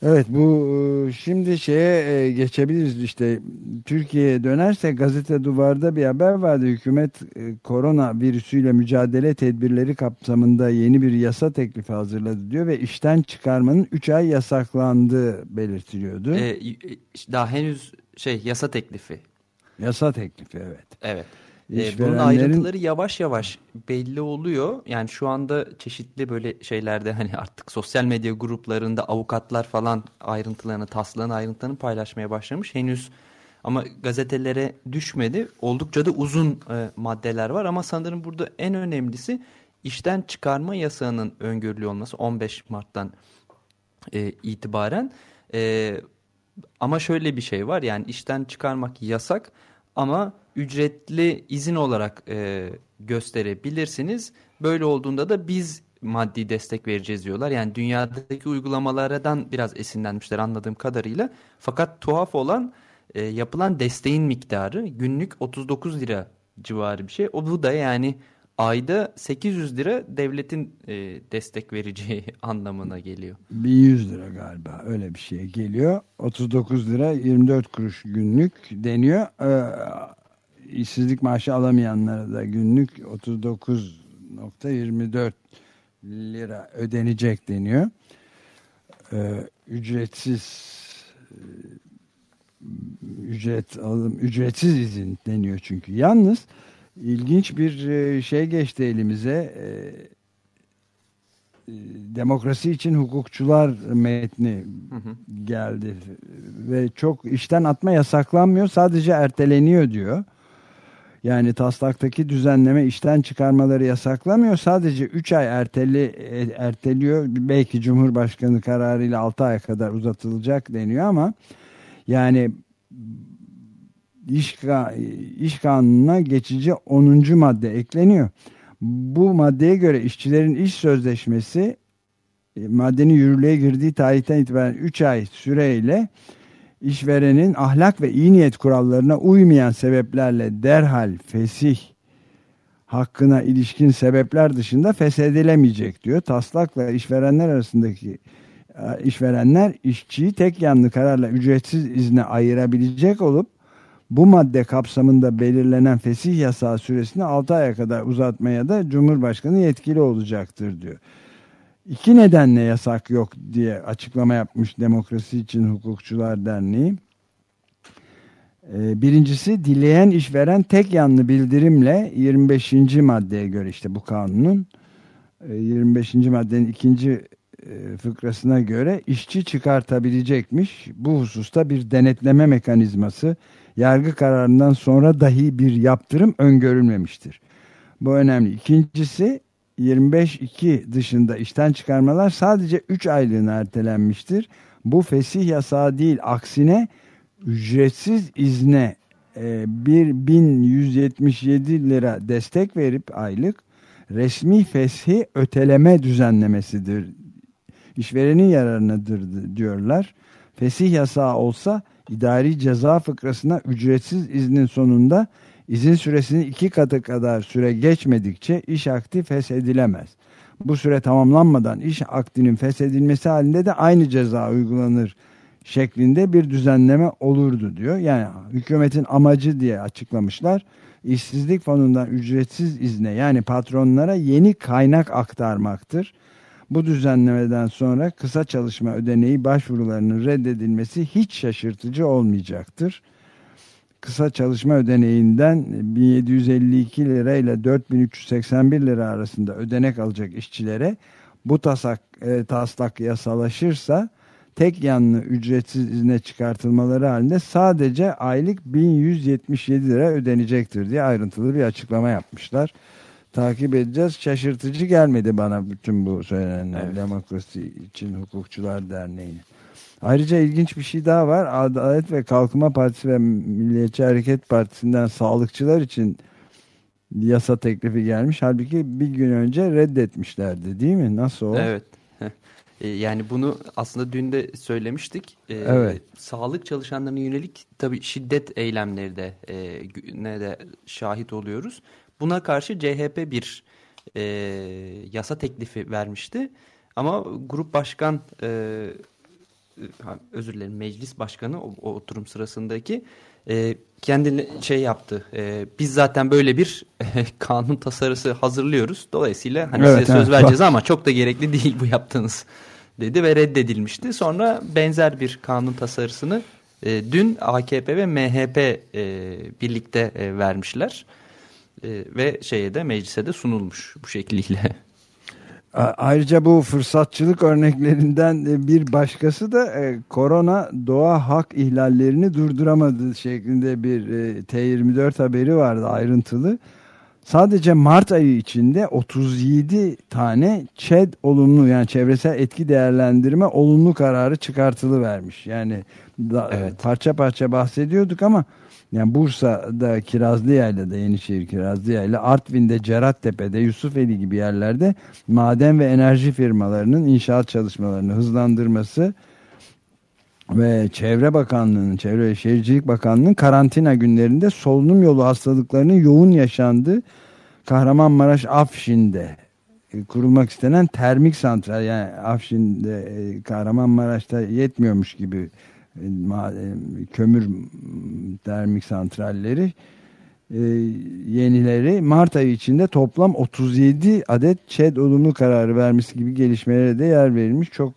Evet bu e, şimdi şeye e, geçebiliriz işte Türkiye'ye dönerse gazete duvarda bir haber vardı hükümet e, korona virüsüyle mücadele tedbirleri kapsamında yeni bir yasa teklifi hazırladı diyor ve işten çıkarmanın 3 ay yasaklandığı belirtiliyordu. Ee, daha henüz şey yasa teklifi. Yasa teklifi evet. Evet. Bunun ayrıntıları yavaş yavaş belli oluyor. Yani şu anda çeşitli böyle şeylerde hani artık sosyal medya gruplarında avukatlar falan ayrıntılarını, taslağın ayrıntılarını paylaşmaya başlamış. Henüz ama gazetelere düşmedi. Oldukça da uzun e, maddeler var ama sanırım burada en önemlisi işten çıkarma yasağının öngörülü olması 15 Mart'tan e, itibaren. E, ama şöyle bir şey var yani işten çıkarmak yasak ama ücretli izin olarak e, gösterebilirsiniz. Böyle olduğunda da biz maddi destek vereceğiz diyorlar. Yani dünyadaki uygulamalardan biraz esinlenmişler anladığım kadarıyla. Fakat tuhaf olan e, yapılan desteğin miktarı günlük 39 lira civarı bir şey. O bu da yani ayda 800 lira devletin e, destek vereceği anlamına geliyor. 1100 lira galiba öyle bir şeye geliyor. 39 lira 24 kuruş günlük deniyor. Ee, işsizlik maaşı alamayanlara da günlük 39.24 lira ödenecek deniyor. Ee, ücretsiz e, ücret alım ücretsiz izin deniyor çünkü. Yalnız ilginç bir e, şey geçti elimize. E, e, Demokrasi için hukukçular metni geldi ve çok işten atma yasaklanmıyor sadece erteleniyor diyor. Yani taslaktaki düzenleme işten çıkarmaları yasaklamıyor. Sadece 3 ay erteli, erteliyor. Belki Cumhurbaşkanı kararıyla 6 aya kadar uzatılacak deniyor ama yani iş, iş kanununa geçici 10. madde ekleniyor. Bu maddeye göre işçilerin iş sözleşmesi e, maddenin yürürlüğe girdiği tarihten itibaren 3 ay süreyle işverenin ahlak ve iyi niyet kurallarına uymayan sebeplerle derhal fesih hakkına ilişkin sebepler dışında feshedilemeyecek diyor. Taslakla işverenler arasındaki e, işverenler işçiyi tek yanlı kararla ücretsiz izne ayırabilecek olup bu madde kapsamında belirlenen fesih yasağı süresini 6 aya kadar uzatmaya da Cumhurbaşkanı yetkili olacaktır diyor. İki nedenle yasak yok diye açıklama yapmış Demokrasi İçin Hukukçular Derneği. Ee, birincisi dileyen işveren tek yanlı bildirimle 25. maddeye göre işte bu kanunun 25. E, maddenin ikinci e, fıkrasına göre işçi çıkartabilecekmiş. Bu hususta bir denetleme mekanizması yargı kararından sonra dahi bir yaptırım öngörülmemiştir. Bu önemli. İkincisi 25-2 dışında işten çıkarmalar sadece 3 aylığına ertelenmiştir. Bu fesih yasağı değil aksine ücretsiz izne e, 1177 lira destek verip aylık resmi feshi öteleme düzenlemesidir. İşverenin yararınadır diyorlar. Fesih yasağı olsa idari ceza fıkrasına ücretsiz iznin sonunda izin süresinin iki katı kadar süre geçmedikçe iş akti feshedilemez. Bu süre tamamlanmadan iş aktinin feshedilmesi halinde de aynı ceza uygulanır şeklinde bir düzenleme olurdu diyor. Yani hükümetin amacı diye açıklamışlar. İşsizlik fonundan ücretsiz izne yani patronlara yeni kaynak aktarmaktır. Bu düzenlemeden sonra kısa çalışma ödeneği başvurularının reddedilmesi hiç şaşırtıcı olmayacaktır. Kısa çalışma ödeneğinden 1752 lira ile 4381 lira arasında ödenek alacak işçilere bu tasak, e, taslak yasalaşırsa tek yanlı ücretsiz izne çıkartılmaları halinde sadece aylık 1177 lira ödenecektir diye ayrıntılı bir açıklama yapmışlar takip edeceğiz. Şaşırtıcı gelmedi bana bütün bu söylenenler. Evet. Demokrasi için Hukukçular Derneği'nin. Ayrıca ilginç bir şey daha var. Adalet ve Kalkınma Partisi ve Milliyetçi Hareket Partisi'nden sağlıkçılar için yasa teklifi gelmiş. Halbuki bir gün önce reddetmişlerdi değil mi? Nasıl o? Evet. E, yani bunu aslında dün de söylemiştik. Ee, evet. Sağlık çalışanlarına yönelik tabii şiddet eylemleri de e, ne de şahit oluyoruz. Buna karşı CHP bir e, yasa teklifi vermişti. Ama grup başkan, e, özür dilerim meclis başkanı o, o oturum sırasındaki e, kendini şey yaptı. E, biz zaten böyle bir e, kanun tasarısı hazırlıyoruz. Dolayısıyla hani evet, size söz evet, vereceğiz ama çok da gerekli değil bu yaptığınız dedi ve reddedilmişti. Sonra benzer bir kanun tasarısını e, dün AKP ve MHP e, birlikte e, vermişler e, ve şeye de meclise de sunulmuş bu şekliyle. Ayrıca bu fırsatçılık örneklerinden bir başkası da e, korona doğa hak ihlallerini durduramadı şeklinde bir e, T24 haberi vardı ayrıntılı. Sadece Mart ayı içinde 37 tane ÇED olumlu yani çevresel etki değerlendirme olumlu kararı çıkartılı vermiş. Yani da, evet. parça parça bahsediyorduk ama yani Bursa'da Kirazlıyayla da Yenişehir Kirazlıyayla Artvin'de Cerattepe'de Yusufeli gibi yerlerde maden ve enerji firmalarının inşaat çalışmalarını hızlandırması ve Çevre Bakanlığı'nın, Çevre ve Şehircilik Bakanlığı'nın karantina günlerinde solunum yolu hastalıklarının yoğun yaşandığı Kahramanmaraş Afşin'de e, kurulmak istenen termik santral yani Afşin'de e, Kahramanmaraş'ta yetmiyormuş gibi kömür termik santralleri yenileri Mart ayı içinde toplam 37 adet ÇED olumlu kararı vermesi gibi gelişmelere de yer verilmiş. Çok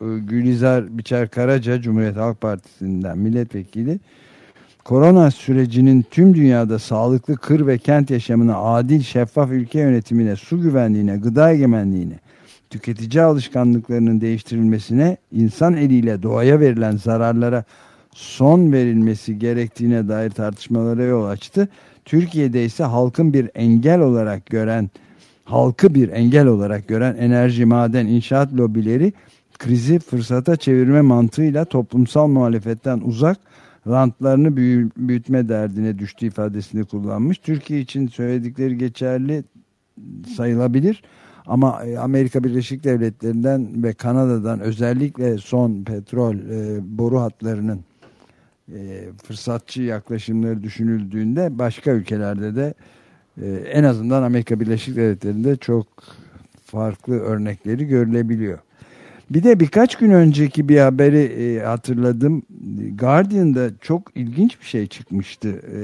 Gülizar Biçer Karaca Cumhuriyet Halk Partisi'nden milletvekili korona sürecinin tüm dünyada sağlıklı kır ve kent yaşamına adil şeffaf ülke yönetimine su güvenliğine gıda egemenliğine tüketici alışkanlıklarının değiştirilmesine insan eliyle doğaya verilen zararlara son verilmesi gerektiğine dair tartışmalara yol açtı. Türkiye'de ise halkın bir engel olarak gören halkı bir engel olarak gören enerji, maden, inşaat lobileri krizi fırsata çevirme mantığıyla toplumsal muhalefetten uzak rantlarını büyü- büyütme derdine düştü ifadesini kullanmış. Türkiye için söyledikleri geçerli sayılabilir ama e, Amerika Birleşik Devletleri'nden ve Kanada'dan özellikle son petrol e, boru hatlarının e, fırsatçı yaklaşımları düşünüldüğünde başka ülkelerde de e, en azından Amerika Birleşik Devletleri'nde çok farklı örnekleri görülebiliyor. Bir de birkaç gün önceki bir haberi e, hatırladım. Guardian'da çok ilginç bir şey çıkmıştı. E,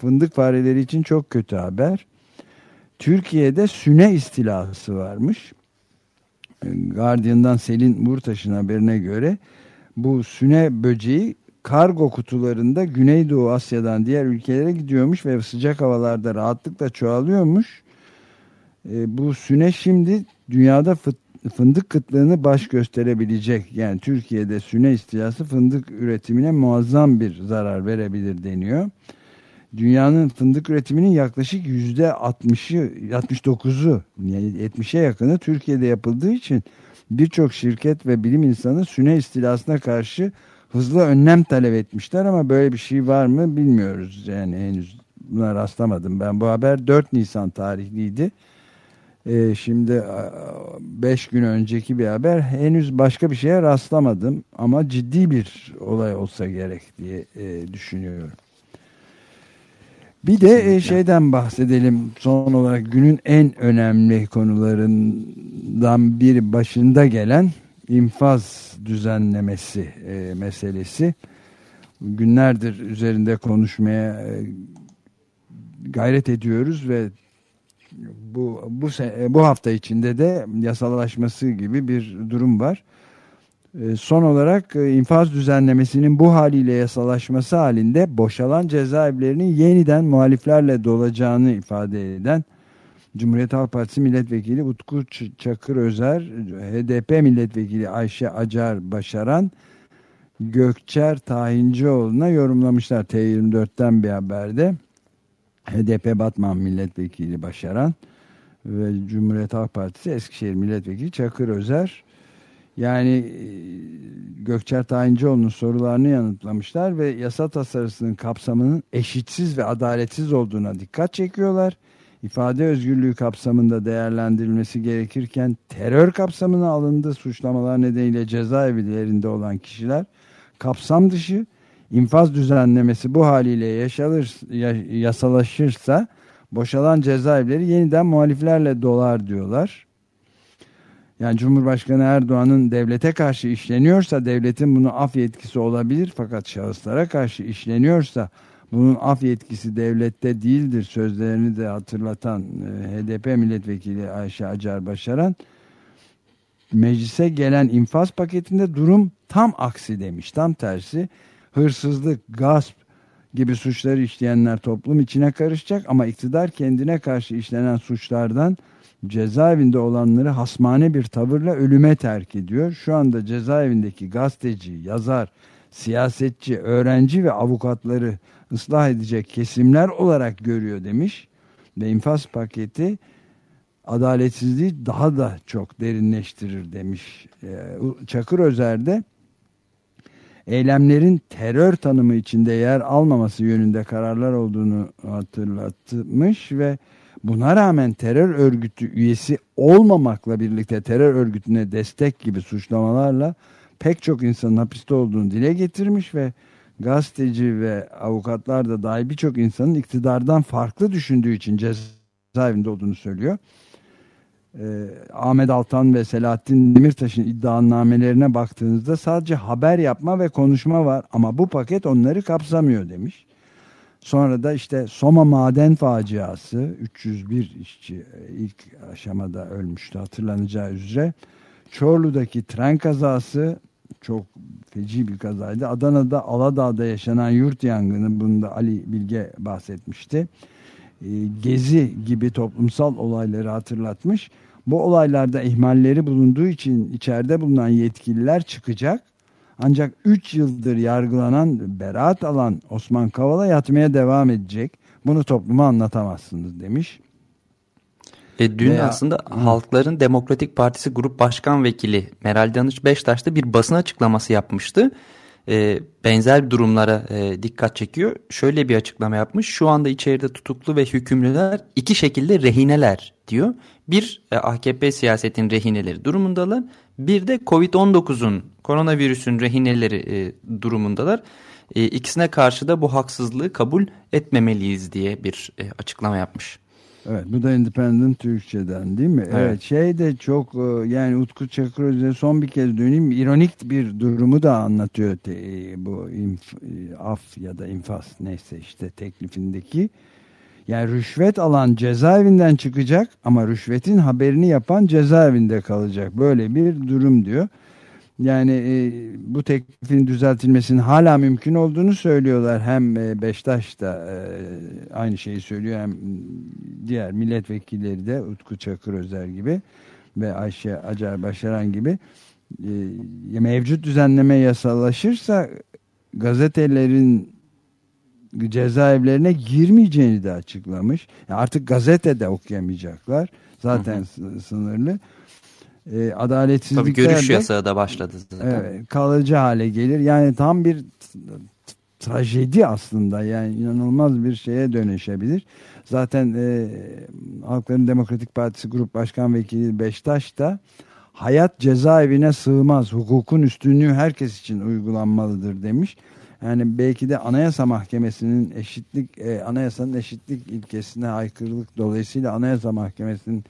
fındık fareleri için çok kötü haber. Türkiye'de süne istilası varmış. E, Guardian'dan Selin Burtaş'ın haberine göre bu süne böceği kargo kutularında Güneydoğu Asya'dan diğer ülkelere gidiyormuş ve sıcak havalarda rahatlıkla çoğalıyormuş. E, bu süne şimdi dünyada fıt- fındık kıtlığını baş gösterebilecek. Yani Türkiye'de süne istilası fındık üretimine muazzam bir zarar verebilir deniyor. Dünyanın fındık üretiminin yaklaşık yüzde 60'ı 69'u yani 70'e yakını Türkiye'de yapıldığı için birçok şirket ve bilim insanı süne istilasına karşı hızlı önlem talep etmişler ama böyle bir şey var mı bilmiyoruz. Yani henüz buna rastlamadım. Ben bu haber 4 Nisan tarihliydi. Ee, şimdi 5 gün önceki bir haber henüz başka bir şeye rastlamadım ama ciddi bir olay olsa gerek diye e, düşünüyorum. Bir de e, şeyden bahsedelim son olarak günün en önemli konularından biri başında gelen infaz düzenlemesi e, meselesi. Günlerdir üzerinde konuşmaya e, gayret ediyoruz ve bu bu se- bu hafta içinde de yasalaşması gibi bir durum var. E, Son olarak e, infaz düzenlemesinin bu haliyle yasalaşması halinde boşalan cezaevlerinin yeniden muhaliflerle dolacağını ifade eden Cumhuriyet Halk Partisi Milletvekili Utku Çakır Özer, HDP Milletvekili Ayşe Acar Başaran, Gökçer Tahincioğlu'na yorumlamışlar T24'ten bir haberde. HDP Batman Milletvekili Başaran ve Cumhuriyet Halk Partisi Eskişehir Milletvekili Çakır Özer yani e, Gökçer Tayincioğlu'nun sorularını yanıtlamışlar ve yasa tasarısının kapsamının eşitsiz ve adaletsiz olduğuna dikkat çekiyorlar. İfade özgürlüğü kapsamında değerlendirilmesi gerekirken terör kapsamına alındığı suçlamalar nedeniyle cezaevlerinde olan kişiler kapsam dışı infaz düzenlemesi bu haliyle yaşalır, ya- yasalaşırsa boşalan cezaevleri yeniden muhaliflerle dolar diyorlar. Yani Cumhurbaşkanı Erdoğan'ın devlete karşı işleniyorsa devletin bunu af yetkisi olabilir fakat şahıslara karşı işleniyorsa bunun af yetkisi devlette değildir sözlerini de hatırlatan e, HDP milletvekili Ayşe Acar Başaran meclise gelen infaz paketinde durum tam aksi demiş. Tam tersi hırsızlık, gasp gibi suçları işleyenler toplum içine karışacak ama iktidar kendine karşı işlenen suçlardan cezaevinde olanları hasmane bir tavırla ölüme terk ediyor. Şu anda cezaevindeki gazeteci, yazar, siyasetçi, öğrenci ve avukatları ıslah edecek kesimler olarak görüyor demiş. Ve infaz paketi adaletsizliği daha da çok derinleştirir demiş. Ee, Çakır Özer'de eylemlerin terör tanımı içinde yer almaması yönünde kararlar olduğunu hatırlatmış ve buna rağmen terör örgütü üyesi olmamakla birlikte terör örgütüne destek gibi suçlamalarla pek çok insanın hapiste olduğunu dile getirmiş ve gazeteci ve avukatlar da dahil birçok insanın iktidardan farklı düşündüğü için cezaevinde olduğunu söylüyor. Ee, Ahmet Altan ve Selahattin Demirtaş'ın iddianamelerine baktığınızda sadece haber yapma ve konuşma var ama bu paket onları kapsamıyor demiş. Sonra da işte Soma maden faciası 301 işçi e, ilk aşamada ölmüştü hatırlanacağı üzere. Çorlu'daki tren kazası çok feci bir kazaydı. Adana'da Aladağ'da yaşanan yurt yangını bunda Ali Bilge bahsetmişti. E, Gezi gibi toplumsal olayları hatırlatmış. Bu olaylarda ihmalleri bulunduğu için içeride bulunan yetkililer çıkacak. Ancak 3 yıldır yargılanan, beraat alan Osman Kavala yatmaya devam edecek. Bunu topluma anlatamazsınız demiş. E, dün Veya- aslında Halkların Demokratik Partisi Grup Başkan Vekili Meral Danış Beştaş da bir basın açıklaması yapmıştı. E, benzer durumlara e, dikkat çekiyor. Şöyle bir açıklama yapmış. Şu anda içeride tutuklu ve hükümlüler iki şekilde rehineler diyor. Bir e, AKP siyasetin rehineleri durumundalar. Bir de Covid-19'un koronavirüsün rehineleri e, durumundalar. E, ikisine karşı da bu haksızlığı kabul etmemeliyiz diye bir e, açıklama yapmış. Evet bu da Independent Türkçe'den değil mi? Evet, Evet. şey de çok e, yani Utku Çakıröz'e son bir kez döneyim. İronik bir durumu da anlatıyor te- e, bu inf- e, af ya da infaz neyse işte teklifindeki. Yani rüşvet alan cezaevinden çıkacak ama rüşvetin haberini yapan cezaevinde kalacak. Böyle bir durum diyor. Yani e, bu teklifin düzeltilmesinin hala mümkün olduğunu söylüyorlar. Hem e, Beştaş da e, aynı şeyi söylüyor hem diğer milletvekilleri de Utku Çakır Özer gibi ve Ayşe Acar Başaran gibi e, mevcut düzenleme yasalaşırsa gazetelerin cezaevlerine girmeyeceğini de açıklamış. Yani artık gazetede okuyamayacaklar. Zaten sı- sınırlı. E, adaletsizlikler Tabii görüş yasağı da başladı zaten. Evet, kalıcı hale gelir. Yani tam bir trajedi aslında. Yani inanılmaz bir şeye dönüşebilir. Zaten e, Halkların Demokratik Partisi Grup Başkan Vekili Beştaş da hayat cezaevine sığmaz. Hukukun üstünlüğü herkes için uygulanmalıdır demiş. Yani belki de Anayasa Mahkemesi'nin eşitlik, e, anayasanın eşitlik ilkesine aykırılık dolayısıyla Anayasa Mahkemesi'nin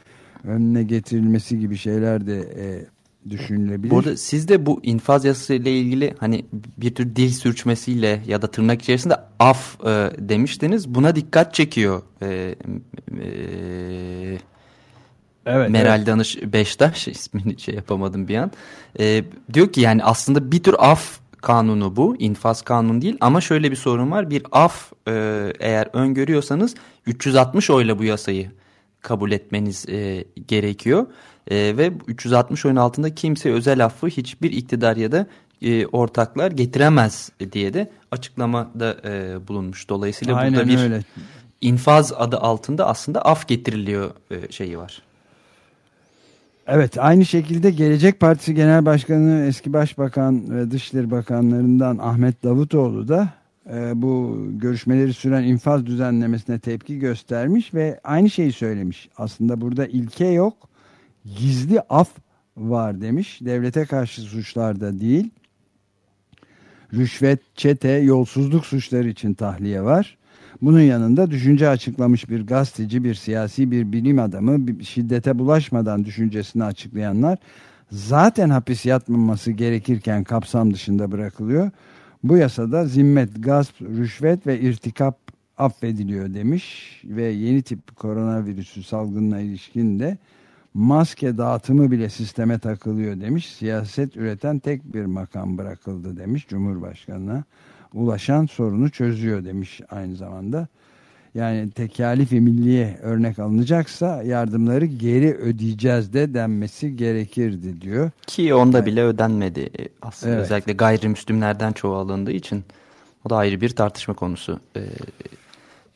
önüne getirilmesi gibi şeyler de e, düşünülebilir. Burada siz de bu infaz yasası ile ilgili hani bir tür dil sürçmesiyle ya da tırnak içerisinde af e, demiştiniz. Buna dikkat çekiyor e, e, Evet, Meral evet. Danış Beştaş ismini şey yapamadım bir an. E, diyor ki yani aslında bir tür af kanunu bu. infaz kanunu değil ama şöyle bir sorun var. Bir af e, eğer öngörüyorsanız 360 oyla bu yasayı kabul etmeniz e, gerekiyor. E, ve 360 oyun altında kimse özel affı hiçbir iktidar ya da e, ortaklar getiremez diye de açıklamada e, bulunmuş. Dolayısıyla Aynen burada bir öyle. infaz adı altında aslında af getiriliyor e, şeyi var. Evet aynı şekilde Gelecek Partisi Genel Başkanı eski Başbakan ve Dışişleri Bakanlarından Ahmet Davutoğlu da bu görüşmeleri süren infaz düzenlemesine tepki göstermiş ve aynı şeyi söylemiş. Aslında burada ilke yok gizli af var demiş. Devlete karşı suçlarda değil. Rüşvet, çete, yolsuzluk suçları için tahliye var. Bunun yanında düşünce açıklamış bir gazeteci, bir siyasi, bir bilim adamı şiddete bulaşmadan düşüncesini açıklayanlar zaten hapis yatmaması gerekirken kapsam dışında bırakılıyor. Bu yasada zimmet, gasp, rüşvet ve irtikap affediliyor demiş ve yeni tip koronavirüsü salgınına ilişkin de maske dağıtımı bile sisteme takılıyor demiş. Siyaset üreten tek bir makam bırakıldı demiş Cumhurbaşkanı'na. Ulaşan sorunu çözüyor demiş aynı zamanda. Yani tekalifi milliye örnek alınacaksa yardımları geri ödeyeceğiz de denmesi gerekirdi diyor. Ki onda bile ödenmedi e, aslında Evet. özellikle gayrimüslimlerden çoğu alındığı için o da ayrı bir tartışma konusu. E,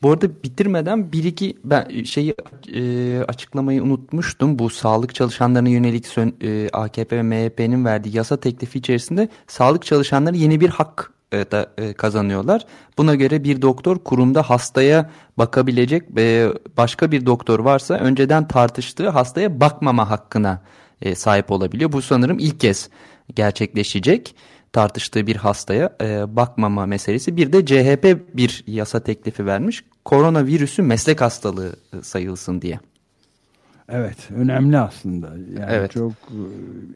bu arada bitirmeden bir iki ben şeyi e, açıklamayı unutmuştum. Bu sağlık çalışanlarına yönelik sön- e, AKP ve MHP'nin verdiği yasa teklifi içerisinde sağlık çalışanları yeni bir hak e, da e, kazanıyorlar. Buna göre bir doktor kurumda hastaya bakabilecek e, başka bir doktor varsa önceden tartıştığı hastaya bakmama hakkına sahip olabiliyor. Bu sanırım ilk kez gerçekleşecek tartıştığı bir hastaya bakmama meselesi. Bir de CHP bir yasa teklifi vermiş. Koronavirüsü meslek hastalığı sayılsın diye. Evet önemli aslında. Yani Evet. çok e,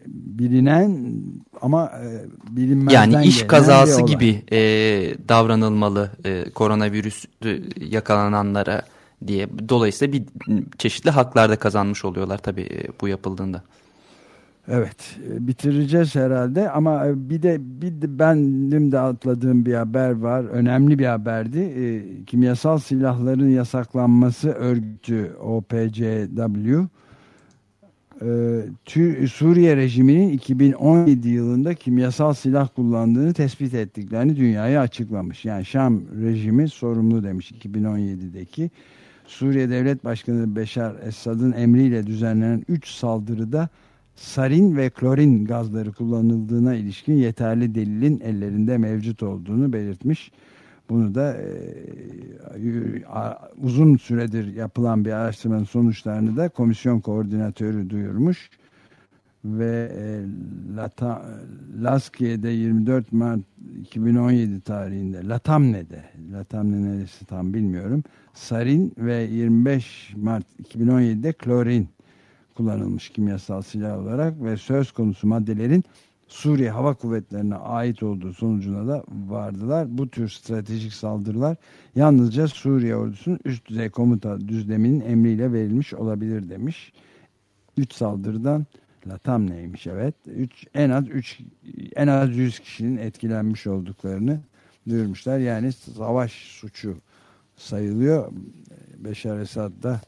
bilinen ama e, bilinmezden Yani iş kazası gibi e, davranılmalı e, koronavirüs e, yakalananlara diye. Dolayısıyla bir çeşitli haklar da kazanmış oluyorlar tabii bu yapıldığında. Evet e, bitireceğiz herhalde ama e, bir de bir de benim de atladığım bir haber var. Önemli bir haberdi. E, kimyasal silahların yasaklanması örgütü OPCW e, Suriye rejiminin 2017 yılında kimyasal silah kullandığını tespit ettiklerini dünyaya açıklamış. Yani Şam rejimi sorumlu demiş 2017'deki. Suriye Devlet Başkanı Beşar Esad'ın emriyle düzenlenen 3 saldırıda sarin ve klorin gazları kullanıldığına ilişkin yeterli delilin ellerinde mevcut olduğunu belirtmiş. Bunu da e, uzun süredir yapılan bir araştırmanın sonuçlarını da komisyon koordinatörü duyurmuş. Ve e, Lata, Laskiye'de 24 Mart 2017 tarihinde Latamne'de Latamne neresi tam bilmiyorum. Sarin ve 25 Mart 2017'de klorin kullanılmış kimyasal silah olarak ve söz konusu maddelerin Suriye Hava Kuvvetleri'ne ait olduğu sonucuna da vardılar. Bu tür stratejik saldırılar yalnızca Suriye ordusunun üst düzey komuta düzleminin emriyle verilmiş olabilir demiş. 3 saldırıdan Latam neymiş evet. Üç, en az 3 en az 100 kişinin etkilenmiş olduklarını duyurmuşlar. Yani savaş suçu sayılıyor. Beşar Esad da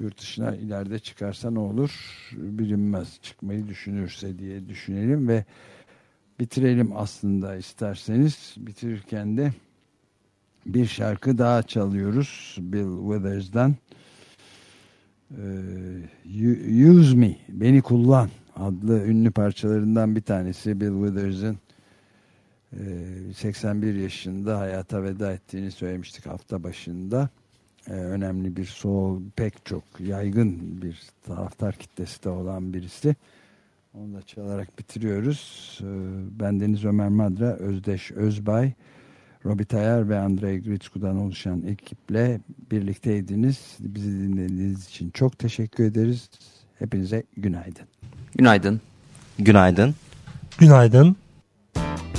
yurt dışına ileride çıkarsa ne olur bilinmez. Çıkmayı düşünürse diye düşünelim ve bitirelim aslında isterseniz. Bitirirken de bir şarkı daha çalıyoruz Bill Withers'dan. Ee, Use Me, Beni Kullan adlı ünlü parçalarından bir tanesi Bill Withers'ın e, 81 yaşında hayata veda ettiğini söylemiştik hafta başında. Ee, önemli bir sol pek çok yaygın bir taraftar kitlesi de olan birisi. Onu da çalarak bitiriyoruz. Ee, ben Deniz Ömer Madra, Özdeş Özbay, Robi Tayar ve Andrei Gritsku'dan oluşan ekiple birlikteydiniz. Bizi dinlediğiniz için çok teşekkür ederiz. Hepinize günaydın. Günaydın. Günaydın. Günaydın. my